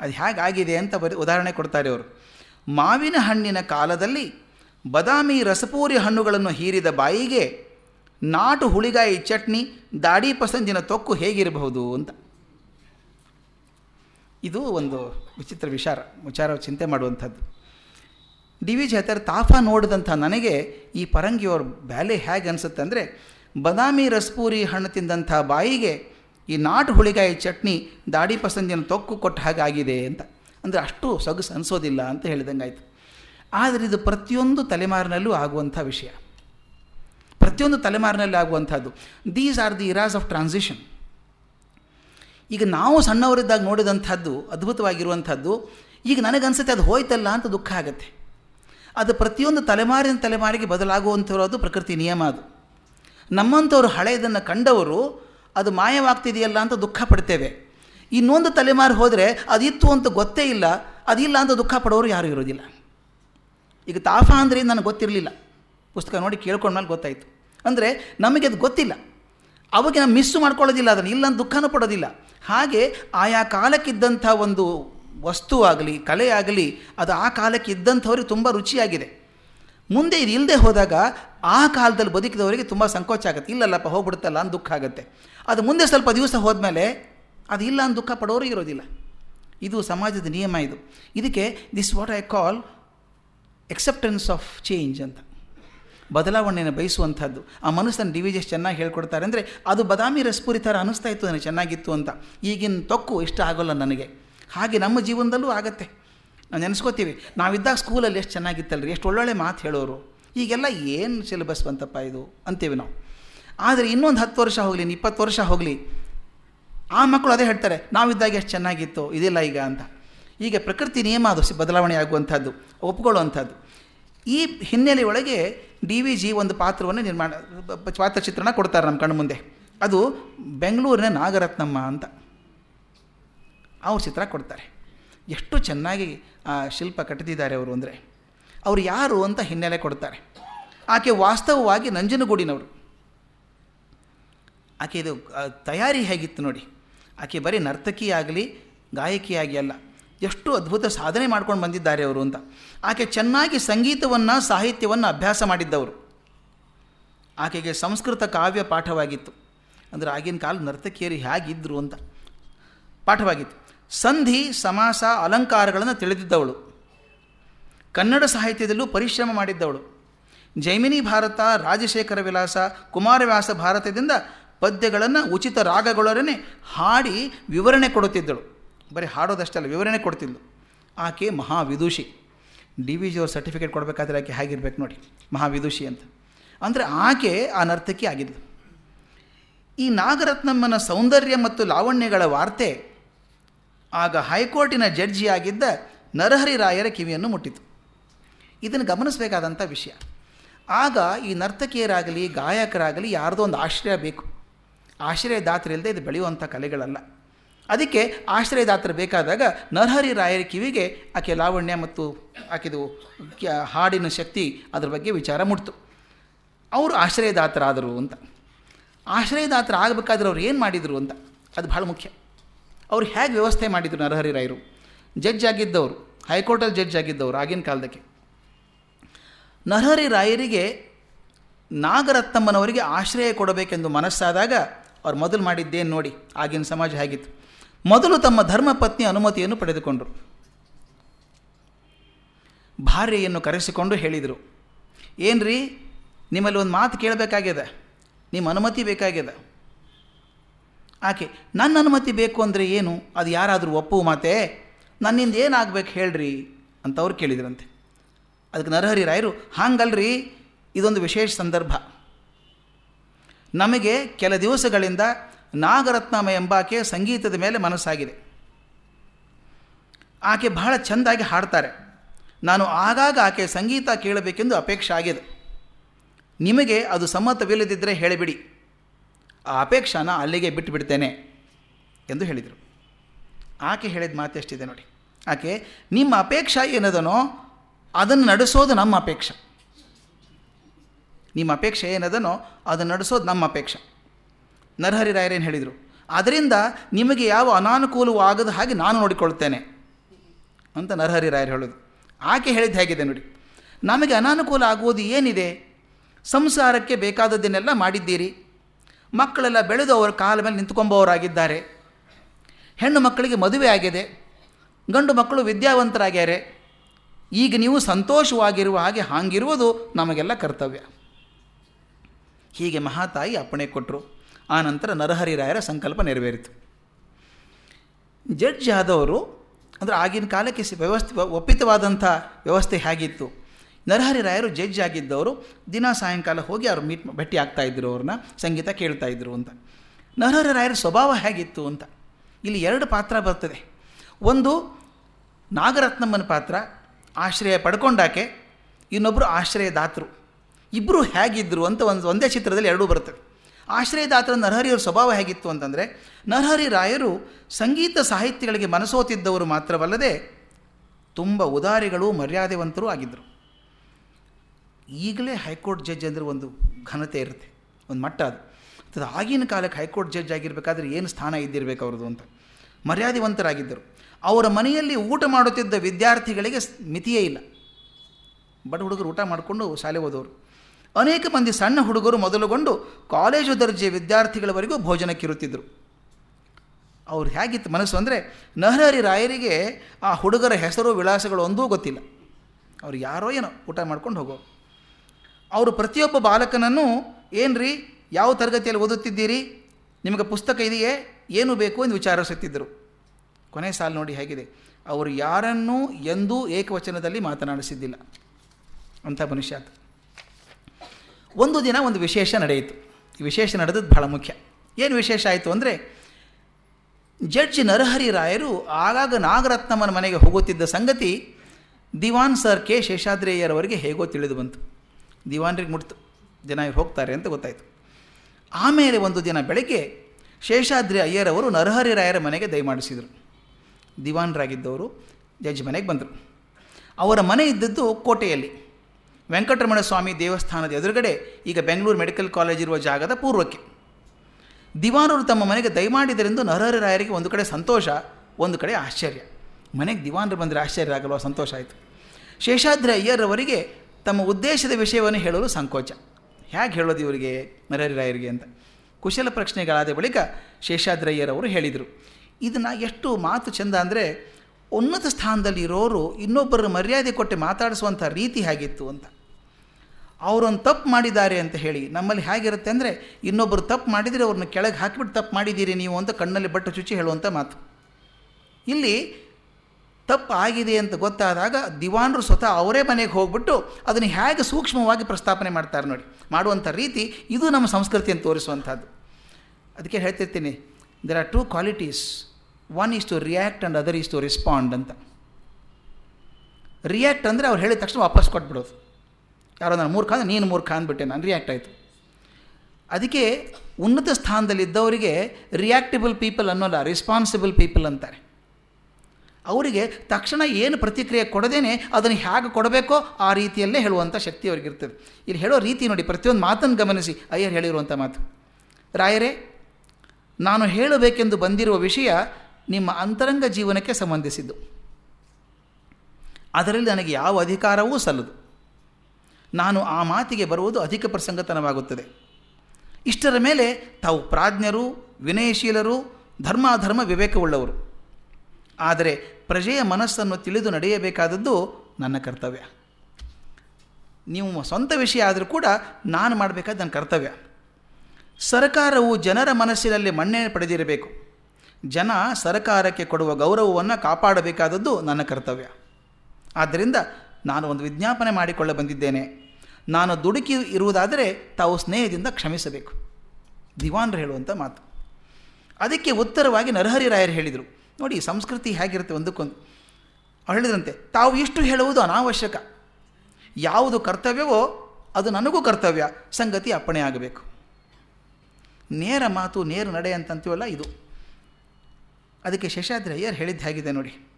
ಅದು ಹೇಗಾಗಿದೆ ಅಂತ ಬರಿ ಉದಾಹರಣೆ ಕೊಡ್ತಾರೆ ಅವರು ಮಾವಿನ ಹಣ್ಣಿನ ಕಾಲದಲ್ಲಿ ಬದಾಮಿ ರಸಪೂರಿ ಹಣ್ಣುಗಳನ್ನು ಹೀರಿದ ಬಾಯಿಗೆ ನಾಟು ಹುಳಿಗಾಯಿ ಚಟ್ನಿ, ದಾಡಿ ಪಸಂಜಿನ ತೊಕ್ಕು ಹೇಗಿರಬಹುದು ಅಂತ. ಇದು ಒಂದು ವಿಚಿತ್ರ ವಿಚಾರ. ವಿಚಾರ ಚಿಂತೆ ಮಾಡುವಂಥದ್ದು. ಡಿ ವಿ ಜಿ ಹೇಳ್ತಾರೆ ತಾಫಾ ನೋಡಿದಂಥ ನನಗೆ ಈ ಪರಂಗಿಯವ್ರ ಬ್ಯಾಲೆ ಹೇಗೆ ಅನಿಸುತ್ತೆ ಅಂದರೆ, ಬದಾಮಿ ರಸ್ಪೂರಿ ಹಣ್ಣು ತಿಂದಂಥ ಬಾಯಿಗೆ ಈ ನಾಟು ಹುಳಿಗಾಯಿ ಚಟ್ನಿ ದಾಡಿ ಪಸಂದಿನ ತೊಕ್ಕು ಕೊಟ್ಟ ಹಾಗಾಗಿದೆ ಅಂತ. ಅಂದರೆ ಅಷ್ಟು ಸೊಗಸು ಅನಿಸೋದಿಲ್ಲ ಅಂತ ಹೇಳಿದಂಗಾಯ್ತು ಆದರೆ ಇದು ಪ್ರತಿಯೊಂದು ತಲೆಮಾರಿನಲ್ಲೂ ಆಗುವಂಥ ವಿಷಯ. ಪ್ರತಿಯೊಂದು ತಲೆಮಾರಿನಲ್ಲಿ ಆಗುವಂಥದ್ದು. These are the eras of transition ಈಗ ನಾವು ಸಣ್ಣವರಿದ್ದಾಗ ನೋಡಿದಂಥದ್ದು, ಅದ್ಭುತವಾಗಿರುವಂಥದ್ದು, ಈಗ ನನಗನ್ಸುತ್ತೆ ಅದು ಹೋಯ್ತಲ್ಲ ಅಂತ ದುಃಖ ಆಗುತ್ತೆ. ಅದು ಪ್ರತಿಯೊಂದು ತಲೆಮಾರಿನ ತಲೆಮಾರಿಗೆ ಬದಲಾಗುವಂಥದ್ದು ಪ್ರಕೃತಿ ನಿಯಮ ಅದು. ನಮ್ಮಂಥವ್ರು ಹಳೆಯದನ್ನು ಕಂಡವರು ಅದು ಮಾಯವಾಗ್ತಿದೆಯಲ್ಲ ಅಂತ ದುಃಖ ಪಡ್ತೇವೆ. ಇನ್ನೊಂದು ತಲೆಮಾರು ಹೋದರೆ ಅದಿತ್ತು ಅಂತ ಗೊತ್ತೇ ಇಲ್ಲ, ಅದಿಲ್ಲ ಅಂತ ದುಃಖ ಪಡೋರು ಯಾರೂ ಇರೋದಿಲ್ಲ ಈಗ ತಾಫ ಅಂದರೆ ನನಗೆ ಗೊತ್ತಿರಲಿಲ್ಲ. ಪುಸ್ತಕ ನೋಡಿ ಕೇಳ್ಕೊಂಡ್ಮೇಲೆ ಗೊತ್ತಾಯಿತು. ಅಂದರೆ ನಮಗೆ ಅದು ಗೊತ್ತಿಲ್ಲ. ಅವಾಗ ಮಿಸ್ಸು ಮಾಡ್ಕೊಳ್ಳೋದಿಲ್ಲ, ಅದನ್ನು ಇಲ್ಲ ಅಂತ ದುಃಖನೂ ಪಡೋದಿಲ್ಲ. ಹಾಗೆ ಆಯಾ ಕಾಲಕ್ಕಿದ್ದಂಥ ಒಂದು ವಸ್ತು ಆಗಲಿ, ಕಲೆ ಆಗಲಿ, ಅದು ಆ ಕಾಲಕ್ಕೆ ಇದ್ದಂಥವ್ರಿಗೆ ತುಂಬ ರುಚಿಯಾಗಿದೆ. ಮುಂದೆ ಇದು ಇಲ್ಲದೆ ಹೋದಾಗ ಆ ಕಾಲದಲ್ಲಿ ಬದುಕಿದವರಿಗೆ ತುಂಬ ಸಂಕೋಚ ಆಗುತ್ತೆ. ಇಲ್ಲಲ್ಲಪ್ಪ, ಹೋಗ್ಬಿಡುತ್ತಲ್ಲ ಅಂತ ದುಃಖ ಆಗುತ್ತೆ. ಅದು ಮುಂದೆ ಸ್ವಲ್ಪ ದಿವಸ ಹೋದ್ಮೇಲೆ ಅದು ಇಲ್ಲ ಅಂತ ದುಃಖ ಪಡೋರು ಇರೋದಿಲ್ಲ. ಇದು ಸಮಾಜದ ನಿಯಮ ಇದು. ಇದಕ್ಕೆ this what I call acceptance of change ಅಂತ. ಬದಲಾವಣೆಯನ್ನು ಬಯಸುವಂಥದ್ದು. ಆ ಮನಸ್ಸನ್ನು ಡಿ ವಿ ಜಿ ಚೆನ್ನಾಗಿ ಹೇಳ್ಕೊಡ್ತಾರೆ. ಅಂದರೆ ಅದು ಬದಾಮಿ ರಸ್ಪುರಿ ಥರ ಅನ್ನಿಸ್ತಾ ಇತ್ತು, ನನಗೆ ಚೆನ್ನಾಗಿತ್ತು ಅಂತ. ಈಗಿನ ತೊಕ್ಕು ಇಷ್ಟ ಆಗೋಲ್ಲ ನನಗೆ. ಹಾಗೆ ನಮ್ಮ ಜೀವನದಲ್ಲೂ ಆಗತ್ತೆ ನಾವು ನೆನೆಸ್ಕೋತೀವಿ ನಾವಿದ್ದಾಗ ಸ್ಕೂಲಲ್ಲಿ ಎಷ್ಟು ಚೆನ್ನಾಗಿತ್ತಲ್ರಿ ಎಷ್ಟು ಒಳ್ಳೊಳ್ಳೆ ಮಾತು ಹೇಳೋರು ಈಗೆಲ್ಲ ಏನು ಸಿಲೆಬಸ್ ಬಂತಪ್ಪ ಇದು ಅಂತೀವಿ ನಾವು ಆದರೆ ಇನ್ನೊಂದು ಹತ್ತು ವರ್ಷ ಹೋಗಲಿ ಇಪ್ಪತ್ತು ವರ್ಷ ಹೋಗಲಿ ಆ ಮಕ್ಕಳು ಅದೇ ಹೇಳ್ತಾರೆ ನಾವಿದ್ದಾಗ ಎಷ್ಟು ಚೆನ್ನಾಗಿತ್ತು ಇದಿಲ್ಲ ಈಗ ಅಂತ ಈಗ ಪ್ರಕೃತಿ ನಿಯಮ ಅದು ಬದಲಾವಣೆ ಆಗುವಂಥದ್ದು ಒಪ್ಕೊಳ್ಳುವಂಥದ್ದು ಈ ಹಿನ್ನೆಲೆಯೊಳಗೆ ಡಿ ವಿ ಜಿ ಒಂದು ಪಾತ್ರವನ್ನು ನಿರ್ಮಾಣ ಪಾತ್ರಚಿತ್ರಣ ಕೊಡ್ತಾರೆ ನಮ್ಮ ಕಣ್ಮುಂದೆ ಅದು ಬೆಂಗಳೂರಿನ ನಾಗರತ್ನಮ್ಮ ಅಂತ ಅವ್ರ ಚಿತ್ರ ಕೊಡ್ತಾರೆ. ಎಷ್ಟು ಚೆನ್ನಾಗಿ ಆ ಶಿಲ್ಪ ಕಟ್ಟಿದ್ದಾರೆ ಅವರು ಅಂದರೆ, ಅವರು ಯಾರು ಅಂತ ಹಿನ್ನೆಲೆ ಕೊಡ್ತಾರೆ. ಆಕೆ ವಾಸ್ತವವಾಗಿ ನಂಜನಗೂಡಿನವರು. ಆಕೆ ಇದು ತಯಾರಿ ಹೇಗಿತ್ತು ನೋಡಿ. ಆಕೆ ಬರೀ ನರ್ತಕಿಯಾಗಲಿ ಗಾಯಕಿಯಾಗಿ ಅಲ್ಲ, ಎಷ್ಟು ಅದ್ಭುತ ಸಾಧನೆ ಮಾಡ್ಕೊಂಡು ಬಂದಿದ್ದಾರೆ ಅವರು ಅಂತ. ಆಕೆ ಚೆನ್ನಾಗಿ ಸಂಗೀತವನ್ನು, ಸಾಹಿತ್ಯವನ್ನು ಅಭ್ಯಾಸ ಮಾಡಿದ್ದವರು. ಆಕೆಗೆ ಸಂಸ್ಕೃತ ಕಾವ್ಯ ಪಾಠವಾಗಿತ್ತು. ಅಂದರೆ ಆಗಿನ ಕಾಲ ನರ್ತಕಿಯರು ಹೇಗಿದ್ದರು ಅಂತ ಪಾಠವಾಗಿತ್ತು. ಸಂಧಿ, ಸಮಾಸ, ಅಲಂಕಾರಗಳನ್ನು ತಿಳಿದಿದ್ದವಳು. ಕನ್ನಡ ಸಾಹಿತ್ಯದಲ್ಲೂ ಪರಿಶ್ರಮ ಮಾಡಿದ್ದವಳು. ಜೈಮಿನಿ ಭಾರತ, ರಾಜಶೇಖರ ವಿಲಾಸ, ಕುಮಾರವ್ಯಾಸ ಭಾರತದಿಂದ ಪದ್ಯಗಳನ್ನು ಉಚಿತ ರಾಗಗಳೊಡನೆ ಹಾಡಿ ವಿವರಣೆ ಕೊಡುತ್ತಿದ್ದಳು. ಬರೀ ಹಾಡೋದಷ್ಟಲ್ಲ ವಿವರಣೆ ಕೊಡ್ತಿದ್ಳು ಆಕೆ ಮಹಾವಿದೂಷಿ. ಡಿ ವಿ ಜಿಯವ್ರ ಸರ್ಟಿಫಿಕೇಟ್ ಕೊಡಬೇಕಾದ್ರೆ ಆಕೆ ಹೇಗಿರ್ಬೇಕು ನೋಡಿ, ಮಹಾವಿದೂಷಿ ಅಂತ. ಅಂದರೆ ಆಕೆ ಆ ನರ್ತಕಿ ಆಗಿದ್ಲು. ಈ ನಾಗರತ್ನಮ್ಮನ ಸೌಂದರ್ಯ ಮತ್ತು ಲಾವಣ್ಯಗಳ ವಾರ್ತೆ ಆಗ ಹೈಕೋರ್ಟಿನ ಜಡ್ಜಿಯಾಗಿದ್ದ ನರಹರಿ ರಾಯರ ಕಿವಿಯನ್ನು ಮುಟ್ಟಿತು. ಇದನ್ನು ಗಮನಿಸಬೇಕಾದಂಥ ವಿಷಯ. ಆಗ ಈ ನರ್ತಕಿಯರಾಗಲಿ, ಗಾಯಕರಾಗಲಿ ಯಾರ್ದೋ ಒಂದು ಆಶ್ರಯ ಬೇಕು. ಆಶ್ರಯದಾತರಿಲ್ಲದೆ ಇದು ಬೆಳೆಯುವಂಥ ಕಲೆಗಳಲ್ಲ. ಅದಕ್ಕೆ ಆಶ್ರಯದಾತ್ರ ಬೇಕಾದಾಗ ನರಹರಿ ರಾಯರ ಕಿವಿಗೆ ಆಕೆ ಲಾವಣ್ಯ ಮತ್ತು ಆಕೆದು ಹಾಡಿನ ಶಕ್ತಿ ಅದರ ಬಗ್ಗೆ ವಿಚಾರ ಮುಟ್ತು. ಅವರು ಆಶ್ರಯದಾತರಾದರು ಅಂತ. ಆಶ್ರಯದಾತ್ರ ಆಗಬೇಕಾದ್ರೆ ಅವ್ರು ಏನು ಮಾಡಿದರು ಅಂತ? ಅದು ಭಾಳ ಮುಖ್ಯ. ಅವ್ರು ಹೇಗೆ ವ್ಯವಸ್ಥೆ ಮಾಡಿದರು ನರಹರಿ ರಾಯರು? ಜಡ್ಜ್ ಆಗಿದ್ದವರು ಹೈಕೋರ್ಟಲ್ಲಿ ಜಡ್ಜ್ ಆಗಿದ್ದವರು ಆಗಿನ ಕಾಲದಕ್ಕೆ. ನರಹರಿ ರಾಯರಿಗೆ ನಾಗರತ್ನಮ್ಮನವರಿಗೆ ಆಶ್ರಯ ಕೊಡಬೇಕೆಂದು ಮನಸ್ಸಾದಾಗ ಅವ್ರು ಮೊದಲು ಮಾಡಿದ್ದೇನು ನೋಡಿ, ಆಗಿನ ಸಮಾಜ ಹೇಗಿತ್ತು? ಮೊದಲು ತಮ್ಮ ಧರ್ಮಪತ್ನಿ ಅನುಮತಿಯನ್ನು ಪಡೆದುಕೊಂಡರು. ಭಾರ್ಯೆಯನ್ನು ಕರೆಸಿಕೊಂಡು ಹೇಳಿದರು, ಏನ್ರಿ, ನಿಮ್ಮಲ್ಲಿ ಒಂದು ಮಾತು ಕೇಳಬೇಕಾಗಿದೆ ನಿಮ್ಮ ಅನುಮತಿ ಬೇಕಾಗ್ಯದ? ಆಕೆ ನನ್ನ ಅನುಮತಿ ಬೇಕು ಅಂದರೆ ಏನು? ಅದು ಯಾರಾದರೂ ಒಪ್ಪು ಮಾತೆ? ನನ್ನಿಂದ ಏನಾಗಬೇಕು ಹೇಳ್ರಿ? ಅಂತ ಅವ್ರು ಕೇಳಿದ್ರಂತೆ. ಅದಕ್ಕೆ ನರಹರಿ ರಾಯರು, ಹಾಂಗಲ್ರಿ, ಇದೊಂದು ವಿಶೇಷ ಸಂದರ್ಭ. ನಮಗೆ ಕೆಲ ದಿವಸಗಳಿಂದ ನಾಗರತ್ನಮ ಎಂಬಾಕೆ ಸಂಗೀತದ ಮೇಲೆ ಮನಸ್ಸಾಗಿದೆ. ಆಕೆ ಬಹಳ ಚೆಂದಾಗಿ ಹಾಡ್ತಾರೆ. ನಾನು ಆಗಾಗ ಆಕೆ ಸಂಗೀತ ಕೇಳಬೇಕೆಂದು ಅಪೇಕ್ಷೆ ಆಗಿದೆ. ನಿಮಗೆ ಅದು ಸಮ್ಮತವಿಲ್ಲದಿದ್ದರೆ ಹೇಳಿಬಿಡಿ. ಆ ಅಪೇಕ್ಷಾನ ಅಲ್ಲಿಗೆ ಬಿಟ್ಟು ಬಿಡ್ತೇನೆ ಎಂದು ಹೇಳಿದರು. ಆಕೆ ಹೇಳಿದ ಮಾತು ಎಷ್ಟಿದೆ ನೋಡಿ. ಆಕೆ, ನಿಮ್ಮ ಅಪೇಕ್ಷೆ ಏನದನೋ ಅದನ್ನು ನಡೆಸೋದು ನಮ್ಮ ಅಪೇಕ್ಷೆ. ನಿಮ್ಮ ಅಪೇಕ್ಷೆ ಏನದನೋ ಅದನ್ನು ನಡೆಸೋದು ನಮ್ಮ ಅಪೇಕ್ಷೆ. ನರಹರಿ ರಾಯರೇನು ಹೇಳಿದರು? ಅದರಿಂದ ನಿಮಗೆ ಯಾವ ಅನಾನುಕೂಲವೂ ಆಗದ ಹಾಗೆ ನಾನು ನೋಡಿಕೊಳ್ತೇನೆ ಅಂತ ನರಹರಿ ರಾಯರು ಹೇಳೋದು. ಆಕೆ ಹೇಳಿದ್ದು ಹೇಗಿದೆ ನೋಡಿ. ನಮಗೆ ಅನಾನುಕೂಲ ಆಗುವುದು ಏನಿದೆ? ಸಂಸಾರಕ್ಕೆ ಬೇಕಾದದ್ದನ್ನೆಲ್ಲ ಮಾಡಿದ್ದೀರಿ. ಮಕ್ಕಳೆಲ್ಲ ಬೆಳೆದು ಅವರ ಕಾಲ ಮೇಲೆ ನಿಂತ್ಕೊಂಬವರಾಗಿದ್ದಾರೆ. ಹೆಣ್ಣು ಮಕ್ಕಳಿಗೆ ಮದುವೆ ಆಗಿದೆ. ಗಂಡು ಮಕ್ಕಳು ವಿದ್ಯಾವಂತರಾಗ್ಯಾರೆ. ಈಗ ನೀವು ಸಂತೋಷವಾಗಿರುವ ಹಾಗೆ ಹಾಗಿರುವುದು ನಮಗೆಲ್ಲ ಕರ್ತವ್ಯ. ಹೀಗೆ ಮಹಾತಾಯಿ ಅಪ್ಪಣೆ ಕೊಟ್ಟರು ಆನಂತರ ನರಹರಿ ರಾಯರ ಸಂಕಲ್ಪ ನೆರವೇರಿತು. ಜಡ್ಜ್ ಆದವರು ಅಂದರೆ ಆಗಿನ ಕಾಲಕ್ಕೆ ವ್ಯವಸ್ಥೆ ಒಪ್ಪಿತವಾದಂಥ ವ್ಯವಸ್ಥೆ ಹೇಗಿತ್ತು? ನರಹರಿ ರಾಯರು ಜಡ್ಜ್ ಆಗಿದ್ದವರು ದಿನ ಸಾಯಂಕಾಲ ಹೋಗಿ ಅವರು ಮೀಟ್ ಭೇಟಿ ಆಗ್ತಾ ಆಗ್ತಾಯಿದ್ರು ಅವ್ರನ್ನ, ಸಂಗೀತ ಕೇಳ್ತಾ ಇದ್ದರು ಅಂತ. ನರಹರಿ ರಾಯರ ಸ್ವಭಾವ ಹೇಗಿತ್ತು ಅಂತ. ಇಲ್ಲಿ ಎರಡು ಪಾತ್ರ ಬರ್ತದೆ. ಒಂದು, ನಾಗರತ್ನಮ್ಮನ ಪಾತ್ರ, ಆಶ್ರಯ ಪಡ್ಕೊಂಡಾಕೆ ಇನ್ನೊಬ್ಬರು ಆಶ್ರಯದಾತರು ಇಬ್ಬರು ಹೇಗಿದ್ದರು ಅಂತ ಒಂದು, ಒಂದೇ ಚಿತ್ರದಲ್ಲಿ ಎರಡೂ ಬರ್ತದೆ. ಆಶ್ರಯದಾತರ ನರಹರಿಯವ್ರ ಸ್ವಭಾವ ಹೇಗಿತ್ತು ಅಂತಂದರೆ ನರಹರಿ ರಾಯರು ಸಂಗೀತ ಸಾಹಿತ್ಯಗಳಿಗೆ ಮನಸೋತಿದ್ದವರು ಮಾತ್ರವಲ್ಲದೆ ತುಂಬ ಉದಾರಿಗಳು ಮರ್ಯಾದೆವಂತರೂ ಆಗಿದ್ದರು ಈಗಲೇ ಹೈಕೋರ್ಟ್ ಜಡ್ಜ್ ಅಂದರೆ ಒಂದು ಘನತೆ ಇರುತ್ತೆ, ಒಂದು ಮಟ್ಟ ಅದು. ಅದು ಆಗಿನ ಕಾಲಕ್ಕೆ ಹೈಕೋರ್ಟ್ ಜಡ್ಜ್ ಆಗಿರಬೇಕಾದ್ರೆ ಏನು ಸ್ಥಾನ ಇದ್ದಿರಬೇಕು ಅವ್ರದ್ದು ಅಂತ. ಮರ್ಯಾದೆವಂತರಾಗಿದ್ದರು. ಅವರ ಮನೆಯಲ್ಲಿ ಊಟ ಮಾಡುತ್ತಿದ್ದ ವಿದ್ಯಾರ್ಥಿಗಳಿಗೆ ಮಿತಿಯೇ ಇಲ್ಲ. ಬಡ ಹುಡುಗರು ಊಟ ಮಾಡಿಕೊಂಡು ಶಾಲೆ ಹೋದವರು. ಅನೇಕ ಮಂದಿ ಸಣ್ಣ ಹುಡುಗರು ಮೊದಲುಗೊಂಡು ಕಾಲೇಜು ದರ್ಜೆ ವಿದ್ಯಾರ್ಥಿಗಳವರೆಗೂ ಭೋಜನಕ್ಕಿರುತ್ತಿದ್ದರು. ಅವ್ರು ಹೇಗಿತ್ತು ಮನಸ್ಸು ಅಂದರೆ ನಹರಹರಿ ರಾಯರಿಗೆ ಆ ಹುಡುಗರ ಹೆಸರು ವಿಳಾಸಗಳು ಒಂದೂ ಗೊತ್ತಿಲ್ಲ. ಅವ್ರು ಯಾರೋ ಏನೋ ಊಟ ಮಾಡ್ಕೊಂಡು ಹೋಗೋ ಅವರು ಪ್ರತಿಯೊಬ್ಬ ಬಾಲಕನನ್ನು ಏನ್ರಿ? ಯಾವ ತರಗತಿಯಲ್ಲಿ ಓದುತ್ತಿದ್ದೀರಿ? ನಿಮಗೆ ಪುಸ್ತಕ ಇದೆಯೇ? ಏನು ಬೇಕು ಎಂದು ವಿಚಾರಿಸುತ್ತಿದ್ದರು. ಕೊನೆ ಸಾಲು ನೋಡಿ ಹೇಗಿದೆ. ಅವರು ಯಾರನ್ನೂ ಎಂದೂ ಏಕವಚನದಲ್ಲಿ ಮಾತನಾಡಿಸಿದ್ದಿಲ್ಲ. ಅಂಥ ಮನುಷ್ಯ ಒಂದು ದಿನ ಒಂದು ವಿಶೇಷ ನಡೆಯಿತು. ಈ ವಿಶೇಷ ನಡೆದದ್ದು ಬಹಳ ಮುಖ್ಯ. ಏನು ವಿಶೇಷ ಆಯಿತು ಅಂದರೆ, ಜಡ್ಜ್ ನರಹರಿ ರಾಯರು ಆಗಾಗ ನಾಗರತ್ನಮ್ಮನ ಮನೆಗೆ ಹೋಗುತ್ತಿದ್ದ ಸಂಗತಿ ದಿವಾನ್ ಸರ್ ಕೆ ಶೇಷಾದ್ರಿಯರವರಿಗೆ ಹೇಗೋ ತಿಳಿದು ಬಂತು. ದಿವಾನ್ರಿಗೆ ಮುಟ್ತು ಜನ ಇವ್ರು ಹೋಗ್ತಾರೆ ಅಂತ ಗೊತ್ತಾಯಿತು. ಆಮೇಲೆ ಒಂದು ದಿನ ಬೆಳಗ್ಗೆ ಶೇಷಾದ್ರಿ ಅಯ್ಯರವರು ನರಹರಿ ರಾಯರ ಮನೆಗೆ ದಯಮಾಡಿಸಿದರು ದಿವಾನ್ರಾಗಿದ್ದವರು ಜಜ್ ಮನೆಗೆ ಬಂದರು. ಅವರ ಮನೆ ಇದ್ದದ್ದು ಕೋಟೆಯಲ್ಲಿ. ವೆಂಕಟರಮಣ ಸ್ವಾಮಿ ದೇವಸ್ಥಾನದ ಎದುರುಗಡೆ, ಈಗ ಬೆಂಗಳೂರು ಮೆಡಿಕಲ್ ಕಾಲೇಜ್ ಇರುವ ಜಾಗದ ಪೂರ್ವಕ್ಕೆ. ದಿವಾನರು ತಮ್ಮ ಮನೆಗೆ ದಯಮಾಡಿದರೆಂದು ನರಹರಿ ರಾಯರಿಗೆ ಒಂದು ಕಡೆ ಸಂತೋಷ, ಒಂದು ಕಡೆ ಆಶ್ಚರ್ಯ. ಮನೆಗೆ ದಿವಾನರು ಬಂದರೆ ಆಶ್ಚರ್ಯ ಆಗಲ್ವ? ಸಂತೋಷ ಆಯಿತು. ಶೇಷಾದ್ರಿ ಅಯ್ಯರವರಿಗೆ ತಮ್ಮ ಉದ್ದೇಶದ ವಿಷಯವನ್ನು ಹೇಳಲು ಸಂಕೋಚ. ಹೇಗೆ ಹೇಳೋದು ಇವರಿಗೆ ರಾಯರಿಗೆ ಅಂತ? ಕುಶಲ ಪ್ರಶ್ನೆಗಳಾದ ಬಳಿಕ ಶೇಷಾದ್ರಯ್ಯರವರು ಹೇಳಿದರು. ಇದನ್ನು ಎಷ್ಟು ಮಾತು ಚೆಂದ ಅಂದರೆ, ಉನ್ನತ ಸ್ಥಾನದಲ್ಲಿ ಇರೋರು ಇನ್ನೊಬ್ಬರ ಮರ್ಯಾದೆ ಕೊಟ್ಟು ಮಾತಾಡಿಸುವಂಥ ರೀತಿ ಹೇಗಿತ್ತು ಅಂತ. ಅವರೊಂದು ತಪ್ಪು ಮಾಡಿದ್ದಾರೆ ಅಂತ ಹೇಳಿ, ನಮ್ಮಲ್ಲಿ ಹೇಗಿರುತ್ತೆ ಅಂದರೆ, ಇನ್ನೊಬ್ಬರು ತಪ್ಪು ಮಾಡಿದರೆ ಅವ್ರನ್ನ ಕೆಳಗೆ ಹಾಕಿಬಿಟ್ಟು ತಪ್ಪು ಮಾಡಿದ್ದೀರಿ ನೀವು ಅಂತ ಕಣ್ಣಲ್ಲಿ ಬಟ್ಟು ಚುಚ್ಚಿ ಹೇಳುವಂಥ ಮಾತು. ಇಲ್ಲಿ ತಪ್ಪು ಆಗಿದೆ ಅಂತ ಗೊತ್ತಾದಾಗ ದಿವಾನರು ಸ್ವತಃ ಅವರೇ ಮನೆಗೆ ಹೋಗ್ಬಿಟ್ಟು ಅದನ್ನು ಹೇಗೆ ಸೂಕ್ಷ್ಮವಾಗಿ ಪ್ರಸ್ತಾಪನೆ ಮಾಡ್ತಾರೆ ನೋಡಿ. ಮಾಡುವಂಥ ರೀತಿ ಇದು ನಮ್ಮ ಸಂಸ್ಕೃತಿಯನ್ನು ತೋರಿಸುವಂಥದ್ದು. ಅದಕ್ಕೆ ಹೇಳ್ತಿರ್ತೀನಿ there are two qualities one is to react and other is to respond ಅಂತ. ರಿಯಾಕ್ಟ್ ಅಂದರೆ ಅವ್ರು ಹೇಳಿದ ತಕ್ಷಣ ವಾಪಸ್ ಕೊಟ್ಬಿಡೋದು. ಯಾರೋ ನಾನು ಮೂರ್ಖ ಅಂದರೆ ನೀನು ಮೂರ್ಖ ಅಂದ್ಬಿಟ್ಟೆ, ನಾನು ರಿಯಾಕ್ಟ್ ಆಯಿತು. ಅದಕ್ಕೆ ಉನ್ನತ ಸ್ಥಾನದಲ್ಲಿದ್ದವರಿಗೆ ರಿಯಾಕ್ಟಿಬಲ್ ಪೀಪಲ್ ಅನ್ನೋಲ್ಲ ರೆಸ್ಪಾನ್ಸಿಬಲ್ ಪೀಪಲ್ ಅಂತಾರೆ. ಅವರಿಗೆ ತಕ್ಷಣ ಏನು ಪ್ರತಿಕ್ರಿಯೆ ಕೊಡದೇನೆ ಅದನ್ನು ಹೇಗೆ ಕೊಡಬೇಕೋ ಆ ರೀತಿಯಲ್ಲೇ ಹೇಳುವಂಥ ಶಕ್ತಿ ಅವ್ರಿಗಿರ್ತದೆ ಇಲ್ಲಿ ಹೇಳೋ ರೀತಿ ನೋಡಿ, ಪ್ರತಿಯೊಂದು ಮಾತನ್ನು ಗಮನಿಸಿ, ಅಯ್ಯರ್ ಹೇಳಿರುವಂಥ ಮಾತು. ರಾಯರೇ, ನಾನು ಹೇಳಬೇಕೆಂದು ಬಂದಿರುವ ವಿಷಯ ನಿಮ್ಮ ಅಂತರಂಗ ಜೀವನಕ್ಕೆ ಸಂಬಂಧಿಸಿದ್ದು. ಅದರಲ್ಲಿ ನನಗೆ ಯಾವ ಅಧಿಕಾರವೂ ಸಲ್ಲದು. ನಾನು ಆ ಮಾತಿಗೆ ಬರುವುದು ಅಧಿಕ ಪ್ರಸಂಗತನವಾಗುತ್ತದೆ. ಇಷ್ಟರ ಮೇಲೆ ತಾವು ಪ್ರಾಜ್ಞರು, ವಿನಯಶೀಲರು, ಧರ್ಮಾಧರ್ಮ ವಿವೇಕವುಳ್ಳವರು. ಆದರೆ ಪ್ರಜೆಯ ಮನಸ್ಸನ್ನು ತಿಳಿದು ನಡೆಯಬೇಕಾದದ್ದು ನನ್ನ ಕರ್ತವ್ಯ. ನೀವು ಸ್ವಂತ ವಿಷಯ ಆದರೂ ಕೂಡ ನಾನು ಮಾಡಬೇಕಾದ ನನ್ನ ಕರ್ತವ್ಯ. ಸರ್ಕಾರವು ಜನರ ಮನಸ್ಸಿನಲ್ಲಿ ಮಣ್ಣೆ ಪಡೆದಿರಬೇಕು. ಜನ ಸರ್ಕಾರಕ್ಕೆ ಕೊಡುವ ಗೌರವವನ್ನು ಕಾಪಾಡಬೇಕಾದದ್ದು ನನ್ನ ಕರ್ತವ್ಯ. ಆದ್ದರಿಂದ ನಾನು ಒಂದು ವಿಜ್ಞಾಪನೆ ಮಾಡಿಕೊಳ್ಳ ಬಂದಿದ್ದೇನೆ. ನಾನು ದುಡುಕಿ ಇರುವುದಾದರೆ ತಾವು ಸ್ನೇಹದಿಂದ ಕ್ಷಮಿಸಬೇಕು. ದಿವಾನ್ರು ಹೇಳುವಂಥ ಮಾತು. ಅದಕ್ಕೆ ಉತ್ತರವಾಗಿ ನರಹರಿ ರಾಯರು ಹೇಳಿದರು. ನೋಡಿ, ಸಂಸ್ಕೃತಿ ಹೇಗಿರುತ್ತೆ ಒಂದಕ್ಕೊಂದು. ಅವ್ರು ಹೇಳಿದ್ರಂತೆ ತಾವು ಇಷ್ಟು ಹೇಳುವುದು ಅನಾವಶ್ಯಕ. ಯಾವುದು ಕರ್ತವ್ಯವೋ, ಅದು ನನಗೂ ಕರ್ತವ್ಯ. ಸಂಗತಿ ಅಪ್ಪಣೆ ಆಗಬೇಕು. ನೇರ ಮಾತು, ನೇರ ನಡೆ ಅಂತಂತೀವಲ್ಲ ಇದು. ಅದಕ್ಕೆ ಶೇಷಾದ್ರಿ ಅಯ್ಯರ್ ಹೇಳಿದ್ದು ಹೇಗಿದೆ ನೋಡಿ.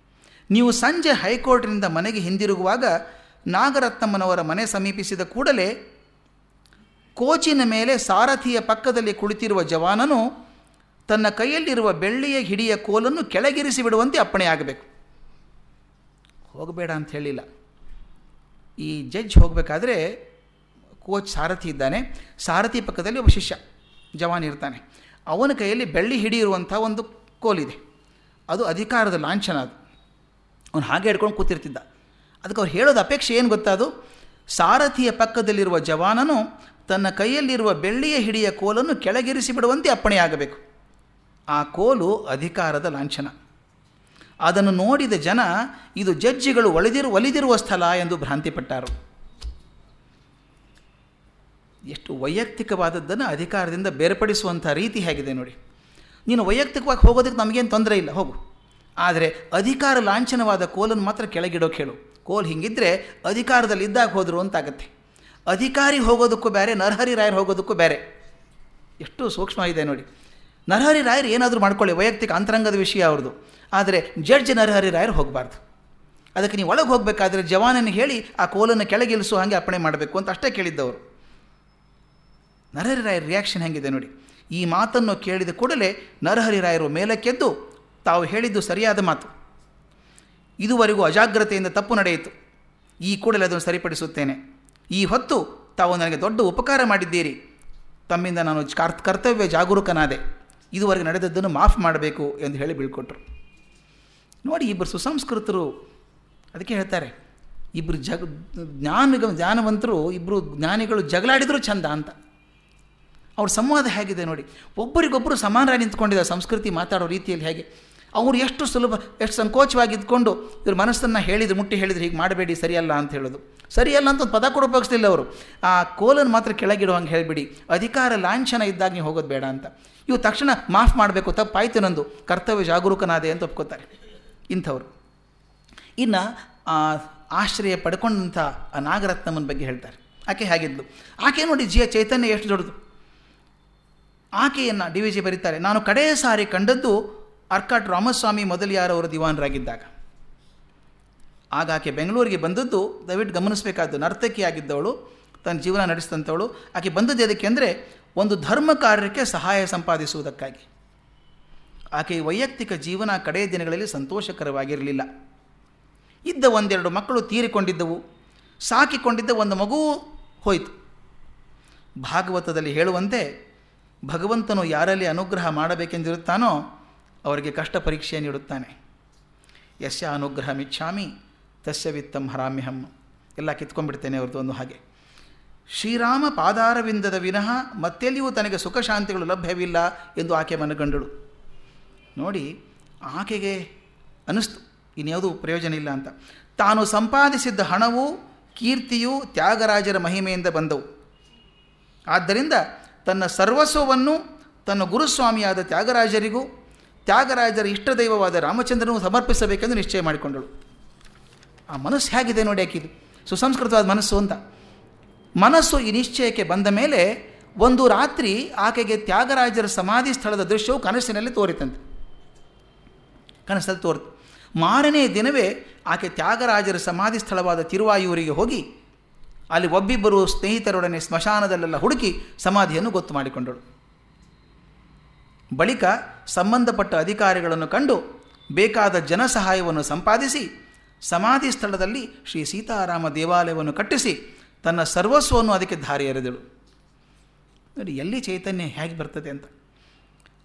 ನೀವು ಸಂಜೆ ಹೈಕೋರ್ಟ್ನಿಂದ ಮನೆಗೆ ಹಿಂದಿರುಗುವಾಗ ನಾಗರತ್ನಮ್ಮನವರ ಮನೆ ಸಮೀಪಿಸಿದ ಕೂಡಲೇ ಕೋಚಿನ ಮೇಲೆ ಸಾರಥಿಯ ಪಕ್ಕದಲ್ಲಿ ಕುಳಿತಿರುವ ಜವಾನನು ತನ್ನ ಕೈಯಲ್ಲಿರುವ ಬೆಳ್ಳಿಯ ಹಿಡಿಯ ಕೋಲನ್ನು ಕೆಳಗಿರಿಸಿ ಬಿಡುವಂತೆ ಅಪ್ಪಣೆ ಆಗಬೇಕು. ಹೋಗಬೇಡ ಅಂತ ಹೇಳಿಲ್ಲ. ಈ ಜಡ್ಜ್ ಹೋಗಬೇಕಾದ್ರೆ ಕೋಚ್ ಸಾರಥಿ ಇದ್ದಾನೆ. ಸಾರಥಿ ಪಕ್ಕದಲ್ಲಿ ಒಬ್ಬ ಶಿಷ್ಯ ಜವಾನ್ ಇರ್ತಾನೆ. ಅವನ ಕೈಯಲ್ಲಿ ಬೆಳ್ಳಿ ಹಿಡಿಯಿರುವಂಥ ಒಂದು ಕೋಲಿದೆ. ಅದು ಅಧಿಕಾರದ ಲಾಂಛನ ಅದು. ಅವನು ಹಾಗೆ ಹಿಡ್ಕೊಂಡು ಕೂತಿರ್ತಿದ್ದ. ಅದಕ್ಕೆ ಅವ್ರು ಹೇಳೋದು ಅಪೇಕ್ಷೆ ಏನು ಗೊತ್ತಾದು ಸಾರಥಿಯ ಪಕ್ಕದಲ್ಲಿರುವ ಜವಾನನು ತನ್ನ ಕೈಯಲ್ಲಿರುವ ಬೆಳ್ಳಿಯ ಹಿಡಿಯ ಕೋಲನ್ನು ಕೆಳಗಿರಿಸಿ ಬಿಡುವಂತೆ ಅಪ್ಪಣೆಯಾಗಬೇಕು ಆ ಕೋಲು ಅಧಿಕಾರದ ಲಾಂಛನ. ಅದನ್ನು ನೋಡಿದ ಜನ, ಇದು ಜಡ್ಜಿಗಳು ಒಲಿದಿರು ಒಲಿದಿರುವ ಸ್ಥಳ ಎಂದು ಭ್ರಾಂತಿಪಟ್ಟರು ಎಷ್ಟು ವೈಯಕ್ತಿಕವಾದದ್ದನ್ನು ಅಧಿಕಾರದಿಂದ ಬೇರ್ಪಡಿಸುವಂಥ ರೀತಿ ಹೇಗಿದೆ ನೋಡಿ. ನೀನು ವೈಯಕ್ತಿಕವಾಗಿ ಹೋಗೋದಕ್ಕೆ ನಮಗೇನು ತೊಂದರೆ ಇಲ್ಲ, ಹೋಗು. ಆದರೆ ಅಧಿಕಾರ ಲಾಂಛನವಾದ ಕೋಲನ್ನು ಮಾತ್ರ ಕೆಳಗಿಡೋಕೆ ಹೇಳು. ಕೋಲ್ ಹೀಗಿದ್ದರೆ ಅಧಿಕಾರದಲ್ಲಿ ಇದ್ದಾಗ ಹೋದರು ಅಂತಾಗತ್ತೆ. ಅಧಿಕಾರಿ ಹೋಗೋದಕ್ಕೂ ಬೇರೆ, ನರಹರಿ ರಾಯರು ಹೋಗೋದಕ್ಕೂ ಬೇರೆ. ಎಷ್ಟು ಸೂಕ್ಷ್ಮ ಇದೆ ನೋಡಿ. ನರಹರಿ ರಾಯರು ಏನಾದರೂ ಮಾಡ್ಕೊಳ್ಳಿ, ವೈಯಕ್ತಿಕ ಅಂತರಂಗದ ವಿಷಯ ಅವ್ರದ್ದು. ಆದರೆ ಜಡ್ಜ್ ನರಹರಿ ರಾಯರು ಹೋಗಬಾರ್ದು. ಅದಕ್ಕೆ ನೀವು ಒಳಗೆ ಹೋಗಬೇಕಾದ್ರೆ ಜವಾನನ್ನು ಹೇಳಿ, ಆ ಕೋಲನ್ನು ಕೆಳಗಿಳಿಸು, ಹಾಗೆ ಅಪ್ಪಣೆ ಮಾಡಬೇಕು ಅಂತ ಅಷ್ಟೇ ಕೇಳಿದ್ದವರು. ನರಹರಿ ರಾಯರ ರಿಯಾಕ್ಷನ್ ಹೇಗಿದೆ ನೋಡಿ. ಈ ಮಾತನ್ನು ಕೇಳಿದ ಕೂಡಲೇ ನರಹರಿ ರಾಯರು ಮೇಲಕ್ಕೆದ್ದು ತಾವು ಹೇಳಿದ್ದು ಸರಿಯಾದ ಮಾತು. ಇದುವರೆಗೂ ಅಜಾಗ್ರತೆಯಿಂದ ತಪ್ಪು ನಡೆಯಿತು. ಈ ಕೂಡಲೇ ಅದನ್ನು ಸರಿಪಡಿಸುತ್ತೇನೆ. ಈ ಹೊತ್ತು ತಾವು ನನಗೆ ದೊಡ್ಡ ಉಪಕಾರ ಮಾಡಿದ್ದೀರಿ. ತಮ್ಮಿಂದ ನಾನು ಕರ್ತ, ಕರ್ತವ್ಯ ಜಾಗರೂಕನಾದೆ. ಇದುವರೆಗೆ ನಡೆದದ್ದನ್ನು ಮಾಫ್ ಮಾಡಬೇಕು ಎಂದು ಹೇಳಿ ಬೀಳ್ಕೊಟ್ರು. ನೋಡಿ, ಇಬ್ಬರು ಸುಸಂಸ್ಕೃತರು ಅದಕ್ಕೆ ಹೇಳ್ತಾರೆ ಇಬ್ಬರು ಜಗ ಜ್ಞಾನ ಜ್ಞಾನವಂತರು ಇಬ್ಬರು ಜ್ಞಾನಿಗಳು ಜಗಳಾಡಿದರೂ ಚಂದ ಅಂತ. ಅವ್ರ ಸಂವಾದ ಹೇಗಿದೆ ನೋಡಿ ಒಬ್ಬರಿಗೊಬ್ಬರು ಸಮಾನರಾಗಿ ನಿಂತ್ಕೊಂಡಿದ್ದಾರೆ, ಸಂಸ್ಕೃತಿ ಮಾತಾಡೋ ರೀತಿಯಲ್ಲಿ ಹೇಗೆ. ಅವರು ಎಷ್ಟು ಸುಲಭ, ಎಷ್ಟು ಸಂಕೋಚವಾಗಿ ಇದ್ಕೊಂಡು ಇವ್ರ ಮನಸ್ಸನ್ನು ಹೇಳಿದ್ರು, ಮುಟ್ಟಿ ಹೇಳಿದ್ರು, ಹೀಗೆ ಮಾಡಬೇಡಿ, ಸರಿಯಲ್ಲ ಅಂತ ಹೇಳೋದು. ಸರಿಯಲ್ಲ ಅಂತ ಒಂದು ಪದ ಕೂಡ ಉಪಯೋಗಿಸ್ತಿಲ್ಲ ಅವರು. ಆ ಕೋಲನ್ನು ಮಾತ್ರ ಕೆಳಗಿಡುವಂಗೆ ಹೇಳಿಬಿಡಿ, ಅಧಿಕಾರ ಲಾಂಛನ ಇದ್ದಾಗ ನೀವು ಹೋಗೋದು ಬೇಡ ಅಂತ. ಇವು ತಕ್ಷಣ ಮಾಫ್ ಮಾಡಬೇಕು ತಪ್ಪಾಯಿತು ನಂದು. ಕರ್ತವ್ಯ ಜಾಗರೂಕನಾದೆ ಅಂತ ಒಪ್ಕೋತಾರೆ ಇಂಥವ್ರು. ಇನ್ನು ಆಶ್ರಯ ಪಡ್ಕೊಂಡಂಥ ನಾಗರತ್ನಮ್ಮನ ಬಗ್ಗೆ ಹೇಳ್ತಾರೆ. ಆಕೆ ಹೇಗಿದ್ಲು. ಆಕೆ ನೋಡಿ ಜಿಯ ಚೈತನ್ಯ ಎಷ್ಟು ದೊಡ್ಡದು. ಆಕೆಯನ್ನು ಡಿ ವಿ ಜಿ ಬರೀತಾರೆ. ನಾನು ಕಡೇ ಸಾರಿ ಕಂಡದ್ದು ಅರ್ಕಾಟ್ ರಾಮಸ್ವಾಮಿ ಮೊದಲಿಯಾರವರ ದಿವಾನರಾಗಿದ್ದಾಗ. ಆಗ ಆಕೆ ಬೆಂಗಳೂರಿಗೆ ಬಂದದ್ದು ದಯವಿಟ್ಟು ಗಮನಿಸಬೇಕಾದ್ದು ನರ್ತಕಿಯಾಗಿದ್ದವಳು. ತನ್ನ ಜೀವನ ನಡೆಸಿದಂಥವಳು. ಆಕೆ ಬಂದದ್ದು ಅದಕ್ಕೆ ಅಂದರೆ ಒಂದು ಧರ್ಮ ಕಾರ್ಯಕ್ಕೆ ಸಹಾಯ ಸಂಪಾದಿಸುವುದಕ್ಕಾಗಿ. ಆಕೆ ವೈಯಕ್ತಿಕ ಜೀವನ ಕಡೆಯ ದಿನಗಳಲ್ಲಿ ಸಂತೋಷಕರವಾಗಿರಲಿಲ್ಲ. ಇದ್ದ ಒಂದೆರಡು ಮಕ್ಕಳು ತೀರಿಕೊಂಡಿದ್ದವು. ಸಾಕಿಕೊಂಡಿದ್ದ ಒಂದು ಮಗು ಹೋಯಿತು. ಭಾಗವತದಲ್ಲಿ ಹೇಳುವಂತೆ ಭಗವಂತನು ಯಾರಲ್ಲಿ ಅನುಗ್ರಹ ಮಾಡಬೇಕೆಂದಿರುತ್ತಾನೋ ಅವರಿಗೆ ಕಷ್ಟ ಪರೀಕ್ಷೆ ನೀಡುತ್ತಾನೆ. ಯಶ ಅನುಗ್ರಹ ಮಿಚ್ಛಾಮಿ, ತಸ್ಯ ವಿತ್ತಂ ಹರಾಮ್ಯಹಂ. ಎಲ್ಲ ಕಿತ್ಕೊಂಡ್ಬಿಡ್ತೇನೆ ಅವ್ರದ್ದು ಒಂದು ಹಾಗೆ. ಶ್ರೀರಾಮ ಪಾದಾರವಿಂದದ ವಿನಃ ಮತ್ತೆಲ್ಲಿಯೂ ತನಗೆ ಸುಖ ಶಾಂತಿಗಳು ಲಭ್ಯವಿಲ್ಲ ಎಂದು ಆಕೆ ಮನಗಂಡಳು. ನೋಡಿ, ಆಕೆಗೆ ಅನಿಸ್ತು ಇನ್ಯಾವುದೂ ಪ್ರಯೋಜನ ಇಲ್ಲ ಅಂತ. ತಾನು ಸಂಪಾದಿಸಿದ್ದ ಹಣವು, ಕೀರ್ತಿಯು ತ್ಯಾಗರಾಜರ ಮಹಿಮೆಯಿಂದ ಬಂದವು. ಆದ್ದರಿಂದ ತನ್ನ ಸರ್ವಸ್ವವನ್ನು, ತನ್ನ ಗುರುಸ್ವಾಮಿಯಾದ ತ್ಯಾಗರಾಜರಿಗೂ, ತ್ಯಾಗರಾಜರ ಇಷ್ಟದೈವವಾದ ರಾಮಚಂದ್ರನೂ ಸಮರ್ಪಿಸಬೇಕೆಂದು ನಿಶ್ಚಯ ಮಾಡಿಕೊಂಡಳು. ಆ ಮನಸ್ಸು ಹೇಗಿದೆ ನೋಡಿ ಆಕಿದು ಸುಸಂಸ್ಕೃತವಾದ ಮನಸ್ಸು ಅಂತ. ಮನಸ್ಸು ಈ ನಿಶ್ಚಯಕ್ಕೆ ಬಂದ ಮೇಲೆ ಒಂದು ರಾತ್ರಿ ಆಕೆಗೆ ತ್ಯಾಗರಾಜರ ಸಮಾಧಿ ಸ್ಥಳದ ದೃಶ್ಯವು ಕನಸಿನಲ್ಲಿ ತೋರಿತಂತೆ. ಕನಸಲ್ಲಿ ತೋರಿತು. ಮಾರನೇ ದಿನವೇ ಆಕೆ ತ್ಯಾಗರಾಜರ ಸಮಾಧಿ ಸ್ಥಳವಾದ ತಿರುವಾಯೂರಿಗೆ ಹೋಗಿ ಅಲ್ಲಿ ಒಬ್ಬಿಬ್ಬರು ಸ್ನೇಹಿತರೊಡನೆ ಸ್ಮಶಾನದಲ್ಲೆಲ್ಲ ಹುಡುಕಿ ಸಮಾಧಿಯನ್ನು ಗೊತ್ತು ಮಾಡಿಕೊಂಡಳು. ಬಳಿಕ ಸಂಬಂಧಪಟ್ಟ ಅಧಿಕಾರಿಗಳನ್ನು ಕಂಡು ಬೇಕಾದ ಜನಸಹಾಯವನ್ನು ಸಂಪಾದಿಸಿ ಸಮಾಧಿ ಸ್ಥಳದಲ್ಲಿ ಶ್ರೀ ಸೀತಾರಾಮ ದೇವಾಲಯವನ್ನು ಕಟ್ಟಿಸಿ ತನ್ನ ಸರ್ವಸ್ವವನ್ನು ಅದಕ್ಕೆ ಧಾರೆ ಎರೆದಳು. ನೋಡಿ, ಎಲ್ಲಿ ಚೈತನ್ಯ ಹೇಗೆ ಬರ್ತದೆ ಅಂತ.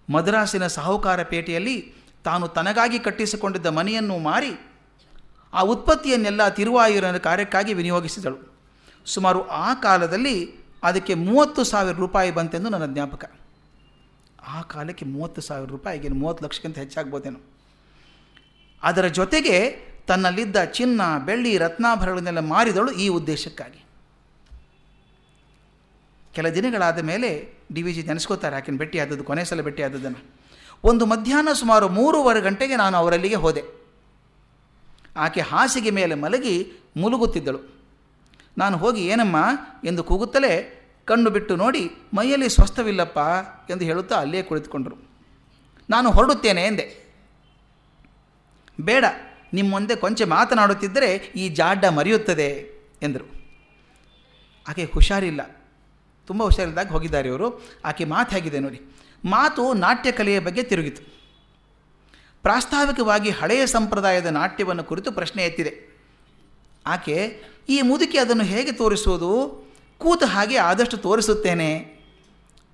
ಮದ್ರಾಸಿನ ಸಾಹುಕಾರ ಪೇಟೆಯಲ್ಲಿ ತಾನು ತನಗಾಗಿ ಕಟ್ಟಿಸಿಕೊಂಡಿದ್ದ ಮನೆಯನ್ನು ಮಾರಿ ಆ ಉತ್ಪತ್ತಿಯನ್ನೆಲ್ಲ ತಿರುವಾಯೂರಿನ ಕಾರ್ಯಕ್ಕಾಗಿ ವಿನಿಯೋಗಿಸಿದಳು. ಸುಮಾರು ಆ ಕಾಲದಲ್ಲಿ ಅದಕ್ಕೆ ಮೂವತ್ತು ಸಾವಿರ ರೂಪಾಯಿ ಬಂತೆಂದು ನನ್ನ ಜ್ಞಾಪಕ. ಆ ಕಾಲಕ್ಕೆ ಮೂವತ್ತು ಸಾವಿರ ರೂಪಾಯಿ, ಈಗಿನ ಮೂವತ್ತು ಲಕ್ಷಕ್ಕಿಂತ ಹೆಚ್ಚಾಗ್ಬೋದೇನು. ಅದರ ಜೊತೆಗೆ ತನ್ನಲ್ಲಿದ್ದ ಚಿನ್ನ, ಬೆಳ್ಳಿ, ರತ್ನಾಭರಣಗಳನ್ನೆಲ್ಲ ಮಾರಿದಳು ಈ ಉದ್ದೇಶಕ್ಕಾಗಿ. ಕೆಲ ದಿನಗಳಾದ ಮೇಲೆ ಡಿ ವಿ ಜಿ ನೆನೆಸ್ಕೋತಾರೆ ಆಕಿನ ಭೇಟಿ ಆದದ್ದು, ಕೊನೆ ಸಲ ಭೇಟಿ ಆದದ್ದನ್ನು. ಒಂದು ಮಧ್ಯಾಹ್ನ ಸುಮಾರು ಮೂರುವರೆ ಗಂಟೆಗೆ ನಾನು ಅವರಲ್ಲಿಗೆ ಹೋದೆ. ಆಕೆ ಹಾಸಿಗೆ ಮೇಲೆ ಮಲಗಿ ಮುಲುಗುತ್ತಿದ್ದಳು ನಾನು ಹೋಗಿ, ಏನಮ್ಮ? ಎಂದು ಕೂಗುತ್ತಲೇ ಕಣ್ಣು ಬಿಟ್ಟು ನೋಡಿ, ಮೈಯಲ್ಲಿ ಸ್ವಸ್ಥವಿಲ್ಲಪ್ಪ ಎಂದು ಹೇಳುತ್ತಾ ಅಲ್ಲೇ ಕುಳಿತುಕೊಂಡರು. ನಾನು ಹೊರಡುತ್ತೇನೆ ಎಂದೆ. ಬೇಡ ನಿಮ್ಮ ಮುಂದೆ ಕೊಂಚ ಮಾತನಾಡುತ್ತಿದ್ದರೆ ಈ ಜಾಡ್ಡ ಮರೆಯುತ್ತದೆ ಎಂದರು. ಆಕೆ ಹುಷಾರಿಲ್ಲ. ತುಂಬ ಹುಷಾರಿಲ್ಲದಾಗ ಹೋಗಿದ್ದಾರೆ ಇವರು. ಆಕೆ ಮಾತು ಹೇಗಿದೆ ನೋಡಿ. ಮಾತು ನಾಟ್ಯ ಕಲೆಯ ಬಗ್ಗೆ ತಿರುಗಿತು. ಪ್ರಾಸ್ತಾವಿಕವಾಗಿ ಹಳೆಯ ಸಂಪ್ರದಾಯದ ನಾಟ್ಯವನ್ನು ಕುರಿತು ಪ್ರಶ್ನೆ ಎತ್ತಿದೆ. ಆಕೆ, ಈ ಮುದುಕಿ ಅದನ್ನು ಹೇಗೆ ತೋರಿಸುವುದು? ಕೂತ ಹಾಗೆ ಆದಷ್ಟು ತೋರಿಸುತ್ತೇನೆ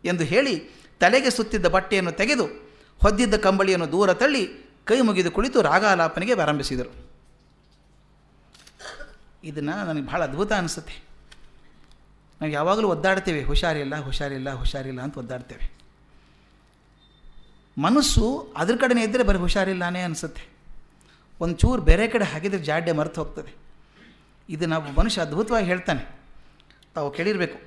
ಎಂದು ಹೇಳಿ ತಲೆಗೆ ಸುತ್ತಿದ್ದ ಬಟ್ಟೆಯನ್ನು ತೆಗೆದು ಹೊದ್ದಿದ್ದ ಕಂಬಳಿಯನ್ನು ದೂರ ತಳ್ಳಿ ಕೈ ಮುಗಿದು ಕುಳಿತು ರಾಗಾಲಾಪನೆಗೆ ಪ್ರಾರಂಭಿಸಿದರು. ಇದನ್ನು ನನಗೆ ಭಾಳ ಅದ್ಭುತ ಅನಿಸುತ್ತೆ. ನಾವು ಯಾವಾಗಲೂ ಒದ್ದಾಡ್ತೇವೆ, ಹುಷಾರಿಲ್ಲ ಹುಷಾರಿಲ್ಲ ಹುಷಾರಿಲ್ಲ ಅಂತ ಒದ್ದಾಡ್ತೇವೆ. ಮನಸ್ಸು ಅದ್ರ ಕಡೆನೇ ಇದ್ದರೆ ಬರೀ ಹುಷಾರಿಲ್ಲಾನೇ ಅನಿಸುತ್ತೆ. ಒಂಚೂರು ಬೇರೆ ಕಡೆ ಹಾಕಿದರೆ ಜಾಡ್ಯ ಮರೆತು ಹೋಗ್ತದೆ. ಇದು ನಾವು ಮನುಷ್ಯ ಅದ್ಭುತವಾಗಿ ಹೇಳ್ತಾನೆ. ತಾವು ಕೇಳಿರಬೇಕು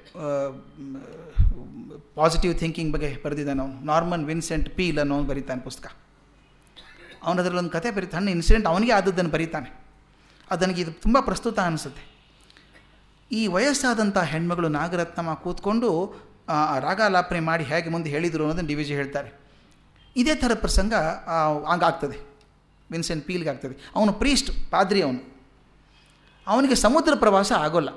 ಪಾಸಿಟಿವ್ ಥಿಂಕಿಂಗ್ ಬಗ್ಗೆ ಬರೆದಿದ್ದಾನೆ ಅವನು. ನಾರ್ಮನ್ ವಿನ್ಸೆಂಟ್ ಪೀಲ್ ಅನ್ನೋ ಬರೀತಾನೆ ಪುಸ್ತಕ. ಅವನು ಅದರಲ್ಲೊಂದು ಕತೆ ಬರೀತಾನೆ. ಇನ್ಸಿಡೆಂಟ್ ಅವನಿಗೆ ಆದದ್ದನ್ನು ಬರೀತಾನೆ. ಅದನಿಗೆ ಇದು ತುಂಬ ಪ್ರಸ್ತುತ ಅನಿಸುತ್ತೆ. ಈ ವಯಸ್ಸಾದಂಥ ಹೆಣ್ಮಗಳು ನಾಗರತ್ನಮ್ಮ ಕೂತ್ಕೊಂಡು ರಾಗಾಲಾಪನೆ ಮಾಡಿ ಹೇಗೆ ಮುಂದೆ ಹೇಳಿದರು ಅನ್ನೋದನ್ನು ಡಿ ವಿ ಜಿ ಹೇಳ್ತಾರೆ. ಇದೇ ಥರ ಪ್ರಸಂಗ ಹಂಗಾಗ್ತದೆ. ವಿನ್ಸೆಂಟ್ ಪೀಲ್ಗೆ ಆಗ್ತದೆ. ಅವನು ಪ್ರೀಸ್ಟ್, ಪಾದ್ರಿ ಅವನು. ಅವನಿಗೆ ಸಮುದ್ರ ಪ್ರವಾಸ ಆಗೋಲ್ಲ.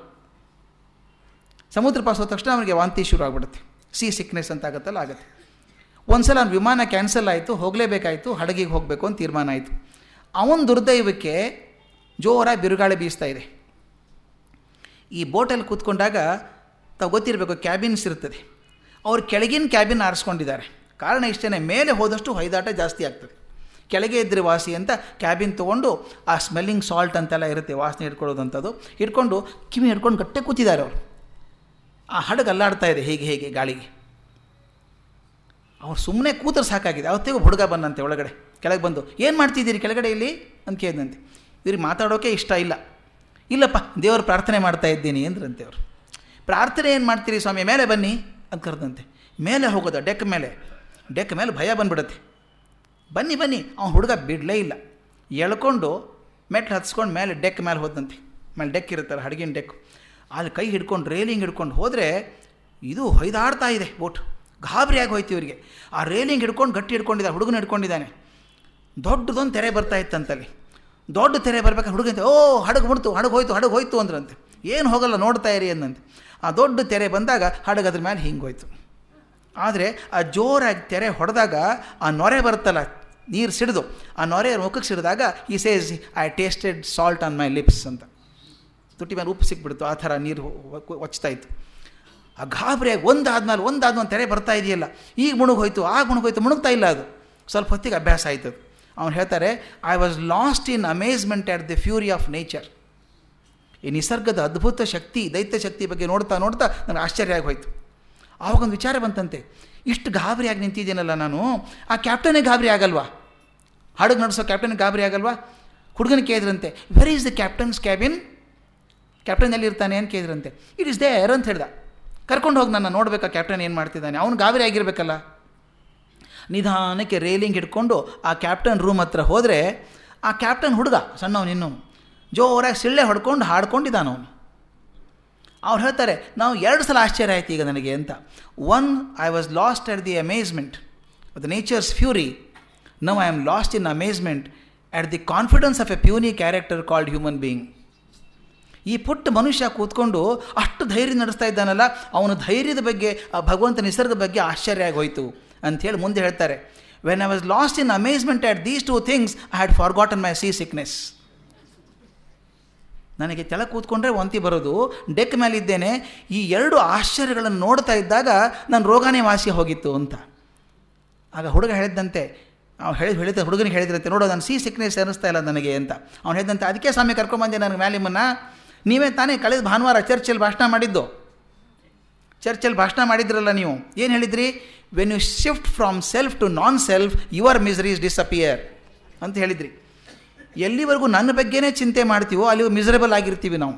ಸಮುದ್ರ ಪ್ರವಾಸ ತಕ್ಷಣ ಅವನಿಗೆ ವಾಂತಿ ಶುರು ಆಗ್ಬಿಡುತ್ತೆ. ಸಿ ಸಿಕ್ನೆಸ್ ಅಂತ ಆಗುತ್ತಲ್ಲ, ಆಗುತ್ತೆ. ಒಂದು ಸಲ ವಿಮಾನ ಕ್ಯಾನ್ಸಲ್ ಆಯಿತು, ಹೋಗಲೇಬೇಕಾಯಿತು, ಹಡಗಿಗೆ ಹೋಗಬೇಕು ಅಂತ ತೀರ್ಮಾನ ಆಯಿತು. ಅವನ ದುರ್ದೈವಕ್ಕೆ ಜೋರಾಗಿ ಬಿರುಗಾಳಿ ಬೀಸ್ತಾ ಇದೆ. ಈ ಬೋಟಲ್ಲಿ ಕೂತ್ಕೊಂಡಾಗ ತಾವು ಗೊತ್ತಿರಬೇಕು ಕ್ಯಾಬಿನ್ಸ್ ಇರ್ತದೆ ಅವ್ರು ಕೆಳಗಿನ ಕ್ಯಾಬಿನ್ ಆರಿಸ್ಕೊಂಡಿದ್ದಾರೆ. ಕಾರಣ ಇಷ್ಟೇ ಮೇಲೆ ಹೋದಷ್ಟು ಹೊಯ್ದಾಟ ಜಾಸ್ತಿ ಆಗ್ತದೆ. ಕೆಳಗೆ ಇದ್ದರೆ ವಾಸಿ ಅಂತ ಕ್ಯಾಬಿನ್ ತೊಗೊಂಡು ಆ ಸ್ಮೆಲ್ಲಿಂಗ್ ಸಾಲ್ಟ್ ಅಂತೆಲ್ಲ ಇರುತ್ತೆ, ವಾಸನೆ ಹಿಡ್ಕೊಳ್ಳೋದಂಥದ್ದು. ಹಿಡ್ಕೊಂಡು ಕಿವಿ ಹಿಡ್ಕೊಂಡು ಗಟ್ಟೆ ಕೂತಿದ್ದಾರೆ ಅವರು. ಆ ಹಡಗು ಅಲ್ಲಾಡ್ತಾ ಇದೆ ಹೇಗೆ ಹೇಗೆ ಗಾಳಿಗೆ. ಅವ್ರು ಸುಮ್ಮನೆ ಕೂತರು ಸಾಕಾಗಿದೆ. ಅವತ್ತಿಗೂ ಹುಡುಗ ಬಂದಂತೆ ಒಳಗಡೆ. ಕೆಳಗೆ ಬಂದು, ಏನು ಮಾಡ್ತಿದ್ದೀರಿ ಕೆಳಗಡೆ ಇಲ್ಲಿ? ಅಂತ ಕೇಳಿದಂತೆ. ಇವ್ರಿಗೆ ಮಾತಾಡೋಕೆ ಇಷ್ಟ ಇಲ್ಲ. ಇಲ್ಲಪ್ಪ, ದೇವರು ಪ್ರಾರ್ಥನೆ ಮಾಡ್ತಾ ಇದ್ದೀನಿ ಅಂದ್ರಂತೆ ಅವರು. ಪ್ರಾರ್ಥನೆ ಏನು ಮಾಡ್ತೀರಿ ಸ್ವಾಮಿ? ಮೇಲೆ ಬನ್ನಿ ಅಂತ ಕರೆದಂತೆ. ಮೇಲೆ ಹೋಗೋದ, ಡೆಕ್ ಮೇಲೆ. ಡೆಕ್ ಮೇಲೆ ಭಯ ಬಂದ್ಬಿಡುತ್ತೆ. ಬನ್ನಿ ಬನ್ನಿ, ಅವ್ನು ಹುಡುಗ ಬಿಡಲೇ ಇಲ್ಲ. ಎಳ್ಕೊಂಡು ಮೆಟ್ಲು ಹತ್ಸ್ಕೊಂಡು ಮೇಲೆ ಡೆಕ್ ಮೇಲೆ ಹೋದಂತೆ. ಮೇಲೆ ಡೆಕ್ ಇರುತ್ತಲ್ಲ, ಹಡಗಿನ ಡೆಕ್. ಅಲ್ಲಿ ಕೈ ಹಿಡ್ಕೊಂಡು ರೇಲಿಂಗ್ ಹಿಡ್ಕೊಂಡು ಹೋದರೆ ಇದು ಹೊಯ್ದಾಡ್ತಾ ಇದೆ ಬೋಟ್. ಗಾಬರಿಯಾಗಿ ಹೋಯ್ತು ಇವರಿಗೆ. ಆ ರೇಲಿಂಗ್ ಹಿಡ್ಕೊಂಡು ಗಟ್ಟಿ ಹಿಡ್ಕೊಂಡಿದ್ದಾನೆ ಹುಡುಗನ ಹಿಡ್ಕೊಂಡಿದ್ದಾನೆ. ದೊಡ್ಡದೊಂದು ತೆರೆ ಬರ್ತಾ ಇತ್ತಂತಲ್ಲಿ. ದೊಡ್ಡ ತೆರೆ ಬರ್ಬೇಕಾದ್ರೆ ಹುಡುಗಂತೆ ಓ, ಹಡಗು ಬಿಡ್ತು ಹಡಗು ಹೋಯ್ತು ಹಡಗು ಹೋಯ್ತು ಅಂದ್ರಂತೆ. ಏನು ಹೋಗಲ್ಲ, ನೋಡ್ತಾ ಇರಿ ಅಂದಂತೆ ಆ ದೊಡ್ಡ ತೆರೆ ಬಂದಾಗ ಹಡಗು ಅದ್ರ ಮೇಲೆ ಹಿಂಗೆ ಹೋಯ್ತು. ಆದರೆ ಆ ಜೋರಾಗಿ ತೆರೆ ಹೊಡೆದಾಗ ಆ ನೊರೆ ಬರುತ್ತಲ್ಲ, ನೀರು ಸಿಡಿದು, ಆ ನೊರೆ ಮುಖಕ್ಕೆ ಸಿಡಿದಾಗ ಈ says I tasted salt on my lips ಅಂತ. ತುಟ್ಟಿ ಮೇಲೆ ಉಪ್ಪು ಸಿಕ್ಬಿಡ್ತು, ಆ ಥರ ನೀರು ಒಚ್ತಾ ಇತ್ತು ಆ ಗಾಬರಿಯಾಗಿ ಒಂದಾದ್ಮೇಲೆ ಒಂದಾದ್ಮೇಲೆ ತೆರೆ ಬರ್ತಾ ಇದೆಯಲ್ಲ, ಈಗ ಮುಣುಗೋಯ್ತು, ಆಗ ಮುಣುಗೋಯ್ತು, ಮುಣುಗ್ತಾ ಇಲ್ಲ ಅದು. ಸ್ವಲ್ಪ ಹೊತ್ತಿಗೆ ಅಭ್ಯಾಸ ಆಯ್ತು ಅವನು ಹೇಳ್ತಾರೆ I was lost in amazement at the fury of nature ಈ ನಿಸರ್ಗದ ಅದ್ಭುತ ಶಕ್ತಿ, ದೈತ್ಯ ಶಕ್ತಿ ಬಗ್ಗೆ ನೋಡ್ತಾ ನೋಡ್ತಾ ನನಗೆ ಆಶ್ಚರ್ಯ ಆಗಿ ಹೋಯಿತು ಆವಾಗೊಂದು ವಿಚಾರ ಬಂತಂತೆ. ಇಷ್ಟು ಗಾಬರಿಯಾಗಿ ನಿಂತಿದ್ದೀನಲ್ಲ ನಾನು. ಆ ಕ್ಯಾಪ್ಟನೇ ಗಾಬರಿ ಆಗಲ್ವಾ? ಹಡಗು ನಡೆಸೋ ಕ್ಯಾಪ್ಟನ್ ಗಾಬರಿ ಆಗಲ್ವಾ? ಹುಡುಗನ ಕೇಳಿದ್ರಂತೆ where is the captain's cabin captain ಎಲ್ಲಿ ಇರ್ತಾನೆ ಅಂತ ಕೇಳಿದ್ರಂತೆ. ಇಟ್ ಇಸ್ ದೇರ್ ಅಂತ ಹೇಳ್ದ. ಕರ್ಕೊಂಡು ಹೋಗಿ ನನ್ನ ನೋಡ್ಬೇಕಾ ಕ್ಯಾಪ್ಟನ್ ಏನು ಮಾಡ್ತಿದ್ದಾನೆ. ಅವನು ಗಾಬರಿ ಆಗಿರ್ಬೇಕಲ್ಲ. ನಿಧಾನಕ್ಕೆ ರೇಲಿಂಗ್ ಹಿಡ್ಕೊಂಡು ಆ ಕ್ಯಾಪ್ಟನ್ ರೂಮ್ ಹತ್ರ ಹೋದರೆ ಆ ಕ್ಯಾಪ್ಟನ್ ಹುಡುಗ, ಸಣ್ಣವನು ಜೋ ಜೋರಾಗಿ ಸಿಳ್ಳೆ ಹೊಡ್ಕೊಂಡು ಹಾಡ್ಕೊಂಡಿದ್ದಾನ ಅವನು ಅವ್ರು ಹೇಳ್ತಾರೆ, ನಾವು ಎರಡು ಸಲ ಆಶ್ಚರ್ಯ ಆಯ್ತು ಈಗ ನನಗೆ ಅಂತ. One I was lost at the amazement the nature's fury now I am lost in amazement at the confidence of a puny character called human being ಈ ಪುಟ್ಟ ಮನುಷ್ಯ ಕೂತ್ಕೊಂಡು ಅಷ್ಟು ಧೈರ್ಯ ನಡೆಸ್ತಾ ಇದ್ದಾನಲ್ಲ, ಅವನ ಧೈರ್ಯದ ಬಗ್ಗೆ, ಆ ಭಗವಂತ ನಿಸರ್ಗದ ಬಗ್ಗೆ ಆಶ್ಚರ್ಯ ಆಗೋಯ್ತು. ಅಂಥೇಳಿ ಮುಂದೆ ಹೇಳ್ತಾರೆ. When I was lost in amazement at these two things I had forgotten my seasickness ನನಗೆ ತಲೆ ಕೂತ್ಕೊಂಡ್ರೆ ವಾಂತಿ ಬರೋದು, ಡೆಕ್ ಮೇಲಿದ್ದೇನೆ, ಈ ಎರಡು ಆಶ್ಚರ್ಯಗಳನ್ನು ನೋಡ್ತಾ ಇದ್ದಾಗ ನನ್ನ ರೋಗಾನೇ ವಾಸಿ ಹೋಗಿತ್ತು ಅಂತ. ಆಗ ಹುಡುಗ ಹೇಳಿದ್ದಂತೆ ಅವ್ನು ಹೇಳಿ, ಹೇಳಿದ ಹುಡುಗನಿಗೆ ಹೇಳಿದ್ರಂತೆ, ನೋಡೋ ನಾನು ಸಿ ಸಿಕ್ನೆಸ್ ಅನ್ನಿಸ್ತಾ ಇಲ್ಲ ನನಗೆ ಅಂತ. ಅವ್ನು ಹೇಳಿದಂತೆ, ಅದಕ್ಕೆ ಸ್ವಾಮಿ ಕರ್ಕೊಂಬಂದೆ ನನಗೆ ಮ್ಯಾಲಿಮ್ಮನ್ನ. ನೀವೇ ತಾನೇ ಕಳೆದ ಭಾನುವಾರ ಚರ್ಚಲ್ಲಿ ಭಾಷಣ ಮಾಡಿದ್ದು. ಚರ್ಚಲ್ಲಿ ಭಾಷಣ ಮಾಡಿದ್ರಲ್ಲ ನೀವು. ಏನು ಹೇಳಿದ್ರಿ? When you shift from self to non self your miseries disappear ಅಂತ ಹೇಳಿದ್ರಿ. ಎಲ್ಲಿವರೆಗೂ ನನ್ನ ಬಗ್ಗೆನೇ ಚಿಂತೆ ಮಾಡ್ತೀವೋ ಅಲ್ಲಿ ಮಿಸರೇಬಲ್ ಆಗಿರ್ತೀವಿ ನಾವು.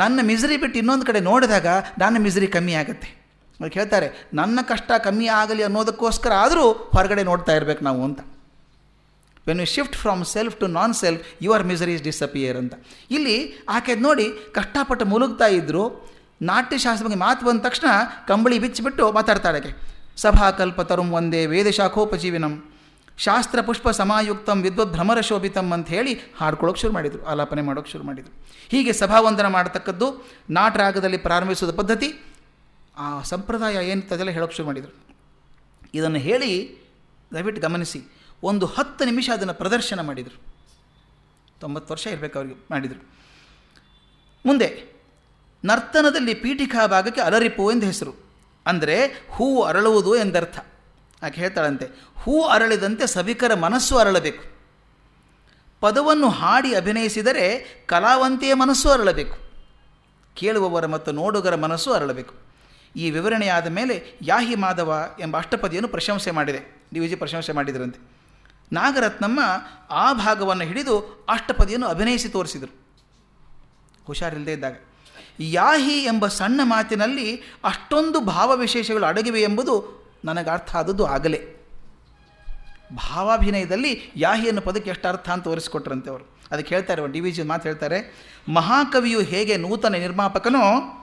ನನ್ನ ಮಿಸರಿ ಬಿಟ್ಟು ಇನ್ನೊಂದು ಕಡೆ ನೋಡಿದಾಗ ನನ್ನ ಮಿಸ್ರಿ ಕಮ್ಮಿ ಆಗುತ್ತೆ. ಅವ್ರು ಹೇಳ್ತಾರೆ, ನನ್ನ ಕಷ್ಟ ಕಮ್ಮಿ ಆಗಲಿ ಅನ್ನೋದಕ್ಕೋಸ್ಕರ ಆದರೂ ಹೊರಗಡೆ ನೋಡ್ತಾ ಇರಬೇಕು ನಾವು ಅಂತ. When you shift from self to non self your miseries disappear ಅಂತ. ಇಲ್ಲಿ ಆಕೆದು ನೋಡಿ ಕಷ್ಟಪಟ್ಟು ಮುಲುಗ್ತಾ ಇದ್ದರು ನಾಟ್ಯಶಾಸ್ತ್ರ ಬಗ್ಗೆ ಮಾತು ಬಂದ ತಕ್ಷಣ ಕಂಬಳಿ ಬಿಚ್ಚಿಬಿಟ್ಟು ಮಾತಾಡ್ತಾಳೆ ಸಭಾಕಲ್ಪ ತರುಂ ಒಂದೇ ವೇದಶಾಖೋಪಜೀವಿನಂ. ಶಾಸ್ತ್ರ ಪುಷ್ಪ ಸಮಾಯುಕ್ತಂ ವಿದ್ವದ್ಭ್ರಮರ ಶೋಭಿತಂ ಅಂತ ಹೇಳಿ ಹಾಡ್ಕೊಳ್ಳೋಕೆ ಶುರು ಮಾಡಿದರು, ಆಲಾಪನೆ ಮಾಡೋಕ್ಕೆ ಶುರು ಮಾಡಿದರು. ಹೀಗೆ ಸಭಾವಂದನ ಮಾಡತಕ್ಕದ್ದು ನಾಟರಾಗದಲ್ಲಿ ಪ್ರಾರಂಭಿಸೋದ ಪದ್ಧತಿ, ಆ ಸಂಪ್ರದಾಯ ಏನು ಅದೆಲ್ಲ ಹೇಳೋಕ್ಕೆ ಶುರು ಮಾಡಿದರು. ಇದನ್ನು ಹೇಳಿ ದಯವಿಟ್ಟು ಗಮನಿಸಿ, ಒಂದು ಹತ್ತು ನಿಮಿಷ ಅದನ್ನು ಪ್ರದರ್ಶನ ಮಾಡಿದರು. ತೊಂಬತ್ತು ವರ್ಷ ಇರಬೇಕು ಅವ್ರಿಗೆ ಮಾಡಿದರು. ಮುಂದೆ ನರ್ತನದಲ್ಲಿ ಪೀಠಿಕಾ ಭಾಗಕ್ಕೆ ಅಲರಿಪು ಎಂದು ಹೆಸರು. ಅಂದರೆ ಹೂವು ಅರಳುವುದು ಎಂದರ್ಥ. ಆಕೆ ಹೇಳ್ತಾಳಂತೆ, ಹೂ ಅರಳಿದಂತೆ ಸಭಿಕರ ಮನಸ್ಸು ಅರಳಬೇಕು. ಪದವನ್ನು ಹಾಡಿ ಅಭಿನಯಿಸಿದರೆ ಕಲಾವಂತೆಯ ಮನಸ್ಸು ಅರಳಬೇಕು. ಕೇಳುವವರ ಮತ್ತು ನೋಡುಗರ ಮನಸ್ಸು ಅರಳಬೇಕು. ಈ ವಿವರಣೆಯಾದ ಮೇಲೆ ಯಾಹಿ ಮಾಧವ ಎಂಬ ಅಷ್ಟಪದಿಯನ್ನು ಪ್ರಶಂಸೆ ಮಾಡಿದೆ. ಡಿ ವಿಜಿ ಪ್ರಶಂಸೆ ಮಾಡಿದರಂತೆ. ನಾಗರತ್ನಮ್ಮ ಆ ಭಾಗವನ್ನು ಹಿಡಿದು ಅಷ್ಟಪದಿಯನ್ನು ಅಭಿನಯಿಸಿ ತೋರಿಸಿದರು. ಹುಷಾರಿಲ್ಲದೇ ಇದ್ದಾಗ. ಯಾಹಿ ಎಂಬ ಸಣ್ಣ ಮಾತಿನಲ್ಲಿ ಅಷ್ಟೊಂದು ಭಾವವಿಶೇಷಗಳು ಅಡಗಿವೆ ಎಂಬುದು ನನಗೆ ಅರ್ಥ ಆದದ್ದು ಆಗಲೇ. ಭಾವಾಭಿನಯದಲ್ಲಿ ಯಾಹಿ ಅನ್ನೋ ಪದಕ್ಕೆ ಎಷ್ಟು ಅರ್ಥ ಅಂತ ತೋರಿಸ್ಕೊಟ್ರಂತೆ ಅವರು. ಅದಕ್ಕೆ ಹೇಳ್ತಾರೆ ಡಿ ವಿ ಜಿ ಮಾತು ಹೇಳ್ತಾರೆ, ಮಹಾಕವಿಯು ಹೇಗೆ ನೂತನ ನಿರ್ಮಾಪಕನೋ,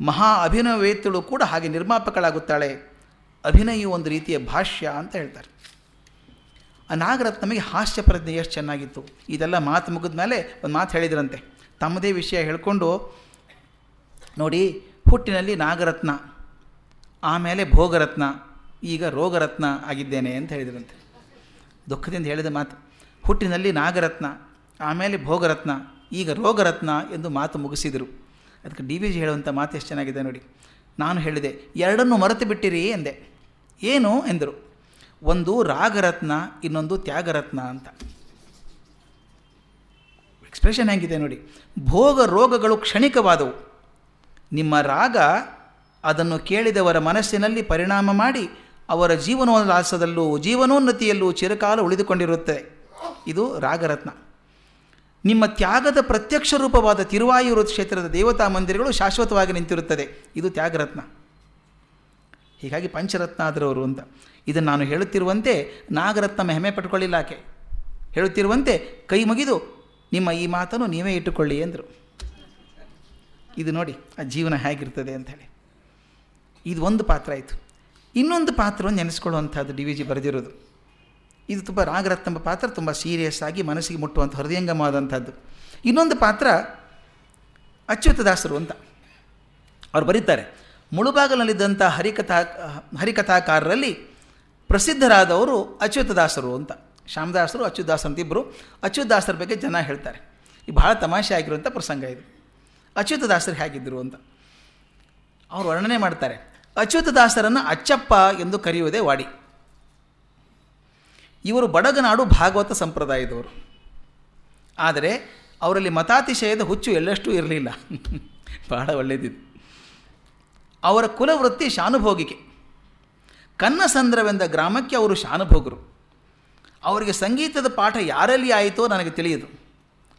ಮಹಾ ಅಭಿನವೇತಳು ಕೂಡ ಹಾಗೆ ನಿರ್ಮಾಪಕಳಾಗುತ್ತಾಳೆ. ಅಭಿನಯವು ಒಂದು ರೀತಿಯ ಭಾಷ್ಯ ಅಂತ ಹೇಳ್ತಾರೆ. ಆ ನಾಗರತ್ನ ನಮಗೆ ಹಾಸ್ಯ ಪ್ರಜ್ಞೆ ಎಷ್ಟು ಚೆನ್ನಾಗಿತ್ತು. ಇದೆಲ್ಲ ಮಾತು ಮುಗಿದ ಮೇಲೆ ಒಂದು ಮಾತು ಹೇಳಿದ್ರಂತೆ. ತಮ್ಮದೇ ವಿಷಯ ಹೇಳ್ಕೊಂಡು ನೋಡಿ, ಹುಟ್ಟಿನಲ್ಲಿ ನಾಗರತ್ನ, ಆಮೇಲೆ ಭೋಗರತ್ನ, ಈಗ ರೋಗರತ್ನ ಆಗಿದ್ದೇನೆ ಅಂತ ಹೇಳಿದ್ರಂತೆ. ದುಃಖದಿಂದ ಹೇಳಿದ ಮಾತು. ಹುಟ್ಟಿನಲ್ಲಿ ನಾಗರತ್ನ, ಆಮೇಲೆ ಭೋಗರತ್ನ, ಈಗ ರೋಗರತ್ನ ಎಂದು ಮಾತು ಮುಗಿಸಿದರು. ಅದಕ್ಕೆ ಡಿ ವಿ ಜಿ ಹೇಳುವಂಥ ಮಾತು ಎಷ್ಟು ಚೆನ್ನಾಗಿದೆ ನೋಡಿ. ನಾನು ಹೇಳಿದೆ, ಎರಡನ್ನು ಮರೆತು ಬಿಟ್ಟಿರಿ ಎಂದೆ. ಏನು ಎಂದರು. ಒಂದು ರಾಗರತ್ನ, ಇನ್ನೊಂದು ತ್ಯಾಗರತ್ನ ಅಂತ. ಎಕ್ಸ್ಪ್ರೆಷನ್ ಹೇಗಿದೆ ನೋಡಿ. ಭೋಗ ರೋಗಗಳು ಕ್ಷಣಿಕವಾದವು. ನಿಮ್ಮ ರಾಗ ಅದನ್ನು ಕೇಳಿದವರ ಮನಸ್ಸಿನಲ್ಲಿ ಪರಿಣಾಮ ಮಾಡಿ ಅವರ ಜೀವನೋಲ್ಲಾಸದಲ್ಲೂ ಜೀವನೋನ್ನತಿಯಲ್ಲೂ ಚಿರಕಾಲ ಉಳಿದುಕೊಂಡಿರುತ್ತದೆ ಇದು ರಾಗರತ್ನ. ನಿಮ್ಮ ತ್ಯಾಗದ ಪ್ರತ್ಯಕ್ಷ ರೂಪವಾದ ತಿರುವಾಯೂರು ಕ್ಷೇತ್ರದ ದೇವತಾ ಮಂದಿರಗಳು ಶಾಶ್ವತವಾಗಿ ನಿಂತಿರುತ್ತದೆ. ಇದು ತ್ಯಾಗರತ್ನ. ಹೀಗಾಗಿ ಪಂಚರತ್ನ ಆದರವರು ಅಂತ. ಇದನ್ನು ನಾನು ಹೇಳುತ್ತಿರುವಂತೆ ನಾಗರತ್ನ ಹೆಮ್ಮೆ ಪಟ್ಕೊಳ್ಳಿಲ್ಲ ಆಕೆ. ಹೇಳುತ್ತಿರುವಂತೆ ಕೈ ಮುಗಿದು ನಿಮ್ಮ ಈ ಮಾತನ್ನು ನೀವೇ ಇಟ್ಟುಕೊಳ್ಳಿ ಎಂದರು. ಇದು ನೋಡಿ, ಆ ಜೀವನ ಹೇಗಿರ್ತದೆ ಅಂಥೇಳಿ ಇದು ಒಂದು ಪಾತ್ರ ಆಯಿತು. ಇನ್ನೊಂದು ಪಾತ್ರವನ್ನು ನೆನೆಸ್ಕೊಳ್ಳುವಂಥದ್ದು ಡಿ ವಿ ಜಿ ಬರೆದಿರೋದು. ಇದು ತುಂಬ ರಾಗರತ್ನ ಪಾತ್ರ, ತುಂಬ ಸೀರಿಯಸ್ ಆಗಿ ಮನಸ್ಸಿಗೆ ಮುಟ್ಟುವಂಥ ಹೃದಯಂಗಮವಾದಂಥದ್ದು. ಇನ್ನೊಂದು ಪಾತ್ರ ಅಚ್ಯುತದಾಸರು ಅಂತ. ಅವ್ರು ಬರೀತಾರೆ, ಮುಳುಬಾಗಲಲ್ಲಿದ್ದಂಥ ಹರಿಕಥಾ, ಹರಿಕಥಾಕಾರರಲ್ಲಿ ಪ್ರಸಿದ್ಧರಾದವರು ಅಚ್ಯುತದಾಸರು ಅಂತ. ಶ್ಯಾಮದಾಸರು, ಅಚ್ಯುತದಾಸ್ ಅಂತ ಇಬ್ಬರು ಅಚ್ಯುತದಾಸರ ಬಗ್ಗೆ ಜನ ಹೇಳ್ತಾರೆ. ಈ ಬಹಳ ತಮಾಷೆ ಆಗಿರುವಂಥ ಪ್ರಸಂಗ ಇದು. ಅಚ್ಯುತದಾಸರು ಹೇಗಿದ್ದರು ಅಂತ. ಅವರು ವರ್ಣನೆ ಮಾಡ್ತಾರೆ. ಅಚ್ಯುತದಾಸರನ್ನು ಅಚ್ಚಪ್ಪ ಎಂದು ಕರೆಯುವುದೇ ವಾಡಿ. ಇವರು ಬಡಗನಾಡು ಭಾಗವತ ಸಂಪ್ರದಾಯದವರು. ಆದರೆ ಅವರಲ್ಲಿ ಮತಾತಿಶಯದ ಹುಚ್ಚು ಎಲ್ಲಷ್ಟು ಇರಲಿಲ್ಲ. ಬಹಳ ಒಳ್ಳೆಯದಿತ್ತು ಅವರ ಕುಲವೃತ್ತಿ ಶಾನುಭೋಗಿಕೆ. ಕನ್ನಸಂದ್ರವೆಂದ ಗ್ರಾಮಕ್ಕೆ ಅವರು ಶಾನುಭೋಗರು. ಅವರಿಗೆ ಸಂಗೀತದ ಪಾಠ ಯಾರಲ್ಲಿ ಆಯಿತೋ ನನಗೆ ತಿಳಿಯದು.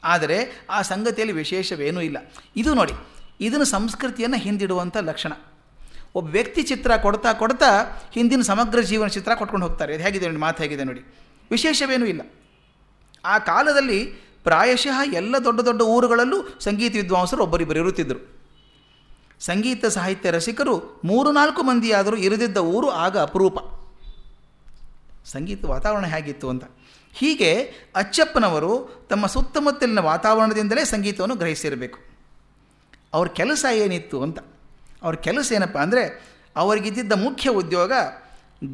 ಆದರೆ ಆ ಸಂಗತಿಯಲ್ಲಿ ವಿಶೇಷವೇನೂ ಇಲ್ಲ. ಇದು ನೋಡಿ, ಇದನ್ನು ಸಂಸ್ಕೃತಿಯನ್ನು ಹಿಂದಿಡುವಂಥ ಲಕ್ಷಣ. ಒಬ್ಬ ವ್ಯಕ್ತಿ ಚಿತ್ರ ಕೊಡ್ತಾ ಕೊಡ್ತಾ ಹಿಂದಿನ ಸಮಗ್ರ ಜೀವನ ಚಿತ್ರ ಕೊಟ್ಕೊಂಡು ಹೋಗ್ತಾರೆ. ಇದು ಹೇಗಿದೆ ನೋಡಿ, ಮಾತು ಹೇಗಿದೆ ನೋಡಿ. ವಿಶೇಷವೇನೂ ಇಲ್ಲ. ಆ ಕಾಲದಲ್ಲಿ ಪ್ರಾಯಶಃ ಎಲ್ಲ ದೊಡ್ಡ ದೊಡ್ಡ ಊರುಗಳಲ್ಲೂ ಸಂಗೀತ ವಿದ್ವಾಂಸರು ಒಬ್ಬರಿಬ್ಬರು ಇರುತ್ತಿದ್ದರು. ಸಂಗೀತ ಸಾಹಿತ್ಯ ರಸಿಕರು ಮೂರು ನಾಲ್ಕು ಮಂದಿಯಾದರೂ ಇರದಿದ್ದ ಊರು ಆಗ ಅಪರೂಪ. ಸಂಗೀತ ವಾತಾವರಣ ಹೇಗಿತ್ತು ಅಂತ. ಹೀಗೆ ಅಚ್ಚಪ್ಪನವರು ತಮ್ಮ ಸುತ್ತಮುತ್ತಲಿನ ವಾತಾವರಣದಿಂದಲೇ ಸಂಗೀತವನ್ನು ಗ್ರಹಿಸಿರಬೇಕು. ಅವ್ರ ಕೆಲಸ ಏನಿತ್ತು ಅಂತ, ಅವ್ರ ಕೆಲಸ ಏನಪ್ಪ ಅಂದರೆ ಅವರಿಗಿದ್ದಿದ್ದ ಮುಖ್ಯ ಉದ್ಯೋಗ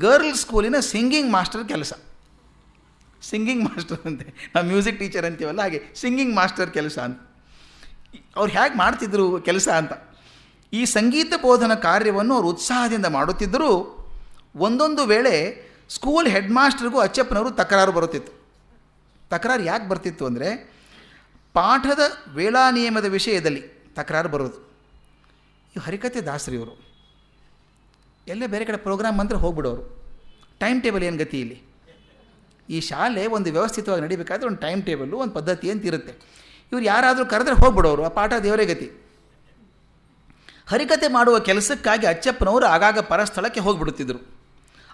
ಗರ್ಲ್ ಸ್ಕೂಲಿನ ಸಿಂಗಿಂಗ್ ಮಾಸ್ಟರ್ ಕೆಲಸ. ಸಿಂಗಿಂಗ್ ಮಾಸ್ಟರ್ ಅಂತೆ, ನಾವು ಮ್ಯೂಸಿಕ್ ಟೀಚರ್ ಅಂತೀವಲ್ಲ ಹಾಗೆ ಸಿಂಗಿಂಗ್ ಮಾಸ್ಟರ್ ಕೆಲಸ ಅಂತ. ಅವ್ರು ಹೇಗೆ ಮಾಡ್ತಿದ್ರು ಕೆಲಸ ಅಂತ? ಈ ಸಂಗೀತ ಬೋಧನ ಕಾರ್ಯವನ್ನು ಅವರು ಉತ್ಸಾಹದಿಂದ ಮಾಡುತ್ತಿದ್ದರೂ ಒಂದೊಂದು ವೇಳೆ ಸ್ಕೂಲ್ ಹೆಡ್ ಮಾಸ್ಟರ್ಗೂ ಅಚ್ಚಪ್ಪನವರು ತಕರಾರು ಬರುತ್ತಿತ್ತು. ತಕರಾರು ಯಾಕೆ ಬರ್ತಿತ್ತು ಅಂದರೆ ಪಾಠದ ವೇಳಾ ನಿಯಮದ ವಿಷಯದಲ್ಲಿ ತಕರಾರು ಬರೋದು ಇವು ಹರಿಕತೆ ದಾಸರಿ ಇವರು. ಎಲ್ಲೇ ಬೇರೆ ಕಡೆ ಪ್ರೋಗ್ರಾಮ್ ಅಂದರೆ ಹೋಗ್ಬಿಡೋರು. ಟೈಮ್ ಟೇಬಲ್ ಏನು ಗತಿ ಇಲ್ಲಿ? ಈ ಶಾಲೆ ಒಂದು ವ್ಯವಸ್ಥಿತವಾಗಿ ನಡಿಬೇಕಾದ್ರೆ ಒಂದು ಟೈಮ್ ಟೇಬಲ್ಲು ಒಂದು ಪದ್ಧತಿ ಅಂತ ಇರುತ್ತೆ. ಇವ್ರು ಯಾರಾದರೂ ಕರೆದ್ರೆ ಹೋಗ್ಬಿಡೋರು, ಆ ಪಾಠ ದೇವರೇ ಗತಿ. ಹರಿಕತೆ ಮಾಡುವ ಕೆಲಸಕ್ಕಾಗಿ ಅಚ್ಚಪ್ಪನವರು ಆಗಾಗ ಪರಸ್ಥಳಕ್ಕೆ ಹೋಗಿಬಿಡುತ್ತಿದ್ದರು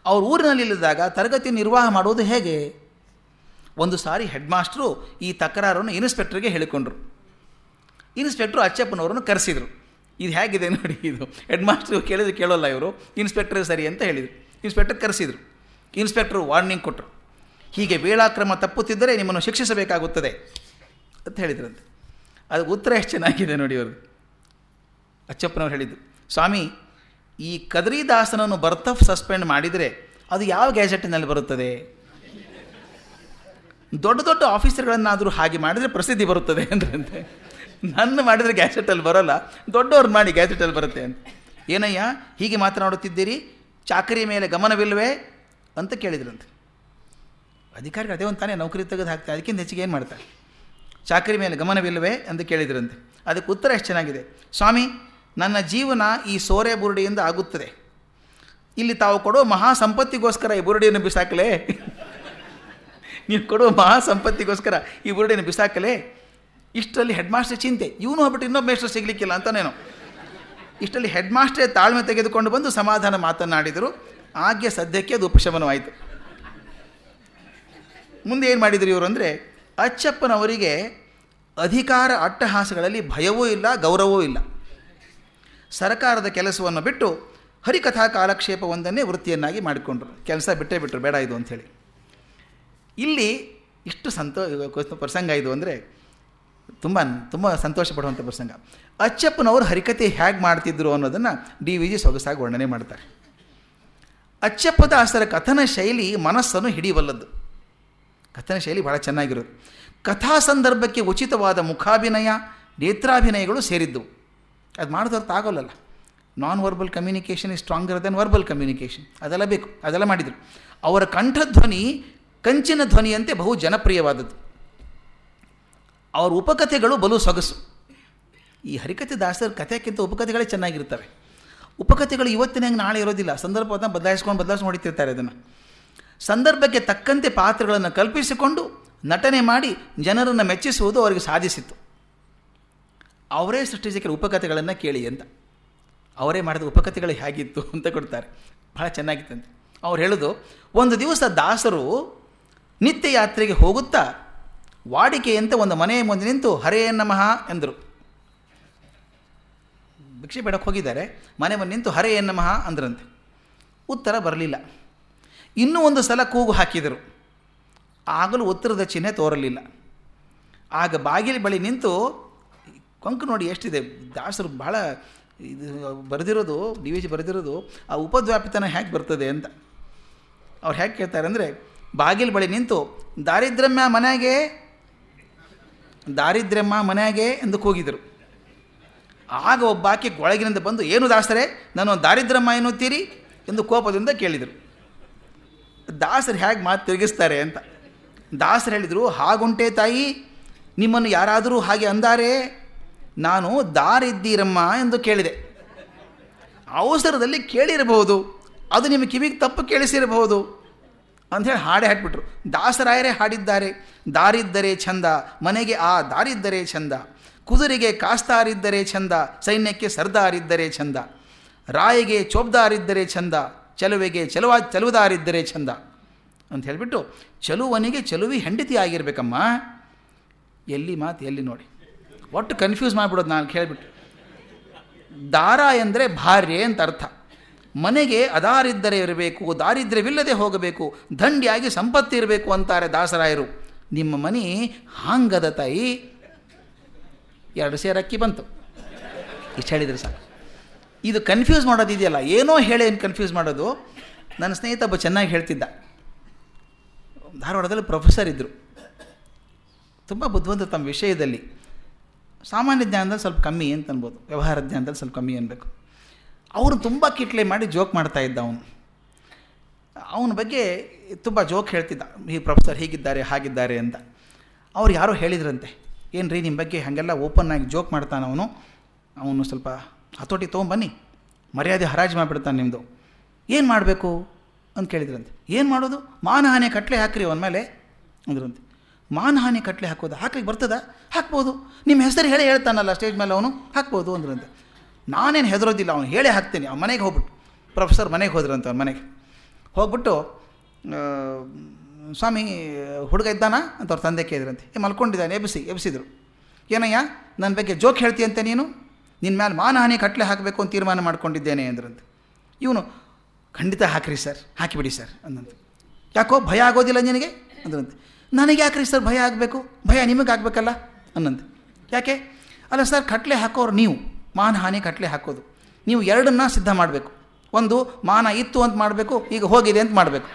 ಅವ್ರ ಊರಿನಲ್ಲಿಲ್ಲದಾಗ ತರಗತಿ ನಿರ್ವಾಹ ಮಾಡುವುದು ಹೇಗೆ? ಒಂದು ಸಾರಿ ಹೆಡ್ ಮಾಸ್ಟ್ರು ಈ ತಕರಾರನ್ನು ಇನ್ಸ್ಪೆಕ್ಟ್ರಿಗೆ ಹೇಳಿಕೊಂಡ್ರು. ಇನ್ಸ್ಪೆಕ್ಟ್ರು ಅಚ್ಚಪ್ಪನವರನ್ನು ಕರೆಸಿದರು. ಇದು ಹೇಗಿದೆ ನೋಡಿ ಇದು? ಹೆಡ್ ಮಾಸ್ಟ್ರು ಕೇಳಿದ್ರು ಕೇಳೋಲ್ಲ ಇವರು. ಇನ್ಸ್ಪೆಕ್ಟ್ರ್ ಸರಿ ಅಂತ ಹೇಳಿದರು. ಇನ್ಸ್ಪೆಕ್ಟರ್ ಕರೆಸಿದರು. ಇನ್ಸ್ಪೆಕ್ಟ್ರು ವಾರ್ನಿಂಗ್ ಕೊಟ್ಟರು ಹೀಗೆ ವೇಳಾಕ್ರಮ ತಪ್ಪುತ್ತಿದ್ದರೆ ನಿಮ್ಮನ್ನು ಶಿಕ್ಷಿಸಬೇಕಾಗುತ್ತದೆ ಅಂತ ಹೇಳಿದ್ರಂತೆ. ಅದು ಉತ್ತರ ಎಷ್ಟು ಚೆನ್ನಾಗಿದೆ ನೋಡಿ ಅವರು ಅಚ್ಚಪ್ಪನವ್ರು ಹೇಳಿದ್ದು, ಸ್ವಾಮಿ ಈ ಕದರಿದಾಸನನ್ನು ಆಫ್ ಸಸ್ಪೆಂಡ್ ಮಾಡಿದರೆ ಅದು ಯಾವ ಗ್ಯಾಜೆಟ್ನಲ್ಲಿ ಬರುತ್ತದೆ? ದೊಡ್ಡ ದೊಡ್ಡ ಆಫೀಸರ್ಗಳನ್ನಾದರೂ ಹಾಗೆ ಮಾಡಿದರೆ ಪ್ರಸಿದ್ಧಿ ಬರುತ್ತದೆ ಅಂದ್ರಂತೆ. ನನ್ನ ಮಾಡಿದರೆ ಗ್ಯಾಜೆಟಲ್ಲಿ ಬರೋಲ್ಲ ದೊಡ್ಡವ್ರು ಮಾಡಿ ಗ್ಯಾಜೆಟಲ್ಲಿ ಬರುತ್ತೆ ಅಂತ. ಏನಯ್ಯ, ಹೀಗೆ ಮಾತನಾಡುತ್ತಿದ್ದೀರಿ? ಚಾಕರಿ ಮೇಲೆ ಗಮನವಿಲ್ಲವೇ? ಅಂತ ಕೇಳಿದ್ರಂತೆ. ಅಧಿಕಾರಿಗಳು ಅದೇ ಒಂದು ತಾನೇ ನೌಕರಿ ತೆಗೆದು ಹಾಕ್ತಾರೆ ಅದಕ್ಕಿಂತ ಹೆಚ್ಚಿಗೆ ಏನು ಮಾಡ್ತಾರೆ? ಚಾಕರಿ ಮೇಲೆ ಗಮನವಿಲ್ಲವೇ? ಅಂತ ಕೇಳಿದ್ರಂತೆ. ಅದಕ್ಕೆ ಉತ್ತರ ಎಷ್ಟು ಚೆನ್ನಾಗಿದೆ. ಸ್ವಾಮಿ ನನ್ನ ಜೀವನ ಈ ಸೋರೆ ಬುರುಡಿಯಿಂದ ಆಗುತ್ತದೆ. ಇಲ್ಲಿ ತಾವು ಕೊಡೋ ಮಹಾ ಸಂಪತ್ತಿಗೋಸ್ಕರ ಈ ಬುರುಡಿಯನ್ನು ಬಿಸಾಕಲೇ? ನೀವು ಕೊಡೋ ಮಹಾ ಸಂಪತ್ತಿಗೋಸ್ಕರ ಈ ಬುರುಡಿಯನ್ನು ಬಿಸಾಕಲೇ? ಇಷ್ಟರಲ್ಲಿ ಹೆಡ್ ಮಾಸ್ಟರ್ ಚಿಂತೆ. ಇವನು ಹೋಗ್ಬಿಟ್ಟು ಇನ್ನೊಬ್ಬ ಮೇಸ್ಟರ್ ಸಿಗಲಿಕ್ಕಿಲ್ಲ ಅಂತನೇನೋ. ಇಷ್ಟರಲ್ಲಿ ಹೆಡ್ ಮಾಸ್ಟ್ರೇ ತಾಳ್ಮೆ ತೆಗೆದುಕೊಂಡು ಬಂದು ಸಮಾಧಾನ ಮಾತನಾಡಿದರು ಆಗ್ಗೆ ಸದ್ಯಕ್ಕೆ ಅದು ಉಪಶಮನವಾಯಿತು. ಮುಂದೆ ಏನು ಮಾಡಿದರು ಇವರು ಅಂದರೆ, ಅಚ್ಚಪ್ಪನವರಿಗೆ ಅಧಿಕಾರ ಅಟ್ಟಹಾಸಗಳಲ್ಲಿ ಭಯವೂ ಇಲ್ಲ, ಗೌರವವೂ ಇಲ್ಲ. ಸರ್ಕಾರದ ಕೆಲಸವನ್ನು ಬಿಟ್ಟು ಹರಿಕಥಾ ಕಾಲಕ್ಷೇಪವೊಂದನ್ನೇ ವೃತ್ತಿಯನ್ನಾಗಿ ಮಾಡಿಕೊಂಡ್ರು. ಕೆಲಸ ಬಿಟ್ಟೇ ಬಿಟ್ಟರು ಬೇಡ ಇದು ಅಂಥೇಳಿ. ಇಲ್ಲಿ ಇಷ್ಟು ಸಂತೋ ಪ್ರಸಂಗ ಇದು ಅಂದರೆ ತುಂಬ ತುಂಬ ಸಂತೋಷ ಪಡುವಂಥ ಪ್ರಸಂಗ. ಅಚ್ಚಪ್ಪನವರು ಹರಿಕತೆ ಹೇಗೆ ಮಾಡ್ತಿದ್ರು ಅನ್ನೋದನ್ನು ಡಿ ವಿ ಜಿ ಸೊಗಸಾಗಿ ವರ್ಣನೆ ಮಾಡ್ತಾರೆ. ಅಚ್ಚಪ್ಪದಾಸರ ಕಥನ ಶೈಲಿ ಮನಸ್ಸನ್ನು ಹಿಡಿಯಬಲ್ಲದ್ದು ಕಥನ ಶೈಲಿ ಭಾಳ ಚೆನ್ನಾಗಿರೋದು. ಕಥಾ ಸಂದರ್ಭಕ್ಕೆ ಉಚಿತವಾದ ಮುಖಾಭಿನಯ, ನೇತ್ರಾಭಿನಯಗಳು ಸೇರಿದ್ದವು. ಅದು ಮಾಡಿದವ್ರದ್ದು ಆಗೋಲ್ಲಲ್ಲ. Non verbal communication is stronger than verbal communication ಅದೆಲ್ಲ ಬೇಕು, ಅದೆಲ್ಲ ಮಾಡಿದರು. ಅವರ ಕಂಠಧ್ವನಿ ಕಂಚಿನ ಧ್ವನಿಯಂತೆ ಬಹು ಜನಪ್ರಿಯವಾದದ್ದು. ಅವರ ಉಪಕಥೆಗಳು ಬಲು ಸೊಗಸು. ಈ ಹರಿಕಥೆ ದಾಸರ ಕಥೆಕ್ಕಿಂತ ಉಪಕಥೆಗಳೇ ಚೆನ್ನಾಗಿರ್ತವೆ ಉಪಕಥೆಗಳು ಇವತ್ತಿನ ಹಂಗೆ ನಾಳೆ ಇರೋದಿಲ್ಲ. ಸಂದರ್ಭವನ್ನು ಬದಲಾಯಿಸ್ಕೊಂಡು ಬದಲಾಯಿಸ್ಕೊಂಡು ಹೊಡಿತಿರ್ತಾರೆ ಅದನ್ನು. ಸಂದರ್ಭಕ್ಕೆ ತಕ್ಕಂತೆ ಪಾತ್ರಗಳನ್ನು ಕಲ್ಪಿಸಿಕೊಂಡು ನಟನೆ ಮಾಡಿ ಜನರನ್ನು ಮೆಚ್ಚಿಸುವುದು ಅವರಿಗೆ ಸಾಧಿಸಿತ್ತು. ಅವರೇ ಸೃಷ್ಟಿಸಿದ ಉಪಕಥೆಗಳನ್ನು ಕೇಳಿ ಅಂತ. ಅವರೇ ಮಾಡಿದ ಉಪಕಥೆಗಳು ಹೇಗಿತ್ತು ಅಂತ ಕೊಡ್ತಾರೆ. ಭಾಳ ಚೆನ್ನಾಗಿತ್ತಂತೆ ಅವ್ರು ಹೇಳೋದು, ಒಂದು ದಿವಸ ದಾಸರು ನಿತ್ಯ ಯಾತ್ರೆಗೆ ಹೋಗುತ್ತಾ ವಾಡಿಕೆಯಂತೆ ಒಂದು ಮನೆಯ ಮುಂದೆ ನಿಂತು ಹರೇ ನಮಃ ಎಂದರು. ಭಿಕ್ಷೆ ಬೇಡಕ್ಕೆ ಹೋಗಿದ್ದಾರೆ, ಮನೆ ಮುಂದೆ ನಿಂತು ಹರೇ ನಮಃ ಅಂದ್ರಂತೆ. ಉತ್ತರ ಬರಲಿಲ್ಲ. ಇನ್ನೂ ಒಂದು ಸಲ ಕೂಗು ಹಾಕಿದರು. ಆಗಲೂ ಉತ್ತರದ ಚಿಹ್ನೆ ತೋರಲಿಲ್ಲ. ಆಗ ಬಾಗಿಲು ಬಳಿ ನಿಂತು ಕೊಂಕು ನೋಡಿ ಎಷ್ಟಿದೆ. ದಾಸರು ಬಹಳ ಇದು ಬರೆದಿರೋದು, ಡಿ ವಿ ಜಿ ಬರೆದಿರೋದು, ಆ ಉಪದ್ವ್ಯಾಪಿತನ ಹೇಗೆ ಬರ್ತದೆ ಅಂತ. ಅವ್ರು ಹೇಗೆ ಕೇಳ್ತಾರೆ ಅಂದರೆ, ಬಾಗಿಲು ಬಳಿ ನಿಂತು, ದಾರಿದ್ರ್ಯಮ್ಮ ಮನೆಗೆ ದಾರಿದ್ರ್ಯಮ್ಮ ಮನೆಗೆ ಎಂದು ಕೂಗಿದರು. ಆಗ ಒಬ್ಬಾಕೆ ಒಳಗಿನಿಂದ ಬಂದು, ಏನು ದಾಸರೇ ನಾನು ದಾರಿದ್ರ್ಯಮ್ಮ ಎನ್ನುತ್ತೀರಿ? ಎಂದು ಕೋಪದಿಂದ ಕೇಳಿದರು. ದಾಸರು ಹೇಗೆ ಮಾತು ತಿರುಗಿಸ್ತಾರೆ ಅಂತ. ದಾಸರು ಹೇಳಿದರು, ಹಾಗುಂಟೆ ತಾಯಿ, ನಿಮ್ಮನ್ನು ಯಾರಾದರೂ ಹಾಗೆ ಅಂದಾರೆ? ನಾನು ದಾರಿದ್ದೀರಮ್ಮ ಎಂದು ಕೇಳಿದೆ. ಅವಸರದಲ್ಲಿ ಕೇಳಿರಬಹುದು, ಅದು ನಿಮ್ಮ ಕಿವಿಗೆ ತಪ್ಪು ಕೇಳಿಸಿರಬಹುದು ಅಂಥೇಳಿ ಹಾಡೆ ಹಾಕ್ಬಿಟ್ರು. ದಾಸರಾಯರೇ ಹಾಡಿದ್ದಾರೆ, ದಾರಿದ್ದರೆ ಚಂದ ಮನೆಗೆ ಆ ದಾರಿದ್ದರೆ ಚಂದ ಕುದುರೆಗೆ ಕಾಸ್ತಾರಿದ್ದರೆ ಚಂದ ಸೈನ್ಯಕ್ಕೆ ಸರ್ದಾರಿದ್ದರೆ ಚಂದ ರಾಯಿಗೆ ಚೋಬ್ದಾರಿದ್ದರೆ ಚಂದ ಚಲುವೆಗೆ ಚಲುವ, ಚಲುವುದಾರಿದ್ದರೆ ಚಂದ ಅಂತ ಹೇಳಿಬಿಟ್ಟು, ಚಲುವನಿಗೆ ಚಲುವಿ ಹೆಂಡತಿ ಆಗಿರಬೇಕಮ್ಮ. ಎಲ್ಲಿ ಮಾತು ಎಲ್ಲಿ ನೋಡಿ. ಒಟ್ಟು ಕನ್ಫ್ಯೂಸ್ ಮಾಡಿಬಿಡೋದು ನಾನು ಕೇಳಿಬಿಟ್ಟು. ದಾರ ಎಂದರೆ ಭಾರ್ಯೆ ಅಂತ ಅರ್ಥ. ಮನೆಗೆ ಅದಾರಿದ್ದರೆ ಇರಬೇಕು, ದಾರಿದ್ರ್ಯವಿಲ್ಲದೆ ಹೋಗಬೇಕು, ದಂಡಿಯಾಗಿ ಸಂಪತ್ತಿ ಇರಬೇಕು ಅಂತಾರೆ ದಾಸರಾಯರು. ನಿಮ್ಮ ಮನೆ ಹಾಂಗದ ತಾಯಿ. ಎರಡು ಸೇರು ಅಕ್ಕಿ ಬಂತು. ಇಷ್ಟು ಹೇಳಿದರೆ ಸಾಕು. ಇದು ಕನ್ಫ್ಯೂಸ್ ಮಾಡೋದು ಇದೆಯಲ್ಲ ಏನೋ ಹೇಳಿ ಏನು ಕನ್ಫ್ಯೂಸ್ ಮಾಡೋದು. ನನ್ನ ಸ್ನೇಹಿತ ಒಬ್ಬ ಚೆನ್ನಾಗಿ ಹೇಳ್ತಿದ್ದ. ಧಾರವಾಡದಲ್ಲಿ ಪ್ರೊಫೆಸರ್ ಇದ್ದರು ತುಂಬ ಬುದ್ಧಿವಂತ ತಮ್ಮ ವಿಷಯದಲ್ಲಿ. ಸಾಮಾನ್ಯ ಜ್ಞಾನದಲ್ಲಿ ಸ್ವಲ್ಪ ಕಮ್ಮಿ ಅಂತ ಅನ್ಬೋದು. ವ್ಯವಹಾರ ಜ್ಞಾನದಲ್ಲಿ ಸ್ವಲ್ಪ ಕಮ್ಮಿ ಅನ್ಬೇಕು. ಅವರು ತುಂಬ ಕಿಟ್ಲೆ ಮಾಡಿ ಜೋಕ್ ಮಾಡ್ತಾ ಇದ್ದ ಅವನು. ಅವನ ಬಗ್ಗೆ ತುಂಬ ಜೋಕ್ ಹೇಳ್ತಿದ್ದ. ಈ ಪ್ರೊಫೆಸರ್ ಹೀಗಿದ್ದಾರೆ, ಹಾಗಿದ್ದಾರೆ ಅಂತ. ಅವ್ರು ಯಾರೋ ಹೇಳಿದ್ರಂತೆ. ಏನು ರೀ ನಿಮ್ಮ ಬಗ್ಗೆ ಹಾಗೆಲ್ಲ ಓಪನ್ ಆಗಿ ಜೋಕ್ ಮಾಡ್ತಾನೆ ಅವನು? ಅವನು ಸ್ವಲ್ಪ ಹತೋಟಿ ತೊಗೊಂಬನ್ನಿ. ಮರ್ಯಾದೆ ಹರಾಜು ಮಾಡಿಬಿಡ್ತಾನೆ ನಿಮ್ಮದು ಏನು ಮಾಡಬೇಕು? ಅಂತ ಕೇಳಿದ್ರಂತೆ. ಏನು ಮಾಡೋದು? ಮಾನಹಾನಿ ಕಟ್ಲೆ ಹಾಕ್ರಿ ಅವನ ಮೇಲೆ ಅಂದ್ರಂತೆ. ಮಾನಹಾನಿ ಕಟ್ಲೆ ಹಾಕೋದು. ಹಾಕ್ಲಿಕ್ಕೆ ಬರ್ತದ? ಹಾಕ್ಬೋದು. ನಿಮ್ಮ ಹೆಸರು ಹೇಳಿ ಹೇಳ್ತಾನಲ್ಲ ಸ್ಟೇಜ್ ಮೇಲೆ ಅವನು? ಹಾಕ್ಬೋದು ಅಂದ್ರಂತೆ. ನಾನೇನು ಹೆದರೋದಿಲ್ಲ, ಅವನು ಹೇಳೇ ಹಾಕ್ತೀನಿ. ಅವ್ನ ಮನೆಗೆ ಹೋಗ್ಬಿಟ್ಟು. ಪ್ರೊಫೆಸರ್ ಮನೆಗೆ ಹೋದ್ರಂತೆ ಅವ್ನ ಮನೆಗೆ. ಹೋಗ್ಬಿಟ್ಟು ಸ್ವಾಮಿ, ಹುಡುಗ ಇದ್ದಾನ ಅಂತ ಅವ್ರ ತಂದೆ ಕೇಳಿದ್ರಂತೆ. ಏ, ಮಲ್ಕೊಂಡಿದ್ದಾನೆ, ಎಬ್ಬಿಸಿ, ಎಬ್ಬಿಸಿದ್ರು. ಏನಯ್ಯ ನನ್ನ ಬಗ್ಗೆ ಜೋಕ್ ಹೇಳ್ತೀಯಂತೆ ನೀನು? ನಿನ್ನ ಮೇಲೆ ಮಾನಹಾನಿ ಕಟ್ಲೆ ಹಾಕಬೇಕು ಅಂತ ತೀರ್ಮಾನ ಮಾಡ್ಕೊಂಡಿದ್ದೇನೆ ಅಂದ್ರಂತೆ. ಇವನು, ಖಂಡಿತ ಹಾಕ್ರಿ ಸರ್, ಹಾಕಿಬಿಡಿ ಸರ್ ಅಂದಂತೆ. ಯಾಕೋ ಭಯ ಆಗೋದಿಲ್ಲ ನಿನಗೆ? ಅಂದ್ರಂತೆ. ನನಗೆ ಯಾಕ್ರಿ ಸರ್ ಭಯ ಆಗಬೇಕು? ಭಯ ನಿಮಗೆ ಆಗಬೇಕಲ್ಲ? ಅನ್ನಂತೆ ಯಾಕೆ? ಅಲ್ಲ ಸರ್, ಕಟ್ಲೆ ಹಾಕೋರು ನೀವು. ಮಾನಹಾನಿ ಕಟ್ಲೆ ಹಾಕೋದು. ನೀವು ಎರಡನ್ನ ಸಿದ್ಧ ಮಾಡಬೇಕು. ಒಂದು, ಮಾನ ಇತ್ತು ಅಂತ ಮಾಡಬೇಕು, ಈಗ ಹೋಗಿದೆ ಅಂತ ಮಾಡಬೇಕು.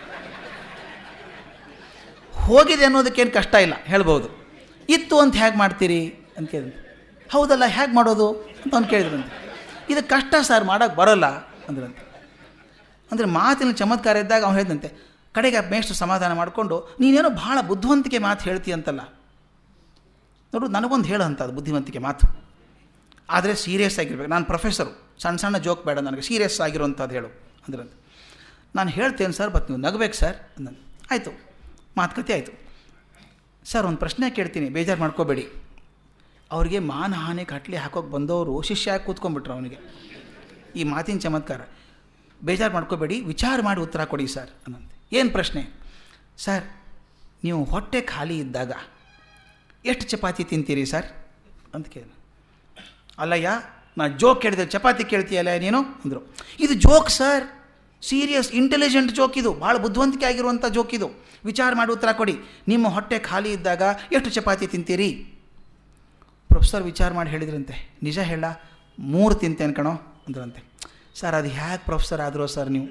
ಹೋಗಿದೆ ಅನ್ನೋದಕ್ಕೇನು ಕಷ್ಟ ಇಲ್ಲ, ಹೇಳ್ಬೋದು. ಇತ್ತು ಅಂತ ಹೇಗೆ ಮಾಡ್ತೀರಿ? ಅಂತ ಕೇಳಿದ್ರು ಹೌದಲ್ಲ ಹೇಗೆ ಮಾಡೋದು? ಅಂತ ಅವ್ನು ಕೇಳಿದ್ರಂತೆ. ಇದು ಕಷ್ಟ ಸರ್ ಮಾಡೋಕ್ಕೆ ಬರೋಲ್ಲ, ಅಂದ್ರಂತೆ. ಅಂದರೆ ಮಾತಿನ ಚಮತ್ಕಾರ ಇದ್ದಾಗ ಅವ್ನು ಹೇಳಿದಂತೆ ಕಡೆಗೆ ಮೇಷ್ಟು ಸಮಾಧಾನ ಮಾಡಿಕೊಂಡು, ನೀನೇನೋ ಭಾಳ ಬುದ್ಧಿವಂತಿಕೆ ಮಾತು ಹೇಳ್ತೀಯಂತಲ್ಲ ನೋಡು, ನನಗೊಂದು ಹೇಳು ಅಂತ ಅದು ಬುದ್ಧಿವಂತಿಕೆ ಮಾತು. ಆದರೆ ಸೀರಿಯಸ್ ಆಗಿರ್ಬೇಕು. ನಾನು ಪ್ರೊಫೆಸರು ಸಣ್ಣ ಸಣ್ಣ ಜೋಕ್ ಬೇಡ ನನಗೆ ಸೀರಿಯಸ್ ಆಗಿರುವಂಥದ್ದು ಹೇಳು ಅಂದ್ರೆ ನಾನು ಹೇಳ್ತೇನೆ ಸರ್ ಬಟ್ ನೀವು ನಗಬೇಕು ಸರ್ ಅಂದ ಆಯಿತು, ಮಾತುಕತೆ ಆಯಿತು. ಸರ್ ಒಂದು ಪ್ರಶ್ನೆ ಕೇಳ್ತೀನಿ, ಬೇಜಾರು ಮಾಡ್ಕೋಬೇಡಿ. ಅವ್ರಿಗೆ ಮಾನಹಾನಿ ಕಟ್ಲಿ ಹಾಕೋಕೆ ಬಂದವರು ಶಿಷ್ಯ ಆಗಿ ಕೂತ್ಕೊಂಡ್ಬಿಟ್ರು ಅವನಿಗೆ. ಈ ಮಾತಿನ ಚಮತ್ಕಾರ. ಬೇಜಾರು ಮಾಡ್ಕೋಬೇಡಿ, ವಿಚಾರ ಮಾಡಿ ಉತ್ತರ ಕೊಡಿ ಸರ್ ಅನ್ನಂತೆ ಏನು ಪ್ರಶ್ನೆ? ಸರ್, ನೀವು ಹೊಟ್ಟೆ ಖಾಲಿ ಇದ್ದಾಗ ಎಷ್ಟು ಚಪಾತಿ ತಿಂತೀರಿ ಸರ್? ಅಂತ ಕೇಳಿದ. ಅಲ್ಲಯ್ಯ, ನಾ ಜೋಕ್ ಕೇಳಿದೆ, ಚಪಾತಿ ಕೇಳ್ತೀಯಲ್ಲ ನೀನು? ಅಂದರು. ಇದು joke sir, serious, intelligent joke ಇದು, ಭಾಳ ಬುದ್ಧಿವಂತಿಕೆ ಆಗಿರುವಂಥ ಜೋಕ್ ಇದು. ವಿಚಾರ ಮಾಡಿ ಉತ್ತರ ಕೊಡಿ. ನಿಮ್ಮ ಹೊಟ್ಟೆ ಖಾಲಿ ಇದ್ದಾಗ ಎಷ್ಟು ಚಪಾತಿ ತಿಂತೀರಿ? ಪ್ರೊಫೆಸರ್, ವಿಚಾರ ಮಾಡಿ ಹೇಳಿದ್ರಂತೆ. ನಿಜ ಹೇಳ, ಮೂರು ತಿಂತೇನೆ ಕಣೋ, ಅಂದ್ರಂತೆ. ಸರ್, ಅದು ಹ್ಯಾಕ್ ಪ್ರೊಫೆಸರ್ ಆದರೂ ಸರ್ ನೀವು?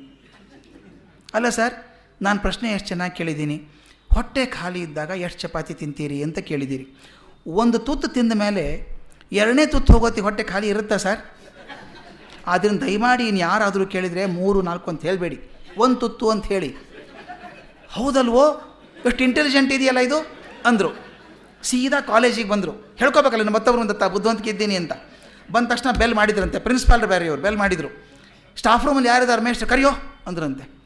ಅಲ್ಲ ಸರ್ ನಾನು ಪ್ರಶ್ನೆ ಎಷ್ಟು ಚೆನ್ನಾಗಿ ಕೇಳಿದ್ದೀನಿ. ಹೊಟ್ಟೆ ಖಾಲಿ ಇದ್ದಾಗ ಎಷ್ಟು ಚಪಾತಿ ತಿಂತೀರಿ ಅಂತ ಕೇಳಿದ್ದೀರಿ. ಒಂದು ತುತ್ತು ತಿಂದ ಮೇಲೆ ಎರಡನೇ ತುತ್ತು ಹೋಗೋತಿ ಹೊಟ್ಟೆ ಖಾಲಿ ಇರುತ್ತಾ ಸರ್? ಆದ್ದರಿಂದ ದಯಮಾಡಿ ಇನ್ನು ಯಾರಾದರೂ ಕೇಳಿದರೆ ಮೂರು, ನಾಲ್ಕು ಅಂತ ಹೇಳಬೇಡಿ. ಒಂದು ತುತ್ತು ಅಂತ ಹೇಳಿ. ಹೌದಲ್ವೋ? ಎಷ್ಟು ಇಂಟೆಲಿಜೆಂಟ್ ಇದೆಯಲ್ಲ ಇದು? ಅಂದರು. ಸೀದಾ ಕಾಲೇಜಿಗೆ ಬಂದರು. ಹೇಳ್ಕೊಬೇಕಲ್ಲ ಒಂದು ಬುದ್ಧಿವಂತಿಕೆ ಇದ್ದೀನಿ ಅಂತ. ಬಂದ ತಕ್ಷಣ ಬೆಲ್ ಮಾಡಿದ್ರಂತೆ. ಪ್ರಿನ್ಸಿಪಾಲ್ ಬೇರೆಯವರು ಬೆಲ್ ಮಾಡಿದರು. ಸ್ಟಾಫ್ ರೂಮಲ್ಲಿ ಯಾರಿದ್ದಾರೆ ಮೇಷ್ಟ್ರು? ಕರಿಯೋ? ಅಂದ್ರಂತೆ.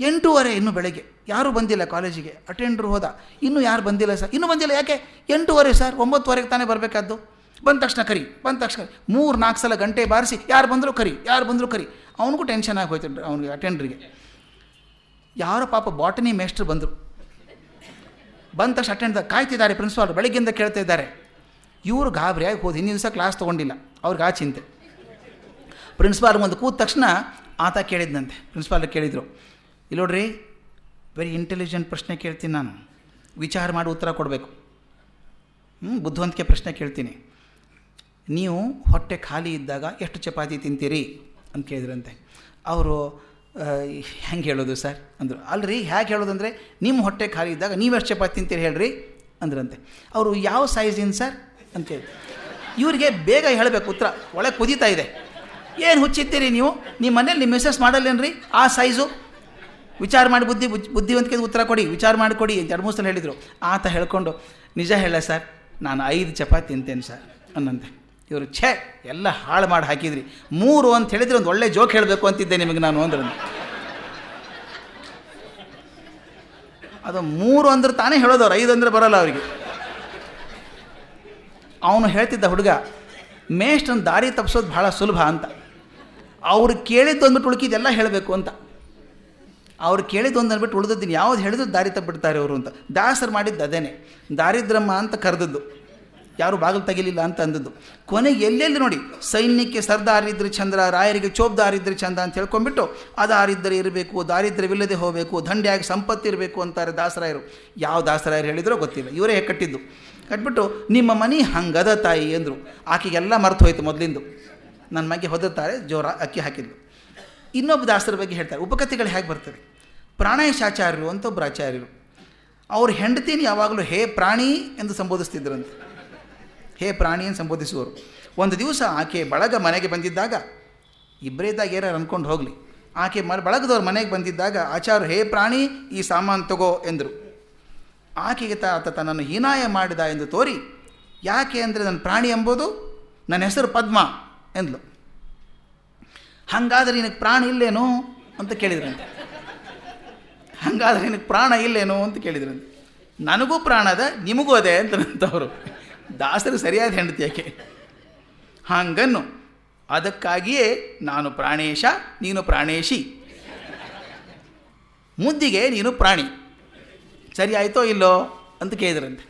ಎಂಟೂವರೆ ಇನ್ನು ಬೆಳಗ್ಗೆ. ಯಾರೂ ಬಂದಿಲ್ಲ ಕಾಲೇಜಿಗೆ. ಅಟೆಂಡ್ರು ಹೋದ. ಇನ್ನೂ ಯಾರು ಬಂದಿಲ್ಲ ಸರ್? ಇನ್ನೂ ಬಂದಿಲ್ಲ. ಯಾಕೆ? ಎಂಟೂವರೆ ಸರ್. ಒಂಬತ್ತುವರೆಗೆ ತಾನೇ ಬರಬೇಕಾದ್ದು? ಬಂದ ತಕ್ಷಣ ಕರಿ. ಬಂದ ತಕ್ಷಣ ಮೂರು, ನಾಲ್ಕು ಸಲ ಗಂಟೆ ಬಾರಿಸಿ. ಯಾರು ಬಂದರೂ ಕರಿ. ಯಾರು ಬಂದರೂ ಕರಿ. ಅವನಿಗೂ ಟೆನ್ಷನ್ ಆಗಿ ಹೋಯ್ತು ಅವನಿಗೆ ಅಟೆಂಡ್ರಿಗೆ ಯಾರೋ ಪಾಪ ಬಾಟನಿ ಮೇಸ್ಟ್ರು ಬಂದರು. ಬಂದ ತಕ್ಷಣ ಅಟೆಂಡ್ ಕಾಯ್ತಿದ್ದಾರೆ ಪ್ರಿನ್ಸಿಪಾಲ್ ಬೆಳಗ್ಗೆಯಿಂದ ಕೇಳ್ತಾ ಇದ್ದಾರೆ. ಇವರು ಗಾಬರಿಯಾಗಿ ಹೋದ. ಹಿಂದಿನ ದಿವಸ ಕ್ಲಾಸ್ ತೊಗೊಂಡಿಲ್ಲ. ಅವ್ರಿಗೆ ಆ ಚಿಂತೆ. ಪ್ರಿನ್ಸಿಪಾಲ್ ಒಂದು ಕೂತ ತಕ್ಷಣ ಆತ ಕೇಳಿದ್ನಂತೆ. ಪ್ರಿನ್ಸಿಪಾಲ್ ಕೇಳಿದರು. ಇಲ್ಲಿ ನೋಡ್ರಿ ವೆರಿ ಇಂಟೆಲಿಜೆಂಟ್ ಪ್ರಶ್ನೆ ಕೇಳ್ತೀನಿ ನಾನು. ವಿಚಾರ ಮಾಡಿ ಉತ್ತರ ಕೊಡಬೇಕು. ಬುದ್ಧಿವಂತಿಕೆ ಪ್ರಶ್ನೆ ಕೇಳ್ತೀನಿ. ನೀವು ಹೊಟ್ಟೆ ಖಾಲಿ ಇದ್ದಾಗ ಎಷ್ಟು ಚಪಾತಿ ತಿಂತೀರಿ ಅಂತ ಕೇಳಿದ್ರಂತೆ. ಅವರು ಹೆಂಗೆ ಹೇಳೋದು ಸರ್? ಅಂದರು, ಅಲ್ರಿ, ಹೇಗೆ ಹೇಳೋದಂದರೆ ನಿಮ್ಮ ಹೊಟ್ಟೆ ಖಾಲಿ ಇದ್ದಾಗ ನೀವೆಷ್ಟು ಚಪಾತಿ ತಿಂತೀರಿ ಹೇಳ್ರಿ ಅಂದ್ರಂತೆ. ಅವರು, ಯಾವ ಸೈಜಿನ ಸರ್? ಅಂತೇಳಿ ಇವರಿಗೆ ಬೇಗ ಹೇಳಬೇಕು ಉತ್ತರ. ಒಳಗೆ ಕುದೀತಾ ಇದೆ. ಏನು ಹುಚ್ಚಿತ್ತೀರಿ ನೀವು? ನಿಮ್ಮ ಮನೇಲಿ ನಿಮ್ಮ ಮಿಸ್ಸಸ್ ಮಾಡಲ್ಲೇನ್ರಿ? ಆ ಸೈಜು ವಿಚಾರ ಮಾಡಿ ಬುದ್ಧಿ ಬುದ್ಧಿವಂತಿಕೆ ಉತ್ತರ ಕೊಡಿ, ವಿಚಾರ ಮಾಡಿ ಕೊಡಿ ಅಂತ ಎರಡು ಮೂರು ಸಲ ಹೇಳಿದರು. ಆತ ಹೇಳ್ಕೊಂಡು, ನಿಜ ಹೇಳ ಸರ್, ನಾನು ಐದು ಚಪಾತಿ ತಿಂತೇನೆ ಸರ್, ಅನ್ನಂತೆ. ಇವರು, ಛೇ, ಎಲ್ಲ ಹಾಳು ಮಾಡಿ ಹಾಕಿದ್ರಿ. ಮೂರು ಅಂತ ಹೇಳಿದ್ರೆ ಒಂದು ಒಳ್ಳೆ ಜೋಕ್ ಹೇಳಬೇಕು ಅಂತಿದ್ದೆ ನಿಮಗೆ ನಾನು ಅಂದ್ರೆ. ಅದು ಮೂರು ಅಂದ್ರೆ ತಾನೇ ಹೇಳೋದವ್ರು, ಐದು ಅಂದ್ರೆ ಬರೋಲ್ಲ ಅವರಿಗೆ. ಅವನು ಹೇಳ್ತಿದ್ದ ಹುಡುಗ, ಮೇಷ್ಟ್ರನ್ನ ದಾರಿ ತಪ್ಪಿಸೋದು ಭಾಳ ಸುಲಭ ಅಂತ. ಅವ್ರು ಕೇಳಿದ್ದು ಅಂದ್ಬಿಟ್ಟು ಉಳ್ಕಿದ್ದೆಲ್ಲ ಹೇಳಬೇಕು ಅಂತ. ಅವ್ರು ಕೇಳಿದ್ದೊಂದು ಅಂದ್ಬಿಟ್ಟು ಉಳಿದದ್ದು ಯಾವ್ದು ಹೇಳಿದ್ರು ದಾರಿ ತಪ್ಪಿಡ್ತಾರೆ ಅವರು ಅಂತ. ದಾಸರು ಮಾಡಿದ್ದು ಅದೇನೆ. ದಾರಿದ್ರಮ್ಮ ಅಂತ ಕರೆದದ್ದು. ಯಾರು ಬಾಗಿಲು ತೆಗಿಲಿಲ್ಲ ಅಂತ ಅಂದದ್ದು. ಕೊನೆಗೆ ಎಲ್ಲೆಲ್ಲಿ ನೋಡಿ, ಸೈನ್ಯಕ್ಕೆ ಸರ್ದಾರಿದ್ರೆ ಚಂದ್ರ, ರಾಯರಿಗೆ ಚೋಬ್ದಾರಿದ್ರೆ ಚಂದ ಅಂತ ಹೇಳ್ಕೊಂಡ್ಬಿಟ್ಟು ಅದಾರಿದ್ದರೆ ಇರಬೇಕು, ದಾರಿದ್ರ್ಯವಿಲ್ಲದೆ ಹೋಗಬೇಕು, ದಂಡೆಯಾಗಿ ಸಂಪತ್ತು ಇರಬೇಕು ಅಂತಾರೆ ದಾಸರಾಯರು. ಯಾವ ದಾಸರಾಯರು ಹೇಳಿದ್ರೋ ಗೊತ್ತಿಲ್ಲ. ಇವರೇ ಕಟ್ಟಿದ್ದು. ಕಟ್ಬಿಟ್ಟು, ನಿಮ್ಮ ಮನೆ ಹಂಗದ ತಾಯಿ ಅಂದರು ಆಕೆಗೆಲ್ಲ ಮರ್ತು ಹೋಯ್ತು ಮೊದಲಿಂದು. ನನ್ನ ಮಗೆ ಹೊದತಾರೆ ಜೋರ ಅಕ್ಕಿ ಹಾಕಿದ್ಲು ಇನ್ನೊಬ್ಬ ದಾಸರ ಬಗ್ಗೆ ಹೇಳ್ತಾರೆ. ಉಪಕಥೆಗಳು ಹೇಗೆ ಬರ್ತದೆ? ಪ್ರಾಣೇಶಾಚಾರ್ಯರು ಅಂತ ಒಬ್ಬರು ಆಚಾರ್ಯರು. ಅವ್ರ ಹೆಂಡತಿನ ಯಾವಾಗಲೂ ಹೇ ಪ್ರಾಣಿ ಎಂದು ಸಂಬೋಧಿಸ್ತಿದ್ರಂತೆ. ಹೇ ಪ್ರಾಣಿ ಎಂದು ಸಂಬೋಧಿಸುವರು ಒಂದು ದಿವಸ ಆಕೆ ಬಳಗ ಮನೆಗೆ ಬಂದಿದ್ದಾಗ ಇಬ್ಬರೇದಾಗ ಏನಾರು ಅಂದ್ಕೊಂಡು ಹೋಗಲಿ. ಆಕೆ ಮ, ಬಳಗದವ್ರ ಮನೆಗೆ ಬಂದಿದ್ದಾಗ ಆಚಾರ್ಯ ಹೇ ಪ್ರಾಣಿ, ಈ ಸಾಮಾನು ತಗೋ ಎಂದರು. ಆಕೆಗೆ ಆತ ತನ್ನನ್ನು ಹೀನಾಯ ಮಾಡಿದ ಎಂದು ತೋರಿ, ಯಾಕೆ ಅಂದರೆ ನನ್ನ ಪ್ರಾಣಿ ಎಂಬುದು ನನ್ನ ಹೆಸರು ಪದ್ಮ ಎಂದ್ಲು. ಹಾಗಾದ್ರೆ ನಿನಗೆ ಪ್ರಾಣಿ ಇಲ್ಲೇನು ಅಂತ ಕೇಳಿದ್ರಂತೆ. ಹಾಗಾದ್ರೆ ನಿನಗೆ ಪ್ರಾಣ ಇಲ್ಲೇನು ಅಂತ ಕೇಳಿದ್ರಂತೆ ನನಗೂ ಪ್ರಾಣ ಅದ, ನಿಮಗೂ ಅದೇ ಅಂತಂತವರು ದಾಸರು ಸರಿಯಾದ ಹೆಂಡತಿ ಯಾಕೆ? ಹಾಗನ್ನು. ಅದಕ್ಕಾಗಿಯೇ ನಾನು ಪ್ರಾಣೇಶ, ನೀನು ಪ್ರಾಣೇಶಿ. ಮುದ್ದಿಗೆ ನೀನು ಪ್ರಾಣಿ. ಸರಿ ಆಯಿತೋ ಇಲ್ಲೋ ಅಂತ ಕೇಳಿದ್ರಂತೆ.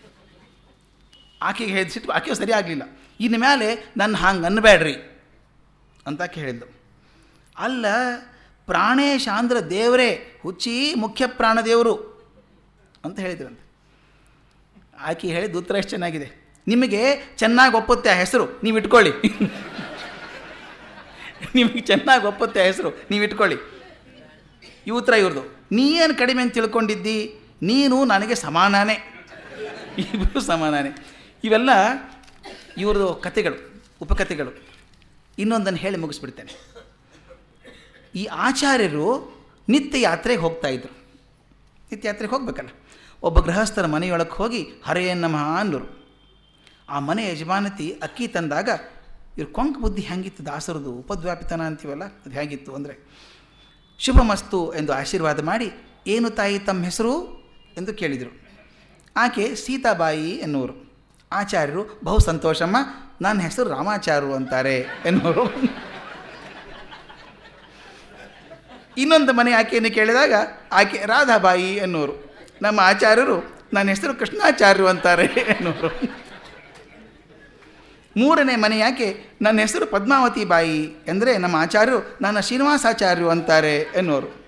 ಆಕೆಗೆ ಹೇಳಿಸಿಟ್ಟು ಆಕೆ ಸರಿ ಆಗಲಿಲ್ಲ. ಇನ್ನು ಮೇಲೆ ನನ್ನ ಹಂಗೆ ಅನ್ನಬೇಡ್ರಿ ಅಂತ ಕೇಳಿದ್ದು. ಅಲ್ಲ ಪ್ರಾಣೇಶ ಅಂದರೆ ದೇವರೇ, ಹುಚ್ಚಿ ಮುಖ್ಯ ಪ್ರಾಣದೇವರು ಅಂತ ಹೇಳಿದ್ರಂತೆ. ಆಕೆ ಹೇಳಿದ ಉತ್ತರ ಎಷ್ಟು ಚೆನ್ನಾಗಿದೆ. ನಿಮಗೆ ಚೆನ್ನಾಗಿ ಒಪ್ಪುತ್ತೆ ಆ ಹೆಸರು, ನೀವು ಇಟ್ಕೊಳ್ಳಿ. ನಿಮಗೆ ಚೆನ್ನಾಗಿ ಒಪ್ಪುತ್ತೆ ಆ ಹೆಸರು, ನೀವು ಇಟ್ಕೊಳ್ಳಿ. ಈ ಉತ್ತರ ಇವ್ರದು. ನೀ ಏನು ಕಡಿಮೆ ಅಂತ ತಿಳ್ಕೊಂಡಿದ್ದಿ? ನೀನು ನನಗೆ ಸಮಾನನೇ. ಇಬ್ಬರು ಸಮಾನನೇ. ಇವೆಲ್ಲ ಇವ್ರದು ಕಥೆಗಳು, ಉಪಕಥೆಗಳು. ಇನ್ನೊಂದನ್ನು ಹೇಳಿ ಮುಗಿಸ್ಬಿಡ್ತೇನೆ. ಈ ಆಚಾರ್ಯರು ನಿತ್ಯ ಯಾತ್ರೆಗೆ ಹೋಗ್ತಾಯಿದ್ರು ನಿತ್ಯ ಯಾತ್ರೆಗೆ ಹೋಗ್ಬೇಕಲ್ಲ. ಒಬ್ಬ ಗೃಹಸ್ಥರ ಮನೆಯೊಳಗೆ ಹೋಗಿ ನಮಃ ಅನ್ನೋರು ಆ ಮನೆ ಯಜಮಾನತಿ ಅಕ್ಕಿ ತಂದಾಗ, ಇವ್ರ ಕೊಂಕ ಬುದ್ಧಿ ಹೆಂಗಿತ್ತು, ದಾಸರದು ಉಪದ್ವ್ಯಾಪಿತನ ಅಂತೀವಲ್ಲ, ಅದು ಹೇಗಿತ್ತು ಅಂದರೆ, ಶುಭಮಸ್ತು ಎಂದು ಆಶೀರ್ವಾದ ಮಾಡಿ, ಏನು ತಾಯಿ ತಮ್ಮ ಹೆಸರು? ಎಂದು ಕೇಳಿದರು. ಆಕೆ, ಸೀತಾಬಾಯಿ ಎನ್ನುವರು. ಆಚಾರ್ಯರು, ಬಹು ಸಂತೋಷಮ್ಮ, ನನ್ನ ಹೆಸರು ರಾಮಾಚಾರ್ಯರು ಅಂತಾರೆ ಎನ್ನುವರು. ಇನ್ನೊಂದು ಮನೆ ಆಕೆಯನ್ನು ಕೇಳಿದಾಗ, ಆಕೆ ರಾಧಾಬಾಯಿ ಎನ್ನುವರು. ನಮ್ಮ ಆಚಾರ್ಯರು, ನನ್ನ ಹೆಸರು ಕೃಷ್ಣಾಚಾರ್ಯರು ಅಂತಾರೆ ಎನ್ನುವರು. ಮೂರನೇ ಮನೆ ಯಾಕೆ, ನನ್ನ ಹೆಸರು ಪದ್ಮಾವತಿ ಬಾಯಿ ಅಂದರೆ ನಮ್ಮ ಆಚಾರ್ಯರು, ನನ್ನ ಶ್ರೀನಿವಾಸಾಚಾರ್ಯರು ಅಂತಾರೆ ಎನ್ನುವರು.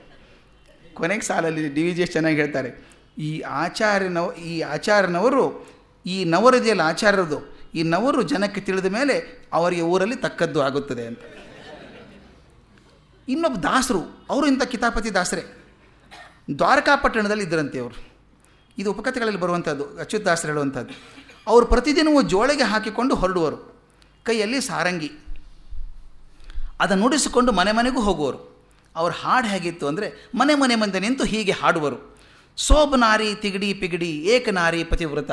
ಕೊನೆಗೆ ಸಾಲಲ್ಲಿ ಡಿ ವಿ ಜಿ ಎಸ್ ಚೆನ್ನಾಗಿ ಹೇಳ್ತಾರೆ. ಈ ಆಚಾರ್ಯನವ, ಈ ಆಚಾರ್ಯನವರು, ಈ ನವರದಿಯಲ್ಲಿ ಆಚಾರ್ಯರದು, ಈ ನವರು ಜನಕ್ಕೆ ತಿಳಿದ ಮೇಲೆ ಅವರಿಗೆ ಊರಲ್ಲಿ ತಕ್ಕದ್ದು ಆಗುತ್ತದೆ ಅಂತ. ಇನ್ನೊಬ್ಬ ದಾಸರು, ಅವರು ಇಂಥ ಕಿತಾಪತಿ ದಾಸರೇ. ದ್ವಾರಕಾಪಟ್ಟಣದಲ್ಲಿ ಇದ್ದರಂತೆ ಅವರು. ಇದು ಉಪಕಥೆಗಳಲ್ಲಿ ಬರುವಂಥದ್ದು, ಅಚ್ಯುತ್ ದಾಸರು ಹೇಳುವಂಥದ್ದು. ಅವರು ಪ್ರತಿದಿನವೂ ಜೋಳಿಗೆ ಹಾಕಿಕೊಂಡು ಹೊರಡುವರು. ಕೈಯಲ್ಲಿ ಸಾರಂಗಿ. ಅದನ್ನು ನುಡಿಸಿಕೊಂಡು ಮನೆ ಮನೆಗೂ ಹೋಗುವರು. ಅವ್ರ ಹಾಡು ಹೇಗಿತ್ತು ಅಂದರೆ, ಮನೆ ಮನೆ ಮುಂದೆ ನಿಂತು ಹೀಗೆ ಹಾಡುವರು. ಸೋಬನಾರಿ ತಿಗಡಿ ಪಿಗಡಿ ಏಕನಾರಿ ಪತಿವ್ರತ.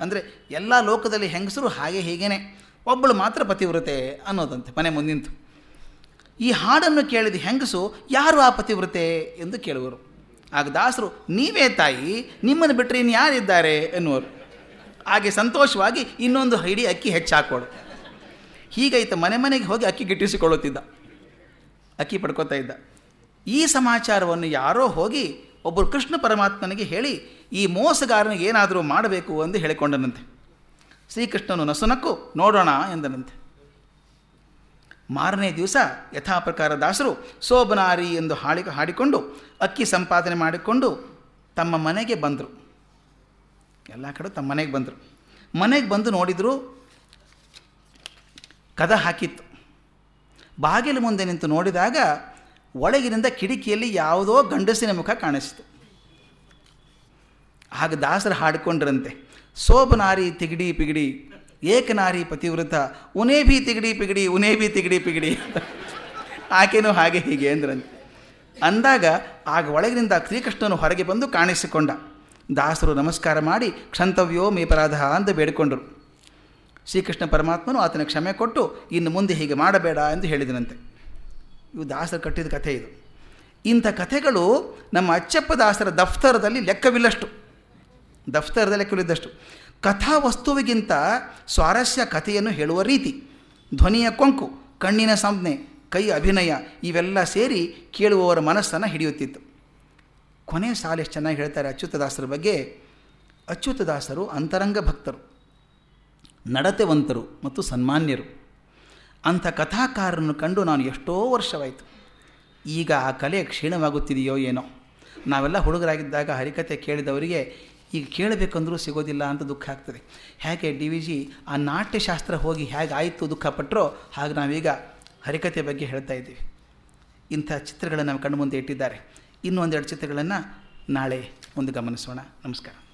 ಅಂದರೆ, ಎಲ್ಲ ಲೋಕದಲ್ಲಿ ಹೆಂಗಸರು ಹಾಗೆ ಹೀಗೇನೆ. ಒಬ್ಬಳು ಮಾತ್ರ ಪತಿವ್ರತೆ ಅನ್ನೋದಂತೆ, ಮನೆ ಮುಂದೆ ನಿಂತು. ಈ ಹಾಡನ್ನು ಕೇಳಿದ ಹೆಂಗಸು, ಯಾರು ಆ ಪತಿವ್ರತೆ? ಎಂದು ಕೇಳುವರು. ಆಗ ದಾಸರು, ನೀವೇ ತಾಯಿ, ನಿಮ್ಮನ್ನು ಬಿಟ್ಟರೆ ಇನ್ನು ಯಾರಿದ್ದಾರೆ? ಎನ್ನುವರು. ಹಾಗೆ ಸಂತೋಷವಾಗಿ ಇನ್ನೊಂದು ಹೈಡಿ ಅಕ್ಕಿ ಹೆಚ್ಚಾಕೋಡು. ಹೀಗೈತ ಮನೆ ಮನೆಗೆ ಹೋಗಿ ಅಕ್ಕಿ ಗಿಟ್ಟಿಸಿಕೊಳ್ಳುತ್ತಿದ್ದ. ಅಕ್ಕಿ ಪಡ್ಕೋತಾ ಇದ್ದ. ಈ ಸಮಾಚಾರವನ್ನು ಯಾರೋ ಹೋಗಿ ಒಬ್ಬರು ಕೃಷ್ಣ ಪರಮಾತ್ಮನಿಗೆ ಹೇಳಿ, ಈ ಮೋಸಗಾರನಿಗೆ ಏನಾದರೂ ಮಾಡಬೇಕು? ಎಂದು ಹೇಳಿಕೊಂಡನಂತೆ. ಶ್ರೀಕೃಷ್ಣನು ನಸುನಕ್ಕು, ನೋಡೋಣ ಎಂದನಂತೆ. ಮಾರನೇ ದಿವಸ ಯಥಾ ಪ್ರಕಾರ ದಾಸರು ಸೋಬನಾರಿ ಎಂದು ಹಾಡಿ ಹಾಡಿಕೊಂಡು, ಅಕ್ಕಿ ಸಂಪಾದನೆ ಮಾಡಿಕೊಂಡು ತಮ್ಮ ಮನೆಗೆ ಬಂದರು. ಎಲ್ಲ ಕಡೆ ತಮ್ಮ ಮನೆಗೆ ಬಂದರು. ಮನೆಗೆ ಬಂದು ನೋಡಿದರು ಕದ ಹಾಕಿತ್ತು. ಬಾಗಿಲು ಮುಂದೆ ನಿಂತು ನೋಡಿದಾಗ ಒಳಗಿನಿಂದ ಕಿಟಕಿಯಲ್ಲಿ ಯಾವುದೋ ಗಂಡಸಿನ ಮುಖ ಕಾಣಿಸಿತು. ಆಗ ದಾಸರು ಹಾಡಿಕೊಂಡ್ರಂತೆ. ಸೋಬನಾರಿ ತಿಗಡಿ ಪಿಗಡಿ ಏಕನಾರಿ ಪತಿವ್ರತ, ಉನೇ ಭೀ ತಿಗಡಿ ಪಿಗಡಿ, ಉನೇ ಭೀ ತಿಗಡಿ ಪಿಗಡಿ ಆಕೆನೂ ಹಾಗೆ ಹೀಗೆ ಅಂದ್ರಂತೆ. ಅಂದಾಗ ಆಗ ಒಳಗಿನಿಂದ ಶ್ರೀಕೃಷ್ಣನು ಹೊರಗೆ ಬಂದು ಕಾಣಿಸಿಕೊಂಡ. ದಾಸರು ನಮಸ್ಕಾರ ಮಾಡಿ, ಕ್ಷಂತವ್ಯೋ ಮೇಪರಾಧ ಅಂತ ಬೇಡಿಕೊಂಡರು. ಶ್ರೀಕೃಷ್ಣ ಪರಮಾತ್ಮನು ಆತನ ಕ್ಷಮೆ ಕೊಟ್ಟು, ಇನ್ನು ಮುಂದೆ ಹೀಗೆ ಮಾಡಬೇಡ ಎಂದು ಹೇಳಿದನಂತೆ. ಇವು ದಾಸರು ಕಟ್ಟಿದ ಕಥೆ ಇದು. ಇಂಥ ಕಥೆಗಳು ನಮ್ಮ ಅಚ್ಚಪ್ಪ ದಾಸರ ದಫ್ತರದಲ್ಲಿ ಲೆಕ್ಕವಿಲ್ಲಷ್ಟು. ದಫ್ತರದಲ್ಲಿ ಲೆಕ್ಕವಿಲ್ಲದಷ್ಟು. ಕಥಾ ವಸ್ತುವಿಗಿಂತ ಸ್ವಾರಸ್ಯ ಕಥೆಯನ್ನು ಹೇಳುವ ರೀತಿ. ಧ್ವನಿಯ ಕೊಂಕು, ಕಣ್ಣಿನ ಸಂಜ್ಞೆ, ಕೈ ಅಭಿನಯ ಇವೆಲ್ಲ ಸೇರಿ ಕೇಳುವವರ ಮನಸ್ಸನ್ನು ಹಿಡಿಯುತ್ತಿತ್ತು. ಕೊನೆ ಸಾಲು ಎಷ್ಟು ಚೆನ್ನಾಗಿ ಹೇಳ್ತಾರೆ ಅಚ್ಯುತದಾಸರ ಬಗ್ಗೆ. ಅಚ್ಯುತದಾಸರು ಅಂತರಂಗ ಭಕ್ತರು, ನಡತೆವಂತರು ಮತ್ತು ಸನ್ಮಾನ್ಯರು. ಅಂಥ ಕಥಾಕಾರರನ್ನು ಕಂಡು ನಾನು ಎಷ್ಟೋ ವರ್ಷವಾಯಿತು. ಈಗ ಆ ಕಲೆ ಕ್ಷೀಣವಾಗುತ್ತಿದೆಯೋ ಏನೋ. ನಾವೆಲ್ಲ ಹುಡುಗರಾಗಿದ್ದಾಗ ಹರಿಕತೆ ಕೇಳಿದವರಿಗೆ ಈಗ ಕೇಳಬೇಕಂದ್ರೂ ಸಿಗೋದಿಲ್ಲ ಅಂತ ದುಃಖ ಆಗ್ತದೆ. ಹೇಗೆ ಡಿ ವಿ ಜಿ ಆ ನಾಟ್ಯಶಾಸ್ತ್ರ ಹೋಗಿ ಹೇಗೆ ಆಯಿತು ದುಃಖಪಟ್ಟರೋ ಹಾಗೆ ನಾವೀಗ ಹರಿಕತೆ ಬಗ್ಗೆ ಹೇಳ್ತಾ ಇದ್ದೀವಿ. ಇಂಥ ಚಿತ್ರಗಳನ್ನು ನಾವು ಕಣ್ಮುಂದೆ ಇಟ್ಟಿದ್ದಾರೆ. ಇನ್ನೂ ಒಂದೆರಡು ಚಿತ್ರಗಳನ್ನು ನಾಳೆ ಒಂದು ಗಮನಿಸೋಣ. ನಮಸ್ಕಾರ.